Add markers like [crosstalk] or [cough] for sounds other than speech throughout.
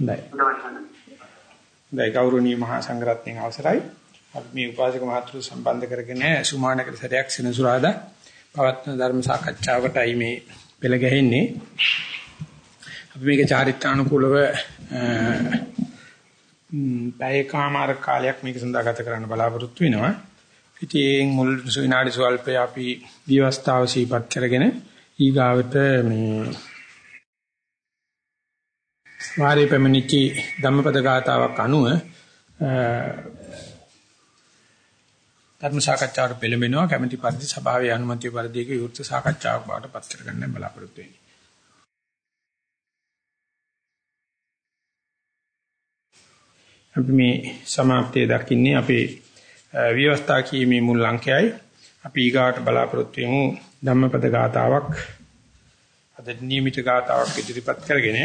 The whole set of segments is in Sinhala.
හොඳයි. දැයි ගෞරවනීය මහා සංඝරත්නයේ අවසරයි. අපි මේ උපාසක මහතුරු සම්බන්ධ කරගෙන සුමානකර සරයක් සෙනසුරාදා පවත්වන ධර්ම සාකච්ඡාවකටයි මේ පෙළ ගැහෙන්නේ. අපි මේක චාරිත්‍රානුකූලව පැයකමාර කාලයක් මේක සඳහා ගත කරන්න බලාපොරොත්තු වෙනවා. ඉතින් මුල් විනාඩි සල්පේ අපි විවස්ථාව සීපත් කරගෙන ඊගාවට මේ වාරේ පැමිණිච්ච ධම්මපද ගාතාවක් අනුව ධර්ම සාකච්ඡාවට පෙළඹෙනවා කැමැති පරිදි සභාවේ අනුමැතිය පරිදික විවෘත සාකච්ඡාවක් බවට පත් කරගන්න බලාපොරොත්තු වෙන්නේ. අපි මේ સમાප්තිය දකින්නේ අපේ විවස්ථා කීමේ මුල් අංකයයි. අපි ඊගාට බලාපොරොත්තු වෙමු ධම්මපද ගාතාවක් අද නියමිත ගාතාවක් ඉදිරිපත් කරගෙන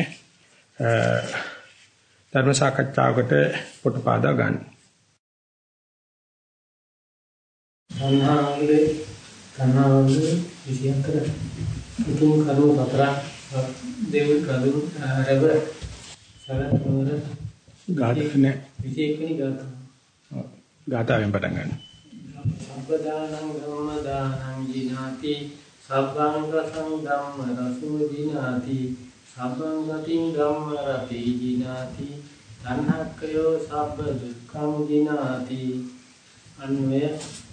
ධර්ම සාකච්ඡාවකට පොටපාදා ගන්න. සංහාවලේ කනාවලේ 24 උතුම් කරුණු හතරක් දේව කරුණු රැව සලකවර ගාතකනේ විශේෂකනි ගාත ගාතාවෙන් පටන් ගන්න. සබ්බදානං ධම්මදානං ජිනාති සබ්බං රසං ධම්ම රසෝ ජිනාති සබ්බං ගතින් ධම්ම රති ජිනාති තණ්හක්කයෝ සබ්බ දුක්ඛං ජිනාති අන්වය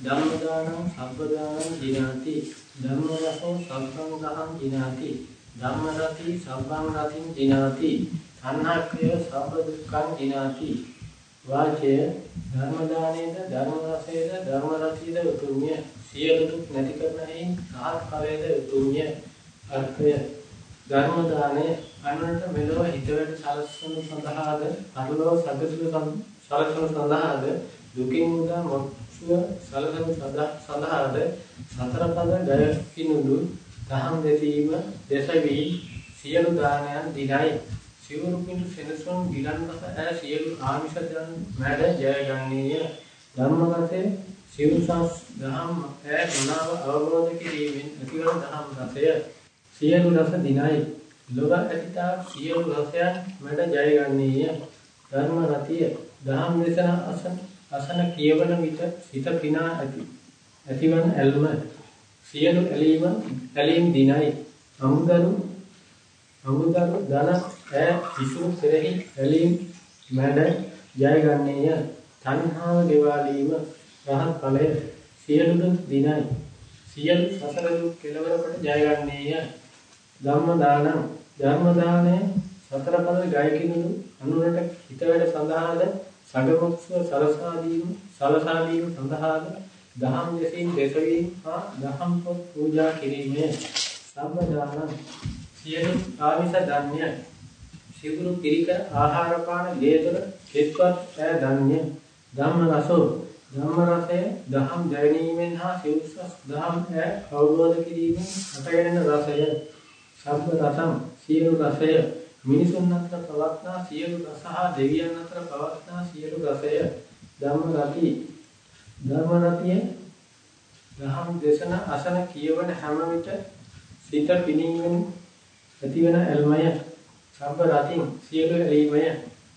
ධම්මදානං සබ්බදානං ජිනාති ධම්ම රසෝ සබ්බං දහං ජිනාති ධම්ම රති සබ්බං රතින් ජිනාති තණ්හක්කයෝ සබ්බ දුක්ඛං ජිනාති වාචය ධර්ම දානේද ධර්ම රසේද ධර්ම රතිද උතුම්ය. සියලු දුක් නැති කරන හේයින් සාත් කවේද උතුම්ය. අර්ථය ධර්ම දානය අනුන්ට මෙලොව හිතවැට සලස්වනු සඳහාද අනුලව සගසුල සලස්වනු සඳහාද දුකින් මුදා මොක්ෂුව සලසනු සඳහාද සතර පද ගය කිනුදු දහම් දෙසීම දෙසවි සියලු දානයන් දිනයි. සිවුරු පිටු සෙනසුන් ගිලන් රස ඈ සියලු ආමිෂ දන් මැඩ ජයගන්නේය ධම්මගතේ සිවුසස් දහම් ඈ ගුණාව අවබෝධ කිරීමෙන් ඇතිවන දහම් රසය සියලු රස දිනයි. ලෝක ඇතිතා සියලු රසයන් මැඩ ජයගන්නේය. ධර්ම රතිය දහම් දේශන අසන අසන කියවන විට සිත පිනා ඇති ඇතිවන ඇල්ම. සියලු ඇලීම ඇලීම් දිනයි. අමුදරු අමුදරු ධන ඈ විසු කෙරෙහි ඇලීම් මැඩ ජයගන්නේය. තණ්හාව ගෙවාලීම රහත් ඵලය. සියලු දුක් දිනයි. සියලු සසර දුක් කෙලවර කොට ජයගන්නේය. ධම්ම දානං ධර්ම දානය සතර පද ගයකිනු අනුරට හිත වැඩ සඳහාද සගමුක්ෂ සලසාදීම සලසාදීම සඳහාද දහම් දෙසින් දෙසවීම හා දහම් පොත් පූජා කිරීමේ සම්බදාන සියලු ආමිෂ ධන්‍ය සිවුරු පිරිකර ආහාර පාන ලේදර කෙත්වත් ඈ ධන්‍ය. ධම්ම රසෝ. ධම්ම රසය දහම් දැනීමෙන් හා සිවුස්සස් දහම් ඈ අවබෝධ කිරීමෙන් හටගෙන රසය. සබ්බ රසම් සියලු රසය. මිනිසුන් අතර පවත්නා සියලු රස හා දෙවියන් අතර පවත්නා සියලු රසය. ධම්ම රති ධර්ම රතිය දහම් දේශන අසන කියවන හැම විට සිත පිනීමෙන් ඇතිවන එල්මය සබ්බ රතින් සියලු එළීමය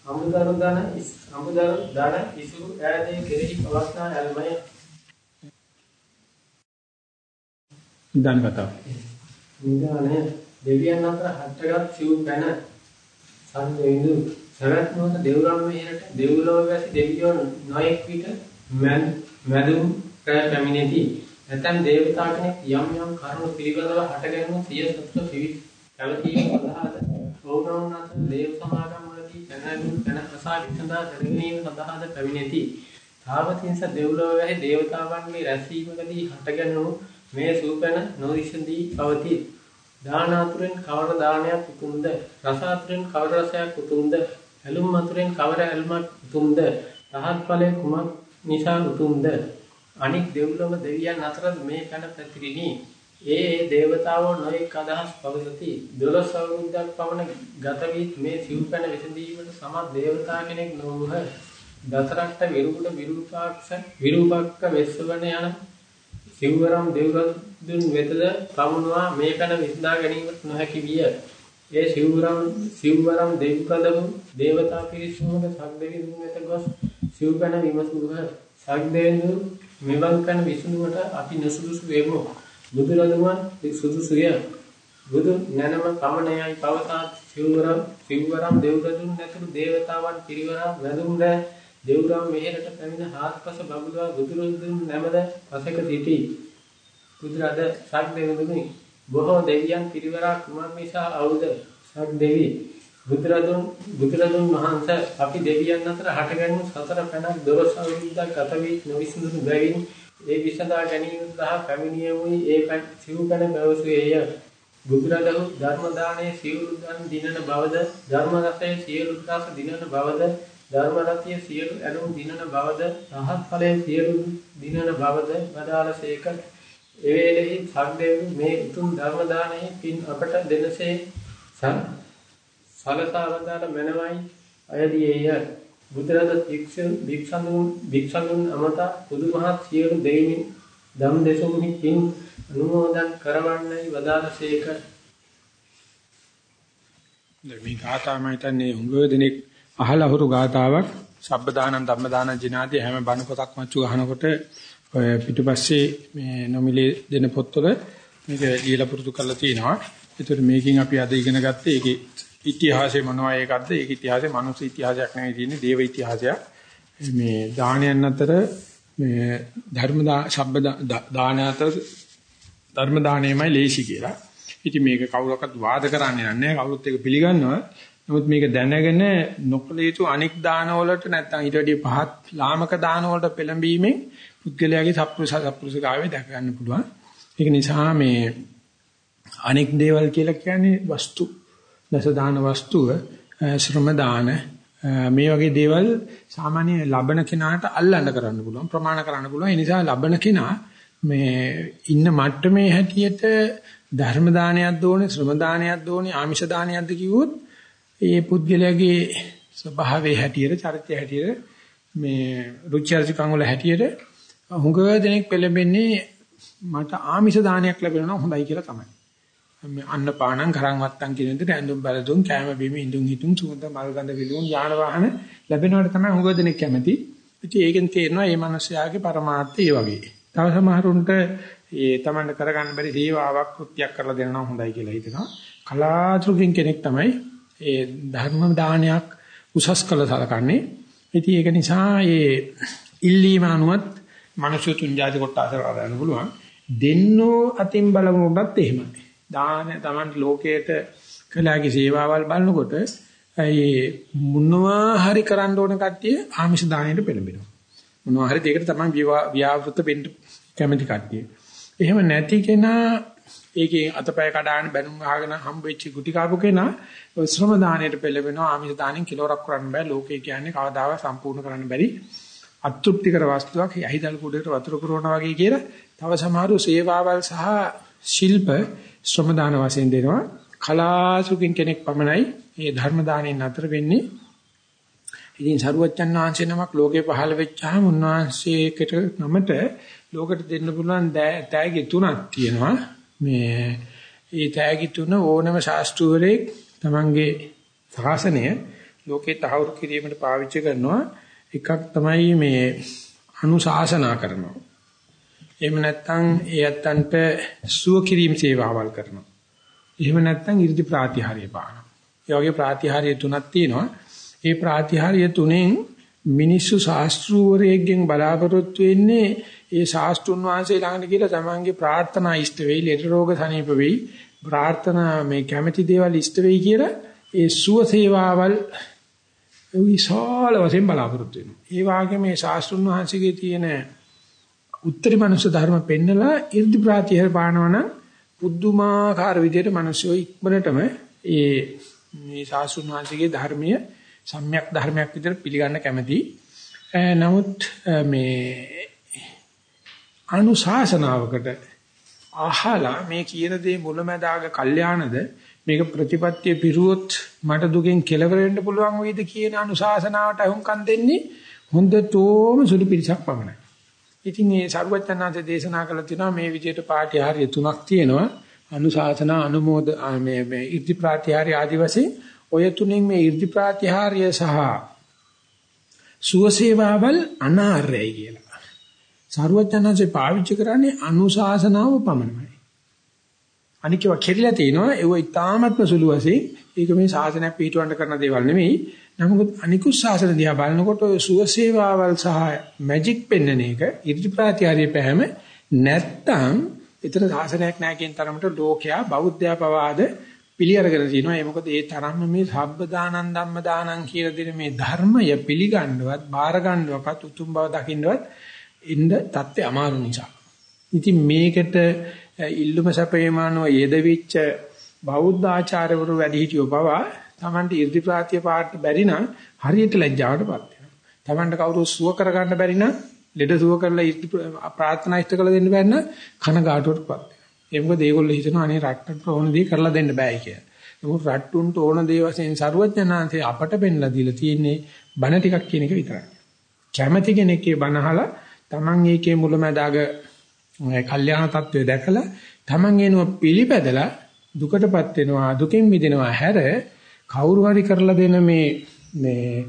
අමුදරු දන අමුදරු දන ඉසුරු ඈදේ කෙරෙහි පවත්නා එල්මය ඉඳන් කතාව. නිදානේ දෙවියන් අතර හටගත් සිව් පැන සංවේදු සරත් නොත දෙව්රම් මෙහෙරට දෙව්ලොව වැසි දෙවියෝ නොඑක් විට මැදුම් කර පැමිණෙති. නැතන් දේවතා කෙනෙක් යම් යම් කරුණු පිළිබඳව හටගැන්වූ සිය සත්ව පිවි පැවතීම සඳහාද ඕනෝන් අතර දේව සමාගම් වලදී පැනගුන් පැන අසා විසඳා දැනගැනීම සඳහාද පැමිණෙති. තාවතින්ස දෙව්ලොව වැහි දේවතාවන්ගේ රැස්වීමකදී හටගැන්වූ මේ සූපැන නොවිසඳී පවතී. දාන අතුරෙන් කවර දානයක් උතුම්ද? රස අතුරෙන් කවර රසයක් උතුම්ද? ඇලුම් අතුරෙන් කවර ඇල්මක් උතුම්ද? රහත් ඵලයේ කුමක් නිසා උතුම්ද? අනික් දෙව්ලොව දෙවියන් අතර මේ පැන පැතිරිනි ඒ ඒ දේවතාවෝ නොඑක් අදහස් පවසති. 12 අවුරුද්දක් පමණ ගත වී මේ සිව් පැන විසඳීමට සමත් දේවතා කෙනෙක් නොවුහ. දසරක්ට විරුඩ විරූපාක්ෂ විරූපක්ක වෙස්සවන යන සිව්වරම් දෙව්රදුන් වෙතද පමුණවා මේ පැන විසඳා ගැනීමට නොහැකි විය. ඒ සිව්වරම් සිව්වරම් දෙවිපදම දේවතා පිරිසුමක සක්දෙවිඳුන් වෙත ගොස් සිව්පැන විමසුහ සක්දෙවිඳු මෙවන් කන විසුණුවට අපි නසුදුසු වෙමු. බුදුරදුමන් සුදුසුය. බුදු නැනම කමනයයි පවතා සිව්වරම් සිව්වරම් දෙව්රදුන් නැතුළු දේවතාවන් පිරිවරම් වැඳුම් රැ දෙව්රම් මෙහෙරට පැමිණ හාත්පස බබළුවා බුදුරදුන් නැමද පසක සිටී. බුදුරද සක්දෙවිඳුනි බොහෝ දෙවියන් පිරිවරා කුමන් නිසා අවුද සක් දෙවි. බුදුරදුන් බුදුරදුන් වහන්සේ අපි දෙවියන් අතර හටගන්නු සතර පැනක් දොරස් අවුරුද්දක් ගත වී නොවිසඳුණු බැවින් ඒ විසඳා ගැනීම සඳහා පැමිණියමුයි ඒ පැන් සිව් පැන පැවසුවේය. බුදුරදහු ධර්ම දානයේ සියලු දන් දිනන බවද ධර්ම රසයේ සියලු දාස දිනන බවද ධර්ම රතිය සියලු ඇලුම් දිනන බවද රහත් ඵලයේ සියලු දිනන බවද වදාළසේක එවේලෙහි සම්දේවු මේ උතුම් ධර්ම දානයේ පින් අපට දෙනසේ සලසාවදාන මනවයි අයදීය බුදුරද භික්ෂු භික්ෂුන් භික්ෂුන් අමත පුදුමහත් සියලු දෙයින් ධම් දෙසුන්හි පින් අනුමෝදන් කරවන්නයි වදාළසේක. මේ ගාථාම හිතන්නේ උංගව දිනෙක අහලා හුරු ගාථාවක්. සබ්බදානං ධම්මදානං ජිනාදී හැම බණ පොතක් මච්චු අහනකොට ඔය පිටුපස්සේ මේ නොමිලේ දෙන පොත්වල මේක ලියලා පුරුදු කරලා තිනවා. ඒතර මේකෙන් අපි අද ඉගෙන ගත්තේ ඒකේ ඉතිහාසය මොනවා ඒකක්ද? ඒක ඉතිහාසය මනුස්ස ඉතිහාසයක් නෙවෙයි තියෙන්නේ දේව ඉතිහාසයක්. මේ දානයන් අතර මේ ධර්ම ශබ්ද දාන අතර ධර්ම දාණයමයි ලේසි කියලා. ඉතින් මේක කවුරක්වත් වාද කරන්නේ නැහැ. කවුරුත් ඒක පිළිගන්නවා. නමුත් මේක දැනගෙන නොකල යුතු අනික් දාන වලට නැත්නම් ඊට වැඩිය පහත් ලාමක දාන වලට පෙළඹීමෙන් පුද්ගලයාගේ සත්පුරුෂ සත්පුරුෂකාවේ දැක ගන්න පුළුවන්. ඒක නිසා මේ අනෙක් දේවල් කියලා කියන්නේ වස්තු දස දාන වස්තුව ශ්‍රම දාන මේ වගේ දේවල් සාමාන්‍ය ලබන කෙනාට අල්ලන්න කරන්න පුළුවන් ප්‍රමාණ කරන්න පුළුවන් ඒ නිසා ලබන කෙනා මේ ඉන්න මට්ටමේ හැටියට ධර්ම දානයක් දෝනේ ශ්‍රම දානයක් දෝනේ ආමිෂ දානයක්ද කිව්වොත් ඒ පුද්ගලයාගේ ස්වභාවයේ හැටියට චරිතය හැටියට මේ රුචි අරුචිකම් වල හැටියට හුඟ දෙනෙක් පෙළඹෙන්නේ මට ආමිෂ දානයක් ලැබෙනවා හොඳයි කියලා තමයි. මේ අන්න පානං කරන් වත්තන් කියන විදිහට ඇඳුම් බැලදුම් කැම බීම ඉඳුන් හිටුම් සුගඳ මල් ගඳ විලුම් යාන වාහන ලැබෙනවට තමයි හුඟ දෙනෙක් කැමති. ඉතින් ඒකෙන් තේරෙනවා මේ මිනිස්යාගේ પરමාර්ථය ඒ වගේ. තව සමහරුන්ට ඒ තමන්ට කරගන්න බැරි සේවාවක් කෘත්‍යයක් කරලා දෙනවා හොඳයි කියලා හිතනවා. කලාතුරකින් කෙනෙක් තමයි ඒ ධර්ම දානයක් උසස් කළ සලකන්නේ. ඉතින් ඒක නිසා ඒ ඉල්ලීම අනුවත් මිනිස්සු තුන් જાති කොටස කරගන්න පුළුවන්. දෙන්නෝ අතින් බලමුවත් එහෙමයි. දාන Taman ලෝකයට කළාගේ සේවාවල් බලනකොට ඒ මොනවා හරි කරන්න ඕන කට්ටිය ආමිෂ දාණයට පෙළඹෙනවා. මොනවා හරි දෙයකට Taman ව්‍යාවෘත වෙන්න කැමති කට්ටිය. එහෙම නැති කෙනා ඒකේ අතපය කඩාන බැනුම් අහගෙන හම්බෙච්ච ගුටි කාපු කෙනා ශ්‍රම දාණයට පෙළඹෙනවා ආමිෂ දාණයෙන් කිලෝරක් කරන්න බෑ ලෝකේ කියන්නේ කවදාවත් සම්පූර්ණ කරන්න බැරි අතෘප්තිකර වස්තුවක් යහිදල් කුඩේට වතුර පුරවනවා වගේ කියලා තව සමහරු සේවාවල් සහ ශිල්ප ශ්‍රම දාන වශයෙන් දෙනවා. කලාසුකින් කෙනෙක් පමණයි මේ ධර්ම දාණයෙන් අතර වෙන්නේ. ඉතින් සරුවච්චන් වහන්සේ නමක් ලෝකේ පහළ වෙච්චාම උන්වහන්සේකට නමට ලෝකෙට දෙන්න පුළුවන් තෑගි තුනක් තියෙනවා. මේ ඒ තෑගි තුන ඕනම ශාස්ත්‍රවරයෙක් තමන්ගේ ශාසනය ලෝකේ තහවුරු කිරීමට පාවිච්චි කරනවා. එකක් තමයි මේ අනුශාසනා කරනවා. එහෙම නැත්නම් ඒ ඇත්තන්ට සුව කිරීම සේවාවල් කරනවා. එහෙම නැත්නම් 이르දි ප්‍රාතිහාර්ය පානවා. ඒ වගේ ප්‍රාතිහාර්ය තුනක් තියෙනවා. ඒ ප්‍රාතිහාර්ය තුනෙන් මිනිස්සු ශාස්ත්‍රූවරයෙක්ගෙන් බලාපොරොත්තු වෙන්නේ ඒ ශාස්ත්‍රුන් වහන්සේ ළඟට කියලා තමන්ගේ ප්‍රාර්ථනා ඉෂ්ට වෙයි, ලෙඩ රෝග සනීප වෙයි, ප්‍රාර්ථනා මේ කැමැති දේවල් ඉෂ්ට වෙයි කියලා ඒ සුව සේවාවල් විශාල වශයෙන් බලාපොරොත්තු වෙනවා. ඒ වාගේ මේ ශාස්ත්‍රුන් වහන්සේගේ තියෙන උත්තරී මනුෂ්‍ය ධර්ම පෙන්නලා 이르දි ප්‍රාතිහාර පානවන පුදුමාකාර විදිහට මිනිස්සු ඉක්මනටම ඒ මේ ශාස්ත්‍රුන් වහන්සේගේ ධර්මීය සම්‍යක් ධර්මයක් විදිහට පිළිගන්න කැමති. නමුත් මේ අනුශාසනාවකට අහලා මේ කියන දේ මුලැමැදාග කල්යාණද මේක ප්‍රතිපත්තිය පිරුවොත් මට දුකෙන් කෙලවර වෙන්න පුළුවන් වේද කියන අනුශාසනාවට අහුම්කම් දෙන්නේ හොඳටම සුළු පිරිසක් පමණයි. ඉතින් මේ සරුවචනාංශ දේශනා කළ තියෙනවා මේ විදිහට පාටිහාර්ය තුනක් තියෙනවා. අනුශාසනා අනුමෝද මේ මේ 이르දි ප්‍රාතිහාර්ය ආදි වශයෙන් ඔය තුنين මේ 이르දි ප්‍රාතිහාර්ය සහ සුවසේවාවල් අනාර්යයි කියලා. සරුවචනාංශේ පාවිච්චි කරන්නේ අනුශාසනාව පමණයි. අනිකව කෙරිලා තිනවා ඒව ඉතාමත්ම සුළු වශයෙන් ඒක මේ ශාසනයක් පිටවන්න කරන දේවල් නෙමෙයි. නමුත් අනිකුත් ශාසන දිහා බලනකොට ඔය සුවසේවාවල් සහ මැජික් පෙන්වන එක ඉර්ධි ප්‍රාතිහාර්ය පැහැම නැත්තම් ඊතර ශාසනයක් නැහැ කියන තරමට ලෝකයා බෞද්ධයා පවාද පිළිඅරගෙන තිනවා. ඒ මොකද ඒ තරම්ම මේ සබ්බ දානං ධම්ම දානං කියලා දෙන මේ ධර්මය පිළිගන්නවත්, බාර ගන්නවත්, උතුම් බව දකින්නවත් ඉන්න தත්ත්වය අමාරු නිසා. ඉතින් මේකට ඉල්ලුම සැපේමානව යෙදවිච්ච බෞද්ධ ආචාර්යවරු වැඩි හිටියෝ පවා Tamante 이르දි ප්‍රාතිය පාට බැරි නම් හරියට ලැජ්ජාවටපත් වෙනවා. Tamante කවුරු සුව කරගන්න බැරි නම් ලෙඩ සුව කරලා ප්‍රාර්ථනා ඉෂ්ට කළ දෙන්න බැන්න කනගාටුවටපත් වෙනවා. ඒ මොකද ඒගොල්ලෝ හිතනවා අනේ රට්ටුන්ට ඕන දේ කරලා දෙන්න බෑ කියලා. නමුත් රට්ටුන්ට ඕන දේ වශයෙන් ਸਰුවඥාන්සේ අපට පෙන්ලා දීලා තියෙන්නේ බණ ටිකක් කියන එක විතරයි. කැමැති කෙනෙක්ගේ බණ අහලා Taman ඒකේ මුලමදාග කල්යාණ තත්වය දැකලා Taman එනුව පිළිපැදලා දුකටපත් වෙනවා දුකෙන් මිදෙනවා හැර කවුරු හරි කරලා දෙන මේ මේ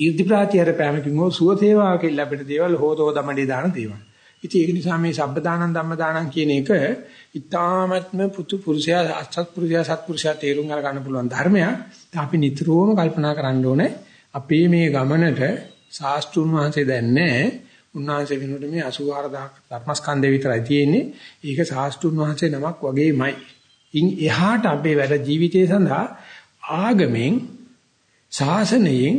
ඉර්ධි ප්‍රාතිහාර පෑමකින් හෝ සුව සේවාවකින් ලැබෙන දේවල් හොතෝ දමඩේ දාන දේවල්. ඉතින් ඒක නිසා මේ සබ්බ දානං ධම්ම දානං කියන එක ඊ타මත්ම පුතු පුරුෂයා අසත්පුරුෂයා සත්පුරුෂයා තේරුම් ගන්න පුළුවන් ධර්මයක්. අපි නිතරම කල්පනා කරන්න ඕනේ අපේ මේ ගමනට ශාස්ත්‍රුන් වහන්සේ දැන් නැහැ. උන්වහන්සේ වෙනුවට මේ 84000 ධර්මස්කන්ධය විතරයි තියෙන්නේ. ඒක ශාස්ත්‍රුන් වහන්සේ නමක් වගේමයි. ඉන් එහාට අපේ වැඩ ජීවිතය සඳහා ආගමෙන් ශාසනයෙන්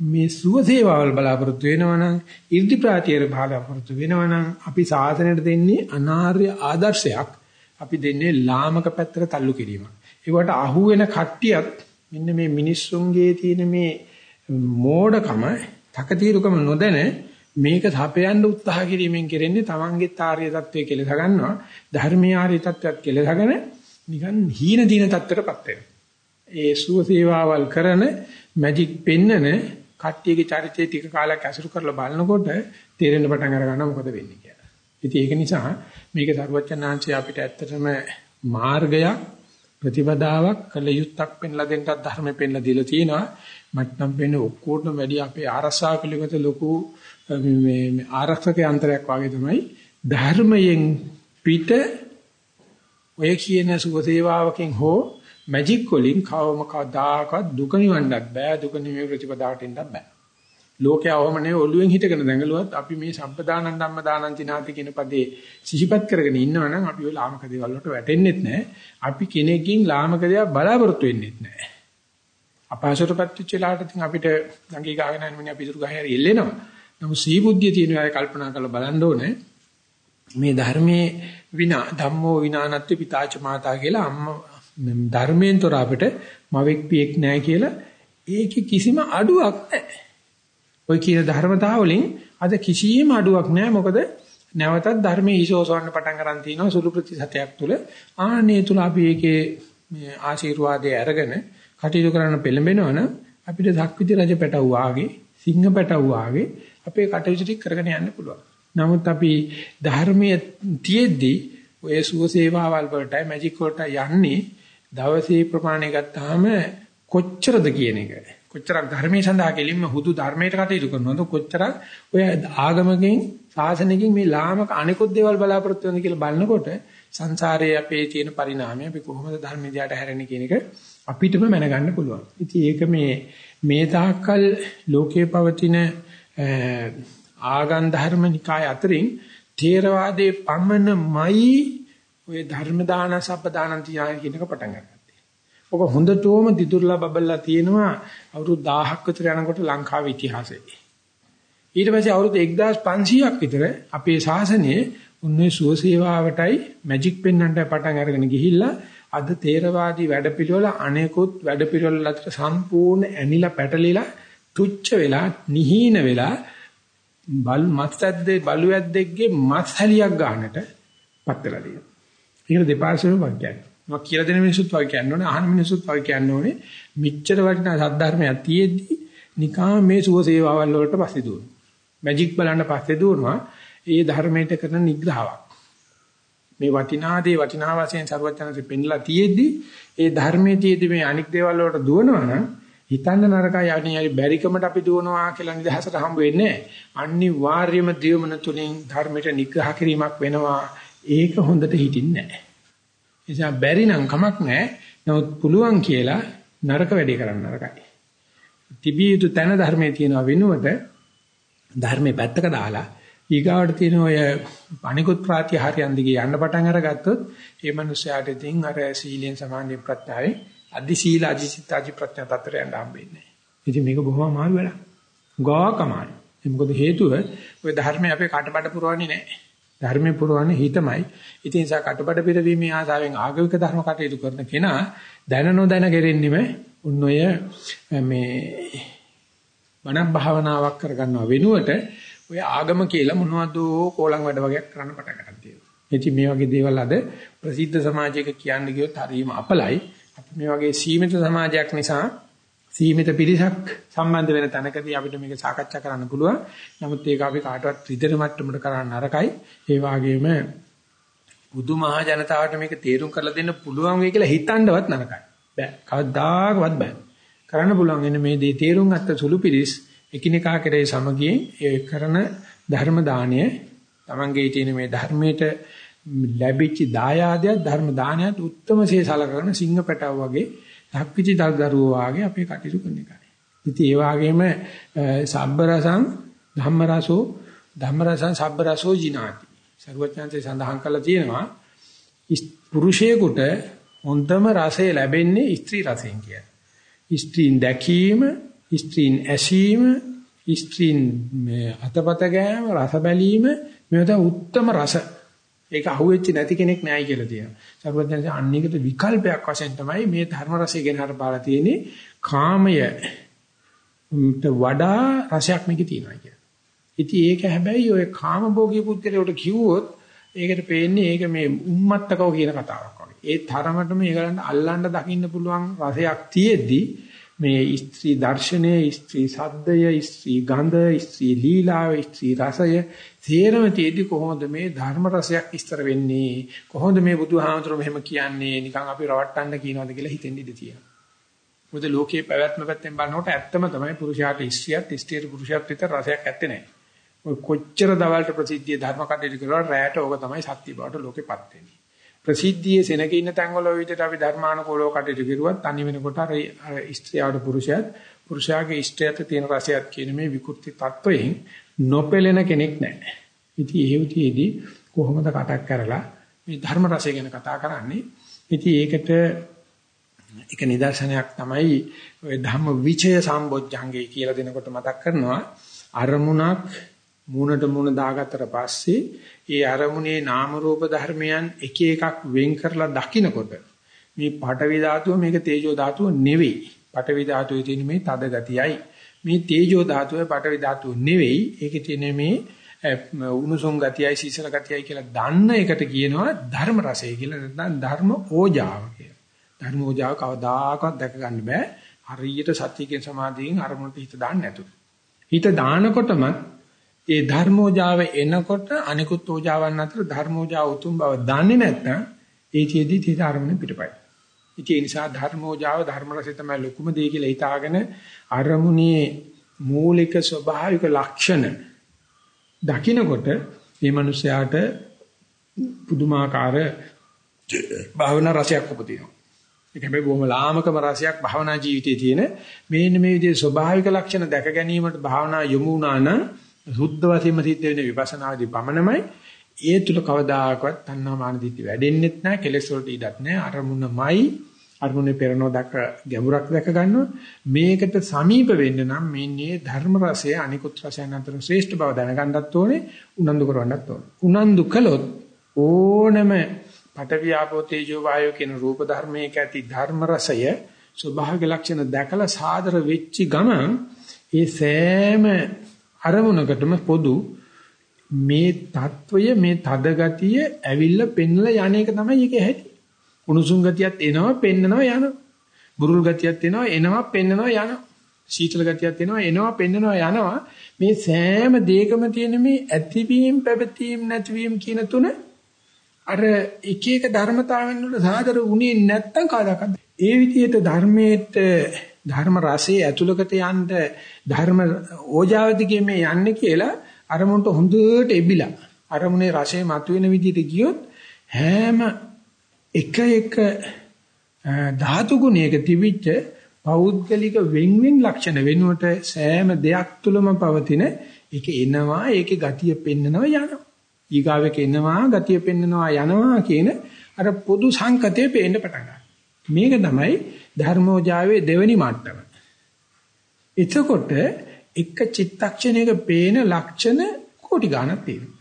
මේ සුව සේවාවල් බලාපොරොත්තු වෙනවනම් 이르දි ප්‍රාතියර බලාපොරොත්තු වෙනවනම් අපි සාසනයට දෙන්නේ අනාර්ය ආදර්ශයක් අපි දෙන්නේ ලාමක පැත්තට තල්ලු කිරීමක් ඒකට අහු වෙන කට්ටියත් මෙන්න මේ මිනිස්සුන්ගේ තියෙන මේ මෝඩකම තකතිරුකම නොදැන මේක සපයන්න උත්සාහ කිරීමෙන් කෙරෙන්නේ තමන්ගේ ආර්ය தત્ත්වය කෙලස ගන්නවා ධර්මීය ආර්ය தત્ත්වයක් කෙලසගෙන නිකන් හීන දින தත්තරපත් වෙනවා. ඒ සුව සේවාවල් කරන මැජික් පෙන්නන කට්ටියගේ චරිතය ටික කාලයක් ඇසුරු කරලා බලනකොට තේරෙන්න පටන් අර ගන්නවා මොකද වෙන්නේ කියලා. ඉතින් ඒක නිසා මේක සර්වඥාන්සේ අපිට ඇත්තටම මාර්ගයක් ප්‍රතිපදාවක් කළ යුත්තක් පෙන්ලා දෙන්නත් ධර්මෙ පෙන්ලා දීලා තියෙනවා. මට්නම් වෙන්නේ ඔක්කොටම වැඩි අපේ ආරසාව පිළිබඳ ලොකු මේ ආරක්ෂක යන්ත්‍රයක් වගේ තමයි ධර්මයෙන් පිට ඔය කියන සුව සේවාවකින් හෝ මැජික් වලින් කවම කවදාකවත් දුක නිවන්නත් බෑ දුක නිමේ ප්‍රතිපදාවට එන්නත් බෑ. ලෝකයා ඔහම නේ ඔළුවෙන් හිටගෙන දැඟලුවත් අපි මේ සම්පදානන් ධම්ම දානං තිනාති කියන පදේ සිහිපත් කරගෙන ඉන්නවනම් අපි ඔය ලාමක දේවල් වලට වැටෙන්නෙත් නෑ. අපි කෙනෙක්ගෙන් ලාමක දේවල් බලාපොරොත්තු වෙන්නෙත් නෑ. අපහසුටපත් වෙච්ච වෙලාවට ඉතින් අපිට ළඟී ගාගෙන යන මිනිහා පිටුරු ගහේ හරි එල්ලෙනවා. නමුත් සීබුද්ධිය තියෙන අය කල්පනා කරලා බලන්න ඕනේ. මේ ධර්මයේ විනා ධම්මෝ විනානත්ති පිතාච මාතා කියලා අම්මා ධර්මයෙන් තොර අපිට මවෙක් පියෙක් නැහැ කියලා ඒකේ කිසිම අඩුවක් නැහැ. ওই කියන ධර්මතාව වලින් අද කිසිම අඩුවක් නැහැ. මොකද නැවතත් ධර්මයේ ඊසෝසවන්න පටන් ගන්න තියෙනවා සුළු ප්‍රතිශතයක් තුල. ආනේ තුල අපි ඒකේ මේ ආශිර්වාදය අරගෙන කටයුතු කරන්න පෙළඹෙනවනම් අපිට ධක්විති රජ පැටවු වාගේ සිංහ පැටවු වාගේ අපේ කටයුතු ටික කරගෙන යන්න පුළුවන්. නමුත් අපි ධර්මයේ තියෙද්දි ඔය සුව සේවාවල් වලටයි මැජික් වලට යන්නේ දවසේ ප්‍රමාණය ගත්තාම කොච්චරද කියන එක. කොච්චරක් ධර්මයේ සඳහා කෙලින්ම හුදු ධර්මයට කටයුතු කරනවද කොච්චරක් ඔය ආගමකින් සාසනකින් මේ ලාමක අනිකුත් දේවල් බලාපොරොත්තු වෙන කියලා බලනකොට සංසාරයේ අපේ තියෙන පරිණාමය අපි කොහොමද ධර්මයට හැරෙන්නේ කියන එක අපිටම මැනගන්න පුළුවන්. ඉතින් ඒක මේ මේ තාක්කල් ලෝකේ පවතින ආගම් ධර්ම නිකාය අතරින් ථේරවාදයේ පමණමයි ඔය ධර්ම දාන සබ්බ දානන් තියා කියන එක පටන් ගන්නවා. ඔක හොඳටම දිදුර්ලා බබල්ලා තියෙනවා අවුරුදු 1000ක් විතර යනකොට ලංකාවේ ඉතිහාසයේ. ඊට පස්සේ අවුරුදු 1500ක් විතර අපේ ශාසනයේ උන්නේ සුවසේවාවටයි මැජික් පෙන්වන්නට පටන් අරගෙන ගිහිල්ලා අද තේරවාදී වැඩපිළිවෙල අනෙකුත් වැඩපිළිවෙල අතර සම්පූර්ණ ඇනිලා පැටලිලා තුච්ච වෙලා නිහීන වෙලා බල් මත්සද්දේ බලු ඇද්දෙක්ගේ මස් හැලියක් ගන්නට පත් වෙලා තියෙනවා. ඒක දෙපාර්ශ්වෙම වගේ කියන්නේ. මම කියලා දෙන මිනිස්සුත් වගේ කියන්න ඕනේ, අහන මිනිස්සුත් වගේ කියන්න ඕනේ. මෙච්චර වටිනා සද්ධර්මයක් තියෙද්දි නිකා මේ සුව සේවාවල් වලට පස්සේ දුවනවා. මැජික් බලන්න පස්සේ දුවනවා. ඒ ධර්මයට කරන නිග්‍රහාවක්. මේ වටිනාදී වටිනා වශයෙන් ਸਰවඥාන්සේ පෙන්ලා තියෙද්දි ඒ ධර්මයේ තියෙද්දි මේ අනික් දේවල් වලට දුවනවා නම් හිතන්න නරකයි අනිවාර්ය බැරිකමට අපි දුවනවා කියලා නිදහසට හම්බ වෙන්නේ අනිවාර්යම දියමන තුලින් ධර්මයට නිග්‍රහ කිරීමක් වෙනවා ඒක හොඳට හිටින්නේ නැහැ. නිසා බැරි නම් කමක් නැහැ. නමුත් පුළුවන් කියලා නරක වැඩේ කරන්න නරකයි. තිබිය යුතු තැන ධර්මයේ තියෙනවා වෙනුවට ධර්මයේ පැත්තක දාලා ඊගාවට තියෙන ඔය අනිකුත් ප්‍රාතිහාර්යයන් දිගේ යන්න පටන් අරගත්තොත් ඒ මනුස්සයාට ඉතින් අර සීලෙන් සමාධි ප්‍රත්‍යාවේ අදි සීල අදි සිත අදි ප්‍රඥා තත්ත්වයට යන්න හම්බෙන්නේ. ඉතින් මේක බොහොම අමාරු වැඩක්. ගෝකමාන. ඒ මොකද හේතුව ඔය ධර්මයේ අපේ කටබඩ පුරවන්නේ නැහැ. ධර්මයේ පුරවන්නේ හිතමයි. ඉතින් නිසා කටබඩ පිරවීමේ ආසාවෙන් ආගමික ධර්ම කටයුතු කරන කෙනා දැන නොදැන කෙරෙන්නෙම උන් ඔය මේ මනක් භාවනාවක් කරගන්නව වෙනුවට ඔය ආගම කියලා මොනවද කෝලම් වැඩ වගේක් කරන්න පටන් ගන්න තියෙනවා. ඉතින් මේ වගේ දේවල් අද ප්‍රසිද්ධ සමාජයක කියන්න ගියොත් හරිම අපලයි. අපි මේ වගේ සීමිත සමාජයක් නිසා සීමිත පිරිසක් සම්බන්ධ වෙන තැනකදී අපිට මේක සාකච්ඡා කරන්න පුළුවන්. නමුත් ඒක අපි කාටවත් රිදෙන මට්ටමට කරන්න නරකයි. ඒ වගේම බුදුමහා ජනතාවට මේක තේරුම් කරලා දෙන්න පුළුවන් වෙයි කියලා හිතන්නවත් නරකයි. බෑ. කවදාකවත් බෑ. කරන්න පුළුවන් එන්නේ මේ දේ තේරුම් ගත්ත සුළු පිරිස් එකිනෙකා කෙරේ සමගියෙන් ඒ කරන ධර්ම දාණය තමන්ගේ තියෙන මේ ධර්මයට ලැබිච්ච දායාදයක් ධර්ම දානයත් උත්තරමසේ සලකන සිංහ පැටව වගේ ධක්විචි දරුවෝ වාගේ අපේ කටයුතු කරන එකයි. ඉතින් ඒ වගේම සබ්බරසං ධම්මරසෝ ධම්මරසං සබ්බරසෝ ජිනාති. සර්වඥාන්සේ සඳහන් කළා තියෙනවා පුරුෂයෙකුට හොඳම රසය ලැබෙන්නේ ස්ත්‍රී රසයෙන් කියලා. ස්ත්‍රීන් දැකීම, ස්ත්‍රීන් ඇසීම, ස්ත්‍රීන් අතපත ගෑම, රස බැලීම මේවා උත්තරම රස. ඒක අහුවෙච්ච නැති කෙනෙක් නෑයි කියලා තියෙනවා. සර්වඥයන්සේ අන්නේකට විකල්පයක් වශයෙන් තමයි මේ ධර්ම රසය ගැන හර පාලා තියෙන්නේ. කාමයට වඩා රසයක් මේකේ තියෙනවා කියලා. ඉතින් ඒක හැබැයි ඔය කාමභෝගී පුත්‍රයට කිව්වොත් ඒකට පේන්නේ ඒක මේ උම්මත්තකව කියන කතාවක් වගේ. ඒ තරමටම ඒගලන්ට අල්ලන්න දකින්න පුළුවන් රසයක් තියෙද්දි මේ ස්ත්‍රී දර්ශනය, ස්ත්‍රී සද්දය, ස්ත්‍රී ගන්ධ, ස්ත්‍රී ලීලාව, ස්ත්‍රී රසය තේරම තියදී කොහොමද මේ ධර්ම රසයක් ඉස්තර වෙන්නේ? කොහොමද මේ බුදුහාමතුරු මෙහෙම කියන්නේ? නිකන් අපි රවට්ටන්න කියනවාද කියලා හිතෙන්න ඉඩ තියෙනවා. මොකද ලෝකයේ පැවැත්ම පැත්තෙන් බලනකොට ඇත්තම තමයි පුරුෂයාට ස්ත්‍රියත්, ස්ත්‍රියට පුරුෂයාත් විතර රසයක් ඇත්තේ නැහැ. ඔය කොච්චර දවල්ට ප්‍රසිද්ධිය ධර්ම කටයුතු කරලා රැයට ඕක තමයි සත්‍ය බවට ලෝකෙපත් වෙන්නේ. ප්‍රසිද්ධියේ සෙනග ඉන්න තැන්වල ওই විදිහට අපි ධර්මානුකූලව කටයුතු කරුවත් තනි වෙනකොට අර ස්ත්‍රියවට පුරුෂයාත් පුරුෂයාගේ ඉෂ්ටයට තියෙන රසයත් කියන මේ විකෘති තත්වයෙන් නොපෙළෙන කෙනෙක් නැහැ. ඉතින් ඒ උතියේදී කොහොමද කටක් කරලා මේ ධර්ම රසය ගැන කතා කරන්නේ? ඉතින් ඒකට එක නිදර්ශනයක් තමයි ඔය ධම්ම විචය සම්බොජ්ජංගේ කියලා දෙනකොට මතක් කරනවා අරමුණක් මූණට මූණ දාගත්තට පස්සේ ඒ අරමුණේ නාම රූප ධර්මයන් එක එකක් වෙන් කරලා දකිනකොට මේ පඨවි ධාතුව මේක තේජෝ ධාතුව නෙවෙයි. පඨවි ධාතුවේ තියෙන මේ තද ගතියයි. මේ තේජෝ ධාතුවේ පඨවි ධාතුව නෙවෙයි. ඒකේ තියෙන මේ උණුසුම් ගතියයි සීසල ගතියයි කියලා දන්න එකට කියනවා ධර්ම රසය කියලා නැත්නම් ධර්ම ඕජාව කියලා. ධර්ම ඕජාව කවදාකවත් දැක ගන්න බෑ. හරියට සතියකින් සමාධියෙන් අරමුණට හිත දාන්න නැතුව. හිත දානකොටම ඒ ධර්මෝජාව එනකොට අනිකුත් ඕජාවන් අතර ධර්මෝජාව උතුම් බව දන්නේ නැත්නම් ඒ චේදී තීත ආරමුණ පිටපයි. ඒ නිසා ධර්මෝජාව ධර්ම රසය තමයි ලොකුම දේ කියලා හිතාගෙන අරමුණේ මූලික ස්වභාවික ලක්ෂණ දකින්නකොට මේ මිනිස්යාට පුදුමාකාර භාවනා රසයක් උපදිනවා. ඒක හැබැයි බොහොම ලාමකම රසයක් භාවනා ජීවිතයේ තියෙන මේන්න මේ විදිහේ ස්වභාවික ලක්ෂණ දැක ගැනීමට භාවනා යොමු වුණා නම් සුද්ධ වශයෙන්ම සිද්ධ වෙන විපස්සනාදී පමණමයි. ඒ තුල කවදාකවත් තණ්හා මාන දිටි වැඩෙන්නෙත් නැහැ කෙලෙස් වලට ඉඩක් නැහැ. අරමුණමයි අරමුණේ පෙරනෝ දක ගැඹුරක් දැක ගන්නවා. මේකට සමීප වෙන්න නම් මේන්නේ ධර්ම රසය අනිකුත් රසයන් අතර ශ්‍රේෂ්ඨ බව දැනගන්නත් ඕනේ උනන්දු කරවන්නත් ඕනේ. උනන්දු කළොත් ඕනම පඨවි ආපෝ තේජෝ වායෝ කියන රූප ධර්මයක ඇති ධර්ම රසය ස්වභාවික ලක්ෂණ දැකලා සාදර වෙච්චි ගමන් ඒ සෑම අරමුණකටම පොදු මේ తত্ত্বය මේ තද ගතිය ඇවිල්ලා පෙන්නලා යන එක තමයි ඒකේ හැටි. උණුසුම් ගතියත් එනවා පෙන්නනවා යනවා. බුරුල් ගතියත් එනවා එනවා පෙන්නනවා යනවා. සීතල ගතියත් එනවා එනවා පෙන්නනවා යනවා. මේ සෑම දෙයකම තියෙන මේ ඇතිවීම පැවතීම නැතිවීම කියන තුන අර එක එක ධර්මතාවෙන් වල සාදර උනේ නැත්තම් කාදාකද ඒ විදිහට ධර්මයේට ධර්ම රසයේ ඇතුළකට යන්න ධර්ම ඕජාවදිගේ මේ යන්නේ කියලා අරමුණට හොඳට එබිලා. අරමුණේ රසය මතුවෙන විදිහට ගියොත් හැම එක එක ධාතු ගුණයක තිබිච්ච පෞද්ගලික වෙන්වෙන් ලක්ෂණ වෙනුවට සෑම දෙයක් තුළම පවතින ඒක එනවා ඒකේ ගතිය පෙන්නනවා යනවා. ඊගාවෙක එනවා ගතිය පෙන්නනවා යනවා කියන අර පොදු සංකතය පේන්න පටන් මේක තමයි ධර්මෝජාවේ දෙවෙනි මට්ටම. එතකොට එක චිත්තක්ෂණයක පේන ලක්ෂණ කෝටි ගණක් තියෙනවා.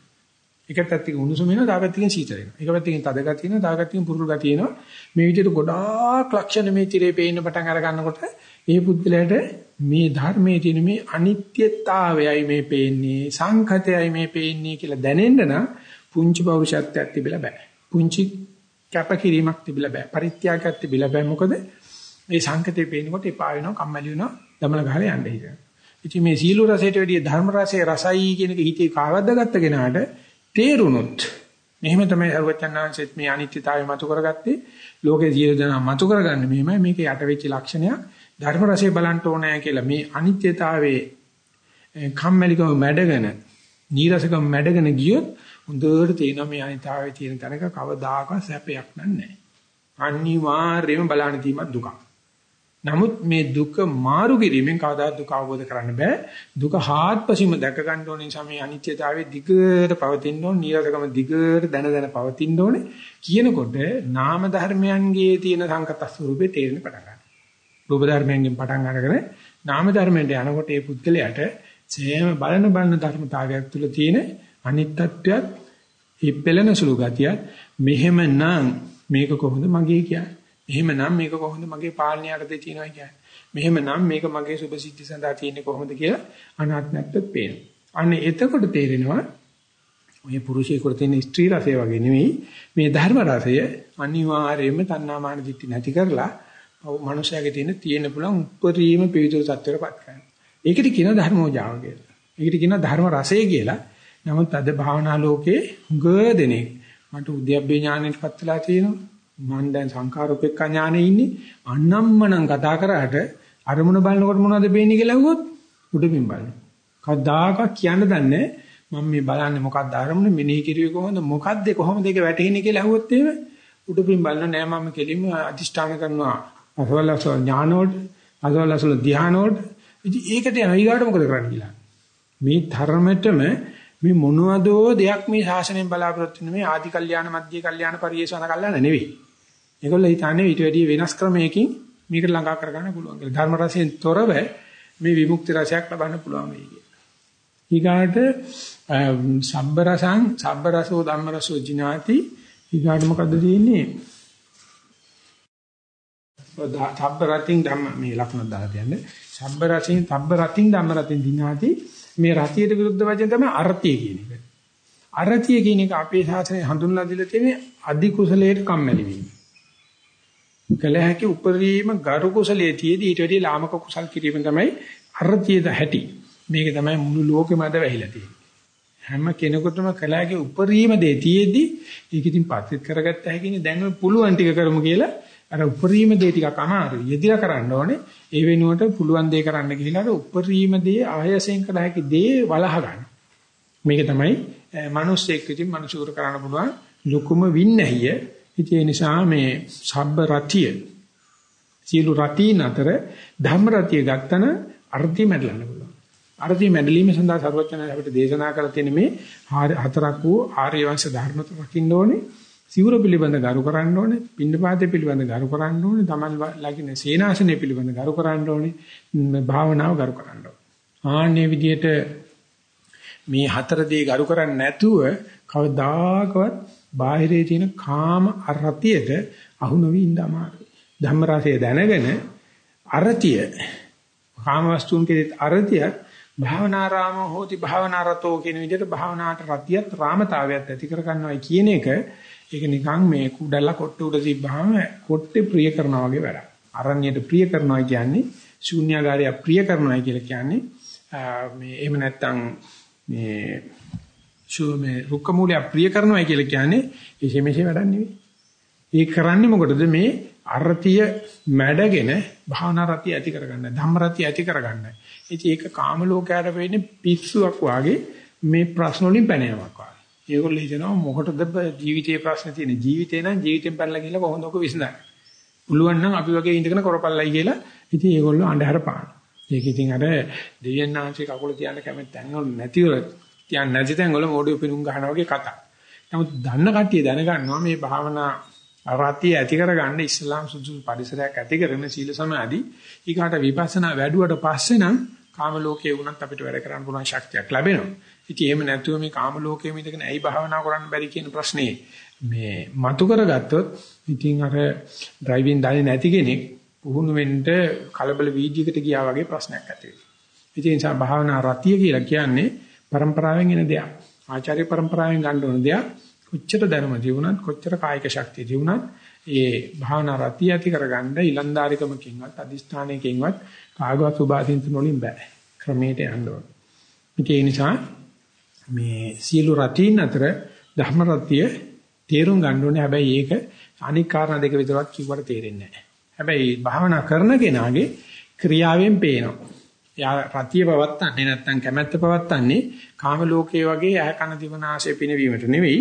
එක පැත්තකින් උණුසුම වෙනවා, තව පැත්තකින් සීතල වෙනවා. එක පැත්තකින් තද ගතිය වෙනවා, තව පැත්තකින් පුරුල් ගතිය වෙනවා. මේ විදිහට ගොඩාක් ලක්ෂණ මේ tire පේන්න පටන් අර ගන්නකොට මේ පුද්ගලයාට මේ ධර්මයේ තියෙන මේ අනිත්‍යතාවයයි මේ පේන්නේ, සංඛතයයි මේ පේන්නේ කියලා දැනෙන්න නම් පුංචි පෞරුෂත්වයක් තිබිලා බෑ. පුංචි කැපකිරීමක් තිබිලා බෑ. පරිත්‍යාගයක් තිබිලා බෑ. මොකද මේ සංකතේ පේනකොට එපා වෙනවා, කම්මැලි වෙනවා, දමල ගහලා යන්න හිතෙනවා. ඉතින් මේ සීල රසයට වැඩිය ධර්ම රසයේ රසයි කියන එක හිතේ කාවද්ද ගත්ත කෙනාට තේරුණොත් මෙහෙම තමයි සර්වචන්නාංශෙත් මේ අනිත්‍යතාවය මතු කරගත්තේ. ලෝකේ සියලු දෙනා මතු කරගන්නේ මෙහෙමයි. මේක යට වෙච්ච ලක්ෂණයක්. ධර්ම රසය බලන්න ඕනෑ කියලා මේ අනිත්‍යතාවයේ කම්මැලිකම මැඩගෙන, නීරසකම මැඩගෙන ගියොත් හොඳට තේනවා මේ අනිතාවේ තියෙන තැනක කවදාකවත් සැපයක් නැහැ. අනිවාර්යයෙන්ම බලන්න තියෙන දුක. නමුත් මේ දුක මාරු කිරීමෙන් කවදාවත් දුක අවබෝධ කරන්න බෑ. දුක හාත්පසින්ම දැක ගන්න ඕන නිසා මේ අනිත්‍යතාවයේ දිගට පවතින්න ඕන, නිරතකම දිගට දැන දැන පවතින්න ඕනේ. කියනකොට නාම ධර්මයන්ගේ තියෙන සංකත ස්වරූපේ තේරෙන පටන් ගන්නවා. රූප ධර්මයෙන් පටන් අරගෙන නාම ධර්මයට යනකොට ඒ පුද්ගලයාට සෑම බලන බලන ධර්මතාවයක් තුළ තියෙන අනිත්‍යත්වයක් ඉපෙළෙන සුළු ගතියක් මෙහෙමනම් මේක කොහොමද මගේ කියන්නේ එහෙමනම් මේක කොහොමද මගේ පාලනය යටතේ තියෙනවා කියන්නේ මෙහෙමනම් මේක මගේ සුභසිද්ධි සඳහා තියෙන්නේ කොහොමද කියලා අනාත්මත්වයක් පේනවා අන්න එතකොට තේරෙනවා ඔය පුරුෂයෙකුට තියෙන ස්ත්‍රී රසය වගේ නෙවෙයි මේ ධර්ම රසය අනිවාර්යයෙන්ම තණ්හාමාන දිට්ඨි නැති කරලා මනුෂයාගේ තියෙන තියෙන පුළුවන් උපරිම පිවිතුරු තත්ත්වයකටපත් කරනවා. ඒකට කියනවා ධර්මෝජාව කියලා. ඒකට කියනවා ධර්ම රසය කියලා. නමුත් අද භාවනා ලෝකේ හුඟ දෙනෙක් මට උද්‍යප්පේ ඥානෙටපත් වෙලා තියෙනවා. මම දැන් සංඛාරෝපේක්ඛ ඥානෙ ඉන්නේ. අන්නම්මනම් කතා කරාට අරමුණ බලනකොට මොනවද පේන්නේ කියලා අහුවොත් උඩින් බලන්න. කවදාකවත් කියන්න දන්නේ මම මේ බලන්නේ මොකක්ද අරමුණ? මෙනෙහි කිරුවේ කොහොමද? මොකක්ද? කොහොමද ඒක වැටෙන්නේ කියලා අහුවොත් එහෙම උඩින් බලන නෑ මම කෙලින්ම අදිෂ්ඨාන කරනවා. අසවලසල ඥානෝඩ අසවලසල ධානෝඩ ඉතින් ඒකට අයිගාට මොකද කරන්නේ කියලා? මේ ධර්මෙටම මේ මොනවදෝ දෙයක් මේ ශාසනයෙන් බලාපොරොත්තු වෙන මේ ආදි කල්යාණ මධ්‍ය කල්යාණ පරිේශන කල්යාණ නෙවෙයි. ඒගොල්ලෝ හිතන්නේ ඊට වැඩිය වෙනස් ක්‍රමයකින් මේකට ළඟා කරගන්න පුළුවන් කියලා. ධර්ම රසයෙන් තොරව මේ විමුක්ති රසයක් ලබන්න පුළුවන් වෙයි කියලා. ඊගාට සම්බ රසං සම්බ රසෝ ධම්ම රසෝ ජිනාති ඊගාට මොකද්ද තියෙන්නේ? සම්බ රතින් ධම්ම මේ ලක්ෂණ දාලා තියන්නේ. සම්බ රසින් සම්බ රතින් ධම්ම රතින් දිනාති මේ රතියට විරුද්ධ වචන තමයි අර්ථය කියන එක. අර්ථය කියන එක අපේ ශාස්ත්‍රයේ හඳුන්ලා දීලා තියෙන්නේ අදි කුසලයට කම්මැලි වීම. කල හැකි උපරිම ගරු කුසලයේ තියේදී ඊට වැඩිය ලාමක කුසල් කිරීම තමයි අර්ථයද හැටි. මේක තමයි මුළු ලෝකෙම අද වැහිලා තියෙන්නේ. හැම කෙනෙකුටම කලාවේ උපරිම දේ තියේදී ඒක ඉතින් පත්‍රිත් කරගත්ත හැකිනේ දැන් පුළුවන් ටික කරමු කියලා අර උපරිම දේ ටිකක් අමාරුයි. යෙදිලා කරන්න ඕනේ. ඒ වෙනුවට පුළුවන් දේ කරන්න ගිහිලා අර උපරිම දේ ආයසෙන් කළ හැකි දේ වලහ ගන්න. මේක තමයි මිනිස්සෙක් විසින් මනුෂ්‍යකර කරන්න පුළුවන් ලොකුම වින්නැහිය. ඉතින් ඒ නිසා මේ සබ්බ රතිය සීල රතින අතර ධම්ම රතිය ගත්තන අර්ධි මැඩලන්න පුළුවන්. අර්ධි මැඩලීම සඳහා සර්වඥයන් අපිට දේශනා කරලා තියෙන මේ හතරක් වූ ආර්ය වංශ ධර්මත රකින්න ඕනේ. සිවුර පිළිබඳ ගරු කරන්න ඕනේ, පින්නපාතේ පිළිබඳ ගරු කරන්න ඕනේ, තමන් ලකින සේනාසනය පිළිබඳ ගරු කරන්න ඕනේ, භාවනාව ගරු කරන්න ඕනේ. ආන්නේ විදිහට මේ හතර දේ ගරු කරන්නේ නැතුව කවදාකවත් බාහිරේ තියෙන කාම අරතියට අහු නොවි ඉන්න අමාරුයි. ධම්ම රසය දැනගෙන අරතිය කාම වස්තුන් කෙරෙහි අරතිය භාවනාරාම හෝති භාවනාරතෝ කියන විදිහට භාවනාට රතියත් රාමතාවයත් ඇති කර ගන්නවයි කියන එක ඒක නිකන් මේ කුඩල්ලා කොට්ට උඩ තිබ්බහම කොට්ටේ ප්‍රිය කරනවා වගේ වැඩක්. අරණ්‍යයට ප්‍රිය කරනවා කියන්නේ ශූන්‍යagaraය ප්‍රිය කරනවා කියලා කියන්නේ මේ එහෙම නැත්තම් මේ මේ රුක්ක මූලය ප්‍රිය කරනවා කියලා කියන්නේ එසේ මෙසේ වැඩක් නෙවෙයි. ඒ කරන්නේ මොකටද මේ අරතිය මැඩගෙන භාවනා රතිය ඇති කරගන්න ධම්ම රතිය ඇති කරගන්න. ඉතින් ඒක කාම ලෝකයට වෙන්නේ පිස්සුවක් වාගේ මේ ප්‍රශ්න වලින් පැනනවක් වාගේ. ඒගොල්ලෝ හිතනවා මොකටද ජීවිතයේ ප්‍රශ්න තියෙන්නේ ජීවිතේ නම් ජීවිතෙන් පැනලා ගිහලා කොහොමද ඔක විසඳන්නේ. පුළුවන් නම් අපි වගේ ඉඳගෙන කරපල්ලයි කියලා ඉතින් ඒගොල්ලෝ අඳුර පාන. ඒක ඉතින් අර දෙවියන් ආංශේ කකුල තියන්න කැමති තැන්වල නැතිව තියන්න නැති තැන්වල මොඩිය පිනුම් ගන්නවා වගේ කතා. නමුත් දන්න කට්ටිය දැනගන්නවා මේ භාවනා රාතිය ඇති කරගන්න ඉස්ලාම් සුදුසු පරිසරයක් ඇති කරගෙන සීල සමාධි ඊකට විපස්සනා වැඩුවට පස්සේ නම් කාම ලෝකයේ වුණත් අපිට වැඩ කරන්න පුළුවන් ශක්තියක් ලැබෙනවා. ඉතින් එහෙම නැතුව මේ කාම ලෝකයේ ඉඳගෙන ඇයි භාවනා කරන්න බැරි කියන ප්‍රශ්නේ මේ මතු කරගත්තොත් ඉතින් අර ඩ්‍රයිවිං දන්නේ නැති කෙනෙක් පුහුණු වෙන්න කලබල වීදියකට ගියා වගේ ප්‍රශ්නයක් ඇති වෙනවා. ඉතින් ඒ නිසා භාවනා රතිය කියලා කියන්නේ પરම්පරාවෙන් එන දෙයක්. ආචාර්ය પરම්පරාවෙන් ගන්න ඕන දෙයක්. කොච්චර දැනුම තිබුණත් කොච්චර කායික ශක්තිය තිබුණත් ඒ භාවනා රතිය ඇති කරගන්න ඊලන්දාරිකමකින්වත් අදිස්ථානයකින්වත් කාගවත් සුභාසින්තන වලින් බෑ. ක්‍රමයට යන්න ඕන. ඒ නිසා මේ සියලු රතීන් අතර ධර්ම රතිය තේරුම් ගන්න ඕනේ. හැබැයි ඒක අනික් කාරණා දෙක විතරක් කිව්වට තේරෙන්නේ නැහැ. හැබැයි භාවනා කරන කෙනාගේ ක්‍රියාවෙන් පේනවා. යා රතිය පවත්තන්නේ නැත්නම් කැමැත්ත පවත්තන්නේ කාම ලෝකයේ වගේ ඇහ කන දිවනාශය පිනවීමට නෙවෙයි.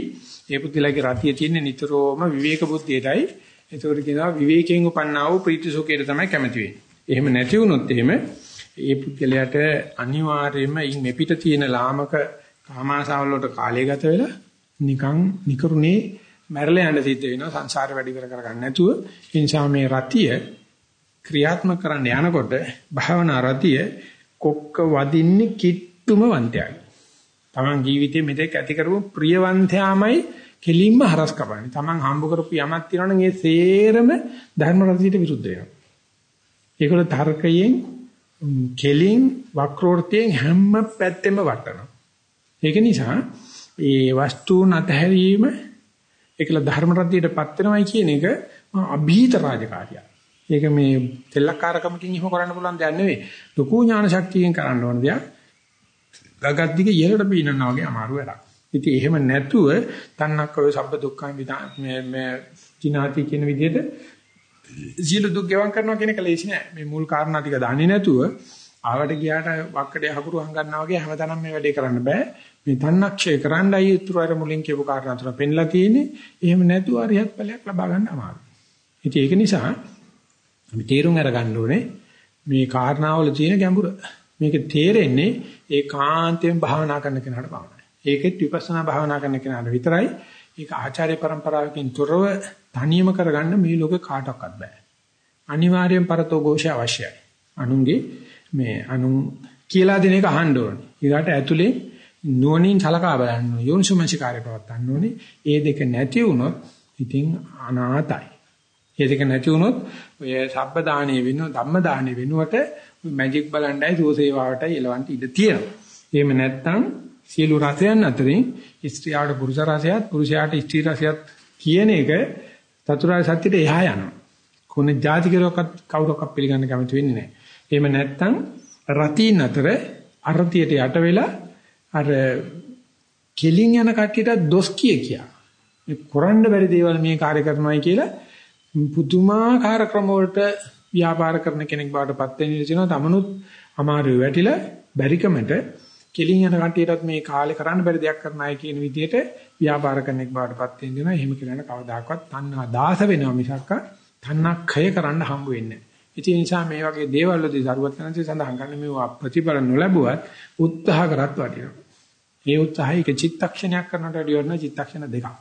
ඒ පුද්ගලයාගේ රතිය තියෙන්නේ නිතරම විවේක බුද්ධියටයි. ඒතකොට කියනවා විවේකයෙන් උපන්නා වූ ප්‍රීති සුඛයට තමයි කැමති වෙන්නේ. එහෙම නැති වුණොත් එහෙම ඒ පුද්ගලයාට අනිවාර්යයෙන්ම ඉන් මෙපිට තියෙන ලාමක කාමාශාවල වලට කාලය ගත වෙලා නිකන් නිකරුණේ මැරලා යන්න සිද්ධ වෙනවා සංසාර වැඩි කර කරගන්න නැතුව ඒ නිසා මේ රතිය ක්‍රියාත්මක කරන්න යනකොට භාවනා රතිය කොක්ක වදින්නේ කිට්ටුම වන්තයයි. Taman ජීවිතේ මෙතෙක් ඇති කරපු ප්‍රියවන්තයාමයි කෙලින්ම හරස් කපන්නේ. Taman හම්බ කරපු යමක් තියෙනවනම් ඒ සේරම ධර්ම රතියට විරුද්ධ වෙනවා. ඒකවල තර්කයෙන් කෙලින් වක්‍රෝර්ථයෙන් හැම පැත්තෙම වටනවා. ඒක නිසා ඒ වස්තුන් අතහැරීම ඒකල ධර්ම රත්නයටපත් වෙනවයි කියන එක අභීත රාජකාරියක්. ඒක මේ තෙල්ලකාරකමකින් එහෙම කරන්න පුළුවන් දෙයක් නෙවෙයි. ලොකු ඥාන ශක්තියෙන් කරන්න ඕන දෙයක්. ගගත් දිග ඉහළට පීනනවා වගේ අමාරු වැඩක්. ඉතින් එහෙම නැතුව තන්නක් ඔය සබ්බ දුක්ඛං විදා මේ මේ ජිනාති කියන විදිහට සියලු දුක් ගෙවම් කරනවා කියන එක ලේසි නෑ. මේ මුල් කාරණා ටික දන්නේ නැතුව ආවට ගියාට වක්කඩේ හකුරු හංගන්නා වගේ හැමදාම මේ වැඩේ කරන්න බෑ. මේ තන්නක්ෂය කරන්නයි උතුරු අර මුලින් කියපු කාරණා තුන පෙන්ලා තියෙන්නේ. එහෙම නැතුව අරියත් ඵලයක් ලබා ගන්න අමාරුයි. ඉතින් ඒක නිසා අපි තේරුම් අරගන්න ඕනේ මේ කාරණාවල තියෙන ගැඹුර. මේක තේරෙන්නේ ඒකාන්තයෙන් භාවනා කරන කෙනාට පමණයි. ඒකෙත් විපස්සනා භාවනා කරන කෙනාට විතරයි. ඒක ආචාර්ය પરම්පරාවකින් තොරව තනියම කරගන්න මේ ලෝකේ කාටවත් බෑ. අනිවාර්යෙන් පරතෝ ഘോഷය අවශ්‍යයි. අනුන්ගේ මේ අනුන් කියලා දෙන එක අහන්න ඕනේ. ඊට ඇතුලේ නුවණින් සලකා බලන්න ඕනේ. යෝනිසමංශ කාර්යය පවත්වා ගන්න ඕනේ. ඒ දෙක නැති වුණොත් ඉතින් අනාතයි. ඒ දෙක නැති වුණොත් ඔය සබ්බ දාණය වෙනුව ධම්ම දාණය වෙනුවට මැජික් බලන්නයි සෝසේවාවටයි එලවන්ට ඉඩ තියෙනවා. එහෙම නැත්නම් සියලු රසයන් අතරින් ස්ත්‍රියට පුරුෂ රසයත් පුරුෂයාට ස්ත්‍රී රසයත් කියන එක චතුරාර්ය සත්‍යෙට එහා යනවා. කොන જાති කෙරොක්වත් කවුරක්වත් පිළිගන්න කැමති වෙන්නේ නැහැ. එහෙම නැත්නම් රතීන් අතර අරතියට යට වෙලා අර කෙලින් යන කට්ටියට දොස් කිය කියා. මේ කරන්න බැරි දේවල් මේ කාර්ය කරනවායි කියලා පුදුමාකාර ක්‍රම වලට ව්‍යාපාර කරන කෙනෙක් බවට පත් වෙන ඉතිනවා තමනුත් අමාරු වැටිලා බැරිකමට කෙලින් යන කට්ටියටත් මේ කාලේ කරන්න බැරි දෙයක් කරන අය කියන විදිහට ව්‍යාපාර කෙනෙක් බවට පත් වෙන දෙනවා. එහෙම කියන කවදාකවත් තණ්හා දාස වෙනවා මිසක් තණ්හා ඛය කරන්න හම්බ වෙන්නේ නැහැ. ඒ නිසා මේ වගේ දේවල් වලදී සරුවත්නන්සේ සඳහන් කරන්නේ මේ ප්‍රතිඵල නොලැබුවත් උත්සාහ කරත් වටිනවා. මේ උත්සාහය එක චිත්තක්ෂණයක් කරනට වැඩි වෙනවා චිත්තක්ෂණ දෙකක්.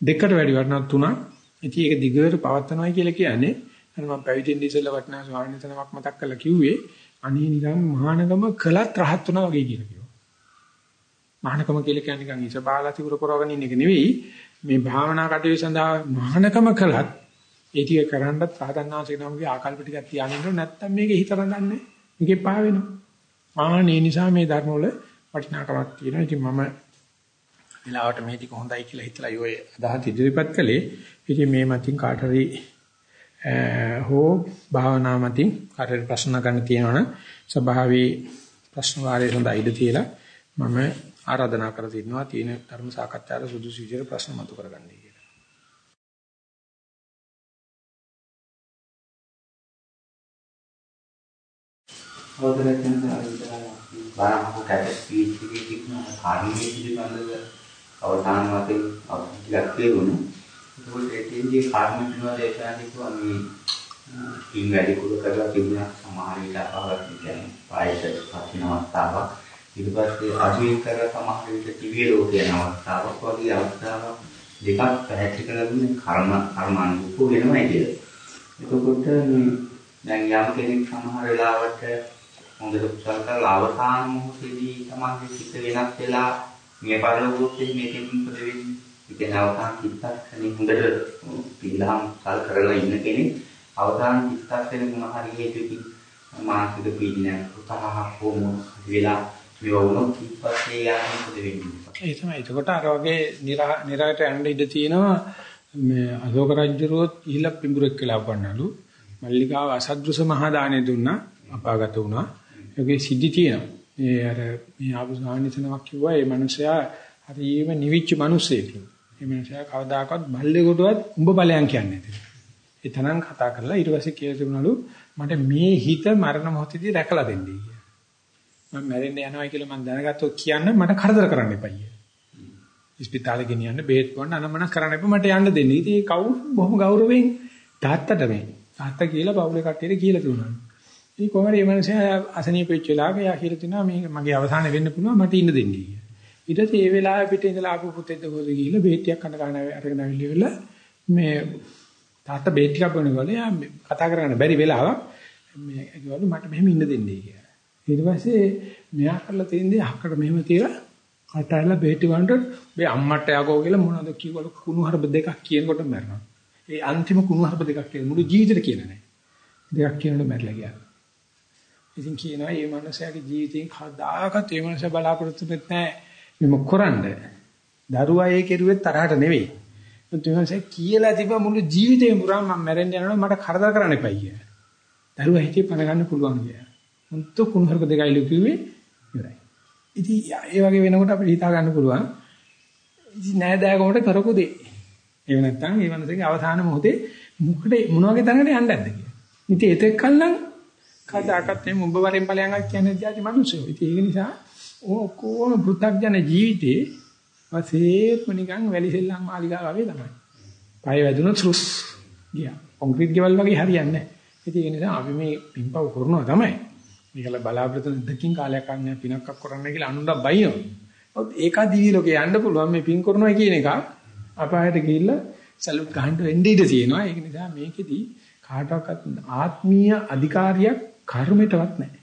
දෙකට වැඩි වෙනවා තුනක්. ඉතින් ඒක දිගට පවත්නවායි කියලා කියන්නේ අර මම පැවිදෙන්න ඉස්සෙල්ලා වටනා ස්වාමීන් වහන්සේනමක් මතක් කරලා කිව්වේ අනේ නිකන් මහානගම කළත් රහත් වුණා වගේ කියලා කිව්වා. මහානකම කියලා කියන්නේ නිකන් ඉසබාලා තිබුර කරවගෙන ඉන්න එක නෙවෙයි මේ භාවනා කටයුතු සඳහා මහානකම කළත් ඒ ටික කරන්නත් සාධනාංශික නමගේ ආකල්ප ටිකක් තියාගෙන ඉන්න නැත්නම් මේක හිත රඳන්නේ මේකේ පා වෙනවා. ආනේ නිසා මේ ධර්ම වල වටිනාකමක් තියෙනවා. ඉතින් මම වෙලාවට මේ ටික හොඳයි කියලා හිතලා යෝය අදහස් ඉදිරිපත් කළේ. ඉතින් මේ මතින් කාට හරි හෝ භාවනා මතින් කාට ප්‍රශ්න ගන්න තියෙනවනම් ස්වභාවී ප්‍රශ්න වාරයේ සඳහා ඉඩ තියලා මම ආරාධනා කර තිනවා තියෙන ධර්ම සාකච්ඡාවේ සුදුසු විදිහට ප්‍රශ්න මතු කරගන්නයි කියලා. හොදලෙන් බාරම කැට ස්පීච් එකේ තිබුණ කාර්යයේ පිළිබඳව අවධානය වශයෙන් අපිට කියවුණා. ඒකෝට එතෙන්දී කර්ම පිළිබඳව ඒකාදී කිව්වා මේ ඉන් වැඩි කුල කරලා තිබුණා සමහර විට අපහසු කියන්නේ පායසට පස්සින අවස්ථාවක් ඊට පස්සේ අසුවින් කරලා සමහර විට දිව්‍ය ලෝක යන අවස්ථාවක් වගේ අවස්ථාවක් දෙකක් පැහැදිලි කරගන්න කර්ම කර්මානුකූප වෙනවා කියලා. එතකොට මේ දැන් යම් කෙනෙක් සමහර වෙලාවට හොඳට කුසල කරලා අවසාන මොහොතේදී තමයි සිත වෙනස් වෙලා මේ පරිලෝකයේ මේ දෙකින් පොද වෙන්නේ. ඒ කියන්නේ අවසාන චිත්තක්ෂණේ හොඳට පිළිහම් කල් කරලා ඉන්න කෙනෙක් අවසාන චිත්තක්ෂණේ මොන හරි හේතුකින් මානසික පීඩනයක් උතරහක් හෝ මොන වෙලා යවුනොත් ඊපස්සේ යන්නේ මොකද වෙන්නේ? ඒ තමයි. එතකොට අර වගේ නිරායට යන්න ඉඩ තියෙනවා මේ අශෝක රජුරුවොත් ඉහිලා පිඹුරෙක් කියලා වන්නලු. මල්ලිකාව අසද්දෘස මහා දානෙ දුන්නා අපාගත වුණා. ඒකේ සිද්ධි තියෙනවා. ඒ අර මේ ආපු සාහනිසනමක් කිව්වා ඒ මනුස්සයා හරියම නිවිච්ච මිනිස්සෙක්. ඒ මනුස්සයා කවදාකවත් බල්ලෙකුටවත් උඹ බලයන් කියන්නේ නැහැ. ඒ තනං කතා කරලා ඊට පස්සේ කියලා තිබුණලු මට මේ හිත මරණ මොහොතේදී රැකලා දෙන්නයි කියලා. මම මැරෙන්න යනවා කියලා මම දැනගත්තොත් කියන්න මට කරදර කරන්න එපා. ඉස්පිතාලේ ගෙනියන්න බේත් බොන්න අනමන කරන්න එපා මට යන්න දෙන්න. ඉතින් ඒ කවුරු බොහොම ගෞරවයෙන් තාත්තට මේ තාත්තා කියලා බවුලේ කට්ටියට කියලා දුන්නා. ඉතින් කොහොමද මේ මිනිහා අසනීප වෙච්ච වෙලාවක යා කියලා තිනවා මේ මගේ අවසාන වෙන්න පුළුවන් මට ඉන්න දෙන්න කියලා. ඊට පස්සේ ඒ වෙලාවේ පිටේ ඉඳලා ආපු පුතෙක් දකෝද ගිහිල්ලා බේටියක් කන්න ගන්න අරගෙන ආවිල්ලා මේ තාත්තා බේට් ටිකක් බොනකොට යා කතා කරගන්න බැරි වෙලාවක් මේ කිව්වලු මට මෙහෙම ඉන්න දෙන්නේ කියලා. ඊට පස්සේ මෙයා කරලා තියෙන්නේ අහකට මෙහෙම තියලා කටහලා බේටි වන්ට මේ අම්මට යකෝ කියලා මොනවද කිව්වලු කුණු හරබ දෙකක් කියනකොට මැරෙනවා. ඒ අන්තිම කුණු හරබ දෙකක් කියන මුළු ජීවිතේට කියන නෑ. දෙකක් කියනකොට මැරිලා ගියා. ඉතින් කියනවා මේ මනුස්සයාගේ ජීවිතෙන් කවදාකවත් මේ මනුස්සයා බලාපොරොත්තු වෙන්නේ නැහැ මේ මොකරන්ද? දරුවා ඒ කෙරුවේ තරහට නෙවෙයි. මුතුන්සේ කියලා තිබ්බ මුළු ජීවිතේම පුරාම මම මැරෙන්න යනවා මට කරදර කරන්න එපා කිය. දරුවා හිතේ පණ ගන්න පුළුවන් කිය. මුන්තු කුණුහරුක දෙකයි ලුකියුවේ ඉවරයි. ඉතින් ඒ වගේ වෙනකොට අපිට හිතා ගන්න පුළුවන්. ඉතින් නෑදෑකමට කරපු දේ. එහෙම නැත්නම් මේ මනසගේ අවසාන මොහොතේ මොකද මොන වගේ තැනකට යන්නද කියලා. ඉතින් ඒතෙක් කල්නම් කදාකත් මේ මුඹ වරෙන් ඵලයන්ක් කියන්නේ ජාති මිනිස්සු. ඉතින් ඒක නිසා ඔක්කොම පෘථග්ජන ජීවිතේ වසේත්ම නිකන් වැලි සෙල්ලම් මාලිගාව වගේ තමයි. පය වැදුනොත් රුස් ගියා. කොන්ක්‍රීට් ගෙවල් වගේ හරියන්නේ නැහැ. ඉතින් ඒ නිසා අපි මේ පින්පව් කරනවා තමයි. මේකල බලාපොරොත්තු දෙකකින් කාලයක් ගන්න පිනක්ක් කරන්න කියලා අනුන්ට බයිනවා. ඔත් ඒක දිවි ලෝකේ යන්න පුළුවන් මේ පින් කරනවා කියන එක අපායට ගිහිල්ලා සලුට් ගහන්න වෙන්න ඉඩ තියෙනවා. ඒක නිසා මේකෙදි කාටවත් ආත්මීය අධිකාරියක් කර්මයටවත් නැහැ.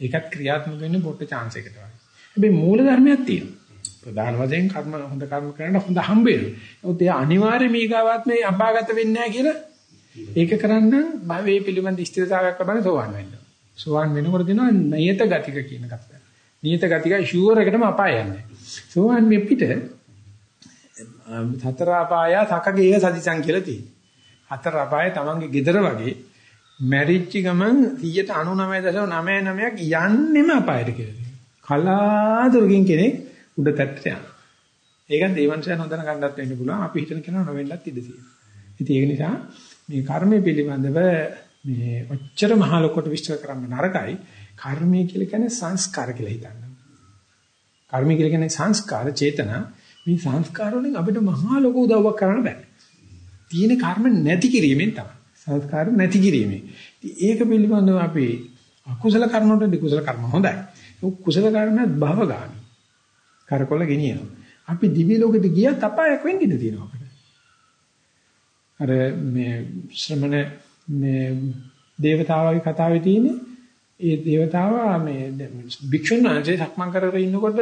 ඒකත් ක්‍රියාත්මක වෙන්නේ පොට්ට chance එකට වගේ. හැබැයි මූල ධර්මයක් තියෙනවා. ප්‍රධාන වශයෙන් කර්ම හොඳ කර්ම කරන්න හොඳ හම්බ වෙනවා. ඒත් ඒ අනිවාර්ය මීගාවත් මේ අපාගත වෙන්නේ නැහැ කියලා ඒක කරන්න භවයේ පිළිබඳ ස්ථිරතාවයක් ලබන්න සෝවන් වෙන්න. සෝවන් වෙනකොට දෙනවා නියත ගතික කියන කතාව. නියත ගතික ෂුවර් එකටම අපාය යන්නේ. සෝවන් මේ පිට හතර අපාය සකගේ සදිසං කියලා තියෙනවා. හතර අපාය තමන්ගේ gedara වගේ මැරිච්ච ගමන් 199.99ක් යන්නෙම අපායට කියලා. කලාතුරකින් කෙනෙක් උඩ තැත්තට යනවා. ඒකත් දේවංශයන් හොඳන ගන්නත් වෙන්න පුළුවන්. අපි හිතන කෙනා නොවෙන්නත් ඉඩ තියෙනවා. ඉතින් ඒක නිසා මේ කර්මය පිළිබඳව මේ ඔච්චර මහ ලොකට විස්තර කරන්න නරකයි. කර්මය කියලා කියන්නේ සංස්කාර කියලා හිතන්න. කර්මය කියලා කියන්නේ සංස්කාර චේතනා. මේ සංස්කාර වලින් අපිට මහා ලොකු උදව්වක් කරන්න බෑ. තියෙන කර්ම නැති කිරීමෙන් තමයි. සංස්කාර නැති කිරීමේ. ඒක පිළිබඳව අපි අකුසල කර්ම වලට නිකුසල කර්ම හොඳයි. කුසල කර්මත් භවගාමි. කරකොල ගෙනියනවා. අපි දිවි ලෝකෙට ගියත් අපායක් වෙන්න ඉඩ තියෙනවා අපිට. අර මේ ශ්‍රමණ මේ దేవතාවාගේ කතාවේ තියෙන්නේ ඒ దేవතාවා මේ භික්ෂුන් වහන්සේ සක්මන් කර කර ඉන්නකොට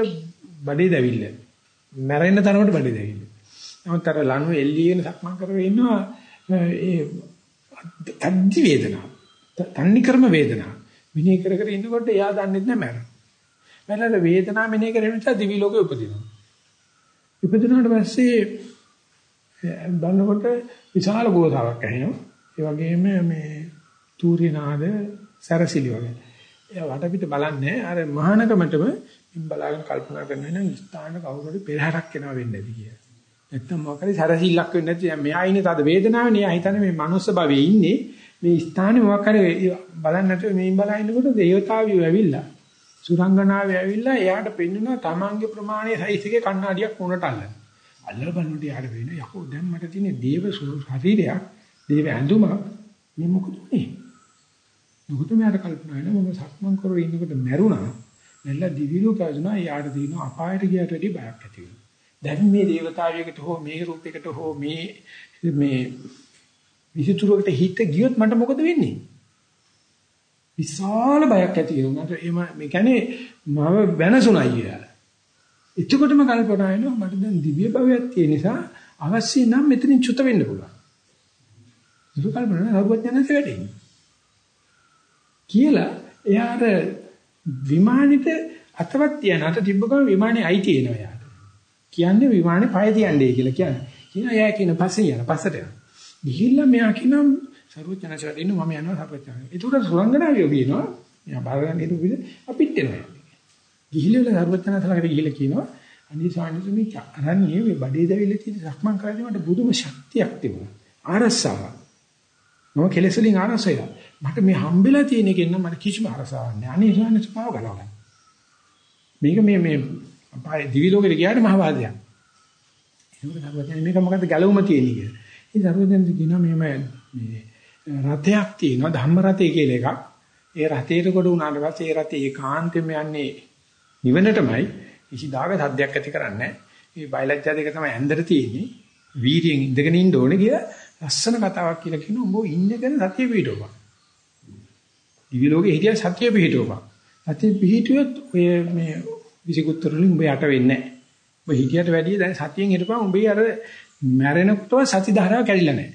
බඩේ දැවිල්ල. මැරෙන්න තරමට බඩේ දැවිල්ල. නමුත් අර ලනු එල්ලීගෙන සක්මන් කරගෙන ඉන්නවා ඒ තද්දි වේදනාව. තන්නි ක්‍රම වේදනාව. මිනේ කර කර ඉන්නකොට එයා දන්නේ නැහැ මැරෙනවා. මැරෙලා වේදනාව මිනේ කරගෙන නිසා දිවි ලෝකෙ උපදිනවා. ඉපදුනාට පස්සේ බලනකොට විශාල ගෝසාවක් ඇහෙනවා. ඒ වගේම මේ තූර්ය නාද සරසිලි වගේ. එයා වටපිට බලන්නේ අර මහානකමටම ඉන් බලාගෙන කල්පනා කරනවා නම් ස්ථාන කවුරු හරි පෙරහැරක් එනවා වෙන්නේ නැති කියලා. නැත්තම් මොකද සරසිල්ලක් වෙන්නේ නැති මෙයා ඉන්නේ තද වේදනාවනේ එයා හිතන්නේ මේ මනුස්ස භවයේ ඉන්නේ මේ ස්ථානේ මොකක් හරි බලන්නේ නැතුව මේන් බලා ඉන්නකොට දේවතාවියෝ ඇවිල්ලා සුරංගනාවේ ඇවිල්ලා එයාට පෙන්වනවා තමන්ගේ ප්‍රමාණයේ සයිස් එකේ කණ්ණාඩියක් උණට අල්ලන. අල්ලලා බලනකොට එයාට වෙන්නේ යකෝ දැන් මට තියෙන දේව ශරීරයක් දේව ඇඳුමක් මේ මොකද උනේ? මොකද මට කල්පනා වෙනවා මම සක්මන් කරගෙන ඉන්නකොට මැරුණා. නැල්ල දිවිලෝ කවුනා යාට දින අපායට ගියට වැඩි බයක් ඇති වෙනවා. දැන් මේ දේවතාවයකට හෝ මේ රූපයකට හෝ මේ මේ විසිතුරකට හිත ගියොත් මට මොකද වෙන්නේ? විශාල බයක් ඇති වෙනවා. මට එම මේ කියන්නේ මම වෙනසුණා කියලා. එතකොටම කල්පනා වෙනවා මට දැන් දිව්‍ය භවයක් තියෙන නිසා අවශ්‍ය නම් මෙතනින් චුත වෙන්න පුළුවන්. ඒක කල්පනා නරුවඥාන්සේ වැඩේ. කියලා එයාට විමානෙට අතවත් තියන අත තිබ්බ ගමන් විමානේ අයිති එනවා යාට. කියන්නේ විමානේ පය තියන්නේ කියලා කියන්නේ. කියන එයා කියන පස්සේ යන පස්සට යන. ගිහිල්ලා මෙයා කියනම් සරුවචනසට ඉන්න මම යනවා සරුවචන. ඒකට සුරංගනාවියෝ කියනවා මෙයා බාරගන්න හිටු විදිහ අපිට එනවා. ගිහිල්ලා සරුවචනසලකට ගිහිල්ලා කියනවා අනිත් සානිසු මේ අරන්නේ මේ බඩේ දැවිල්ල තියෙන සක්මන් කරද්දී මට බුදුම ශක්තියක් තිබුණා. ආරස්සාවක්. මම කෙලෙස් වලින් ආරසය. මට මේ හම්බෙලා තියෙන එකෙන් නම් මට කිසිම අරසාවක් නැහැ. අනේ සානිසු පාව ගලවගන්න. මේක මේ මේ අපාය දිවි ලෝකෙට ගියාට මහ වාදයක්. ඒක සරුවචන මේක මොකද්ද ගැලවුම තියෙන්නේ කියලා. ඉතින් සරුවචන කියනවා මේ මේ රතයක් තියෙනවා ධම්ම රතය කියලා එකක්. ඒ රතේට කොට උනාට පස්සේ ඒ රතේ ඒකාන්තෙම යන්නේ නිවනටමයි. කිසිදාක සද්දයක් ඇති කරන්නේ මේ බයලජ්ජා දෙක තමයි ඇඳට තියෙන්නේ. වීර්යයෙන් ඉඳගෙන ඉන්න ඕනේ කියලා ලස්සන කතාවක් කියලා කියනවා. උඹ ඉන්නගෙන සතිය පිහිටවපන්. දිවි ලෝකේ හිටිය සතිය පිහිටවපන්. සතිය පිහිටුවොත් ඔය මේ විසිකුත්තර වලින් උඹ යට වෙන්නේ නැහැ. උඹ හිටියට වැඩිය දැන් සතියෙන් හිටපන් උඹේ අර මැරෙනකොටව සති ධාරාව කැඩිලා නැහැ.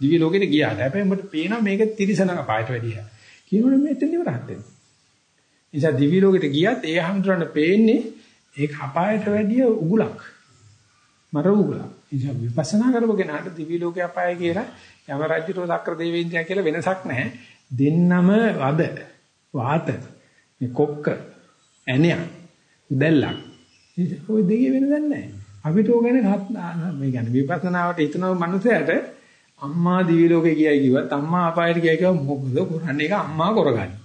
දිව්‍ය ලෝකෙට ගියාට. හැබැයි උඹට පේනවා මේක තිරිසන අපායට වැඩිය. කියනවනේ මේ එතන ඉවරක් වෙනවා. නිසා දිව්‍ය ලෝකෙට ගියත් ඒ හැමතුරන්න පේන්නේ ඒක අපායට වැඩිය උගුලක්. මර උගුලක්. නිසා විපස්සනා කරපු කෙනාට දිව්‍ය ලෝකේ අපාය කියලා යම රජුතෝ සක්‍ර දෙවියන්තියා කියලා වෙනසක් නැහැ. දෙන්නම වද වාත මේ කොක්ක ඇණයක් උදැල්ලක්. ඔය දෙකේ වෙනදක් නැහැ. අපිට ඕක ගැන මේ කියන්නේ විපස්සනාවට හිතනව මනුස්සයට අම්මා දිවි ලෝකේ ගියයි කිව්වත් අම්මා අපායට ගියයි කිව්ව මොකද කරන්නේ ඒක අම්මා කරගන්නේ.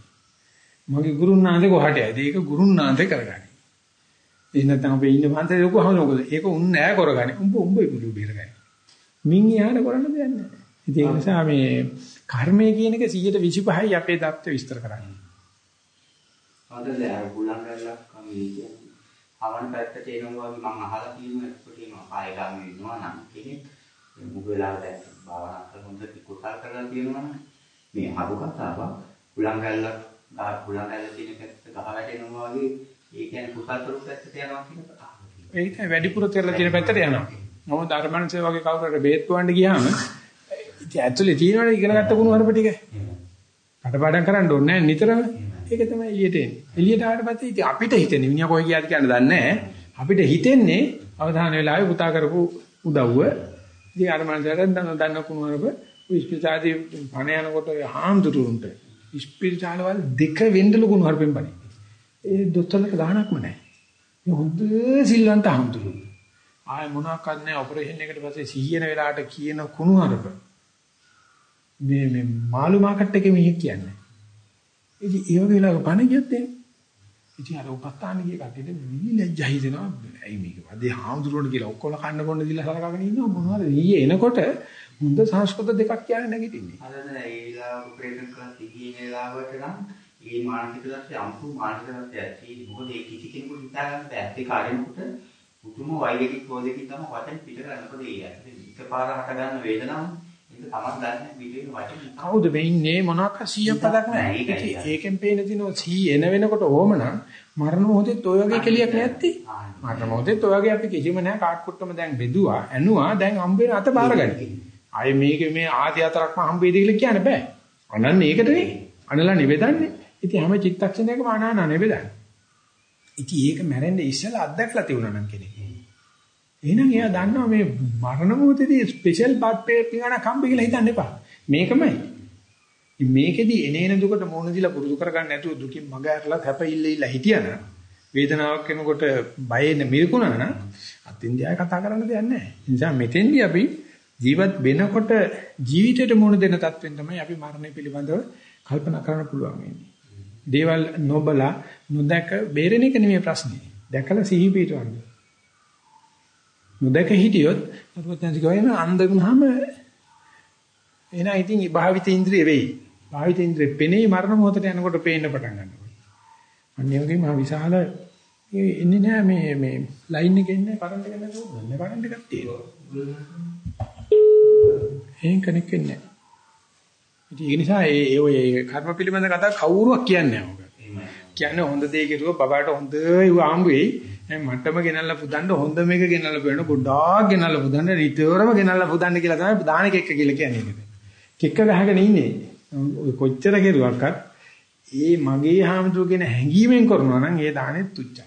මගේ ගුරුන්නාන්සේ කොහට යයිද? ඒක ගුරුන්නාන්සේ කරගන්නේ. එහෙනම් නැත්නම් අපි ඉන්න පන්සලේ ලොකු අහන මොකද? ඒක උන් නෑ කරගන්නේ. උඹ උඹ ඉබුළු බේරගන්නේ. මින් යාන කරන්න දෙයක් නෑ. ඉතින් ඒ නිසා මේ කර්මය කියන එක 125යි අපේ தත්ත්ව විස්තර කරන්නේ. හොඳද අර බුලංගල්ලක් කමී අවන පැත්තට එනවා වගේ මම අහලා තියෙනවා එක්කොට එනවා කාය ගාම වෙනවා නම් කෙනෙක් මුග වෙලාවට භාවනා කරලා හොඳට කුසල් කරලා තියෙනවා මේ අහු කතාවක් බුලංගල්ලක් ගහ බුලංගල්ල තියෙන පැත්ත ගහ වැටෙනවා වගේ ඒ කියන්නේ කුසල් කරු පැත්තට යනවා කියන කතාව. ඒක වැඩිපුර තෙරලා තියෙන පැත්තට යනවා. මම ධර්මංශය වගේ කවුරුහරි බේත් වන්න ගියාම ඉතින් ඇතුලේ තියෙනවනේ ඉගෙන ගත්ත කුණු හරප ටික. කටපාඩම් කරන්න ඕනේ නැහැ නිතරම. ඒක තමයි එළියට එන්නේ. එළියට ආවට පස්සේ ඉතින් අපිට හිතෙන්නේ මිනිහා කොයි ගියාද කියන්න දන්නේ නැහැ. අපිට හිතෙන්නේ අවධාන වෙලාවේ පුතා කරපු උදව්ව. ඉතින් අර මනසට දන්න දන්න කුණුවරප ඉස්පිතාලේ පණ යනකොට හාමුදුරුවන්ට ඉස්පිතාලවල දෙක වෙන්නලු කුණුවරපෙන් පණ. ඒ දොස්තරලට ගහනක්ම නැහැ. ඒ හොඳ සිල්වන්ත හාමුදුරුවෝ. ආය මොනවාක්වත් නැහැ ඔපරේෂන් එකට පස්සේ සීයන වෙලාවට කියන කුණුවරප. මේ මේ මාළු මාකට් එකේ මිනිහ කියන්නේ. ඉතින් ඒ වගේ වෙලාවක පණ ගියත් එහෙම. ඉතින් අර උපස්ථාන ගිය කට්ටියට විලැජ්ජා හිතෙනවා. ඇයි මේක වදේ හාමුදුරුවෝ කියලා ඔක්කොම කන්න බොන්න දීලා සලකගෙන ඉන්නවා මොනවද ඊයේ එනකොට හොඳ සංස්කෘත දෙකක් කියන්නේ නැගිටින්නේ. අර නෑ ඒ වෙලාව ඔපරේෂන් කරලා තිගින වෙලාවට නම් ඒ මානසික දර්ශය අමුතු මානසික දර්ශයක් තියෙන්නේ. මොකද ඒ කිසි කෙනෙකුට හිතා ගන්න බෑ. ඒ කාර්යමුට පුදුම වෛද්‍යකික ප්‍රෝජෙකින් තමයි වචන පිට කරනකොට ඒ ඇත්තට එකපාර හට ගන්න වේදනාව කවුද මේ ඉන්නේ මොනවාක් 100ක් පදක් නැහැ. ඒකෙන් පේන දිනෝ 100 එන වෙනකොට ඕමනම් මරණ මොහොතේත් ඔය වගේ කෙලියක් නැත්තේ. මරණ මොහොතේත් ඔය වගේ අපි කිසිම නැහැ කාට් කුට්ටම දැන් බෙදුවා, ඇනුවා, දැන් හම්බෙන අත බාරගන්න. ආයේ මේක මේ ආදි හතරක්ම හම්බෙයිද කියලා කියන්න බෑ. අනන්නේ ඒකටනේ. අනලා නෙවෙදන්නේ. ඉතින් හැම චිත්තක්ෂණයකම අනාන නෙවෙදන්නේ. ඉතින් ඒක මැරෙන්නේ ඉස්සෙල්ලා අත්දැකලා තියුණා නම් කෙනෙක්. එහෙනම් එයා දන්නවා මේ මරණ මොහොතේදී ස්පෙෂල් බත් පේ පිඟාන කම්බි කියලා හිතන්න එපා. මේකමයි. මේකෙදි එනේන දුකට මොන දිලා පුරුදු කරගන්න නැතුව දුකින් මග ඇරලා තැප ඉල්ල ඉල්ල හිටියනම් වේදනාවක් එනකොට බයෙන් මිරිකුණා නම් අතින්දියාය කතා කරන්න දෙයක් නැහැ. ඒ නිසා මෙතෙන්දී අපි ජීවත් වෙනකොට ජීවිතයට මුණ දෙන තත්වෙන් තමයි අපි මරණය පිළිබඳව කල්පනා කරන්න පුළුවන් වෙන්නේ. දේවල් නොබලා නොදක බේරෙන එක නෙමෙයි ප්‍රශ්නේ. දැකලා සිහි පිටවන්න. නොදක හිටියොත් අරුවත්යන්සි කියවන අන්ධුනහම එන ඉතින් භාවිත ඉන්ද්‍රිය වෙයි. භාවිත ඉන්ද්‍රිය පෙනේ මරණ මොහොතට යනකොට පේන්න පටන් ගන්නවා. අනිත් වගේ මහ විශාල එන්නේ නෑ මේ මේ ලයින් එකේ ඉන්නේ කරන්ට් එක නැතුව නෑ කරන්ට් එකක් තියෙනවා. එහෙන් කනෙක් වෙන්නේ නෑ. ඉතින් ඒ නිසා ඒ ඔය කර්ම පිළිබඳ කතා කවුරුවක් කියන්නේ නෑ ඔක. කියන්නේ හොඳ දේ කෙරුවා බබාට හොඳ ආම්බු වෙයි. මටම ගෙනල්ලා පුදන්න හොඳ මේක ගෙනල්ලා පෙරන ගොඩාක් ගෙනල්ලා පුදන්න නිතරම ගෙනල්ලා පුදන්න කියලා තමයි දාන කෙක්ක කියලා කියන්නේ. කෙක්ක ගහගෙන ඉන්නේ. ඔය කොච්චර කෙරුවක්වත් ඒ මගේ හාමුදුරු කියන හැඟීමෙන් කරනවා නම් ඒ දානෙත් තුච්චයි.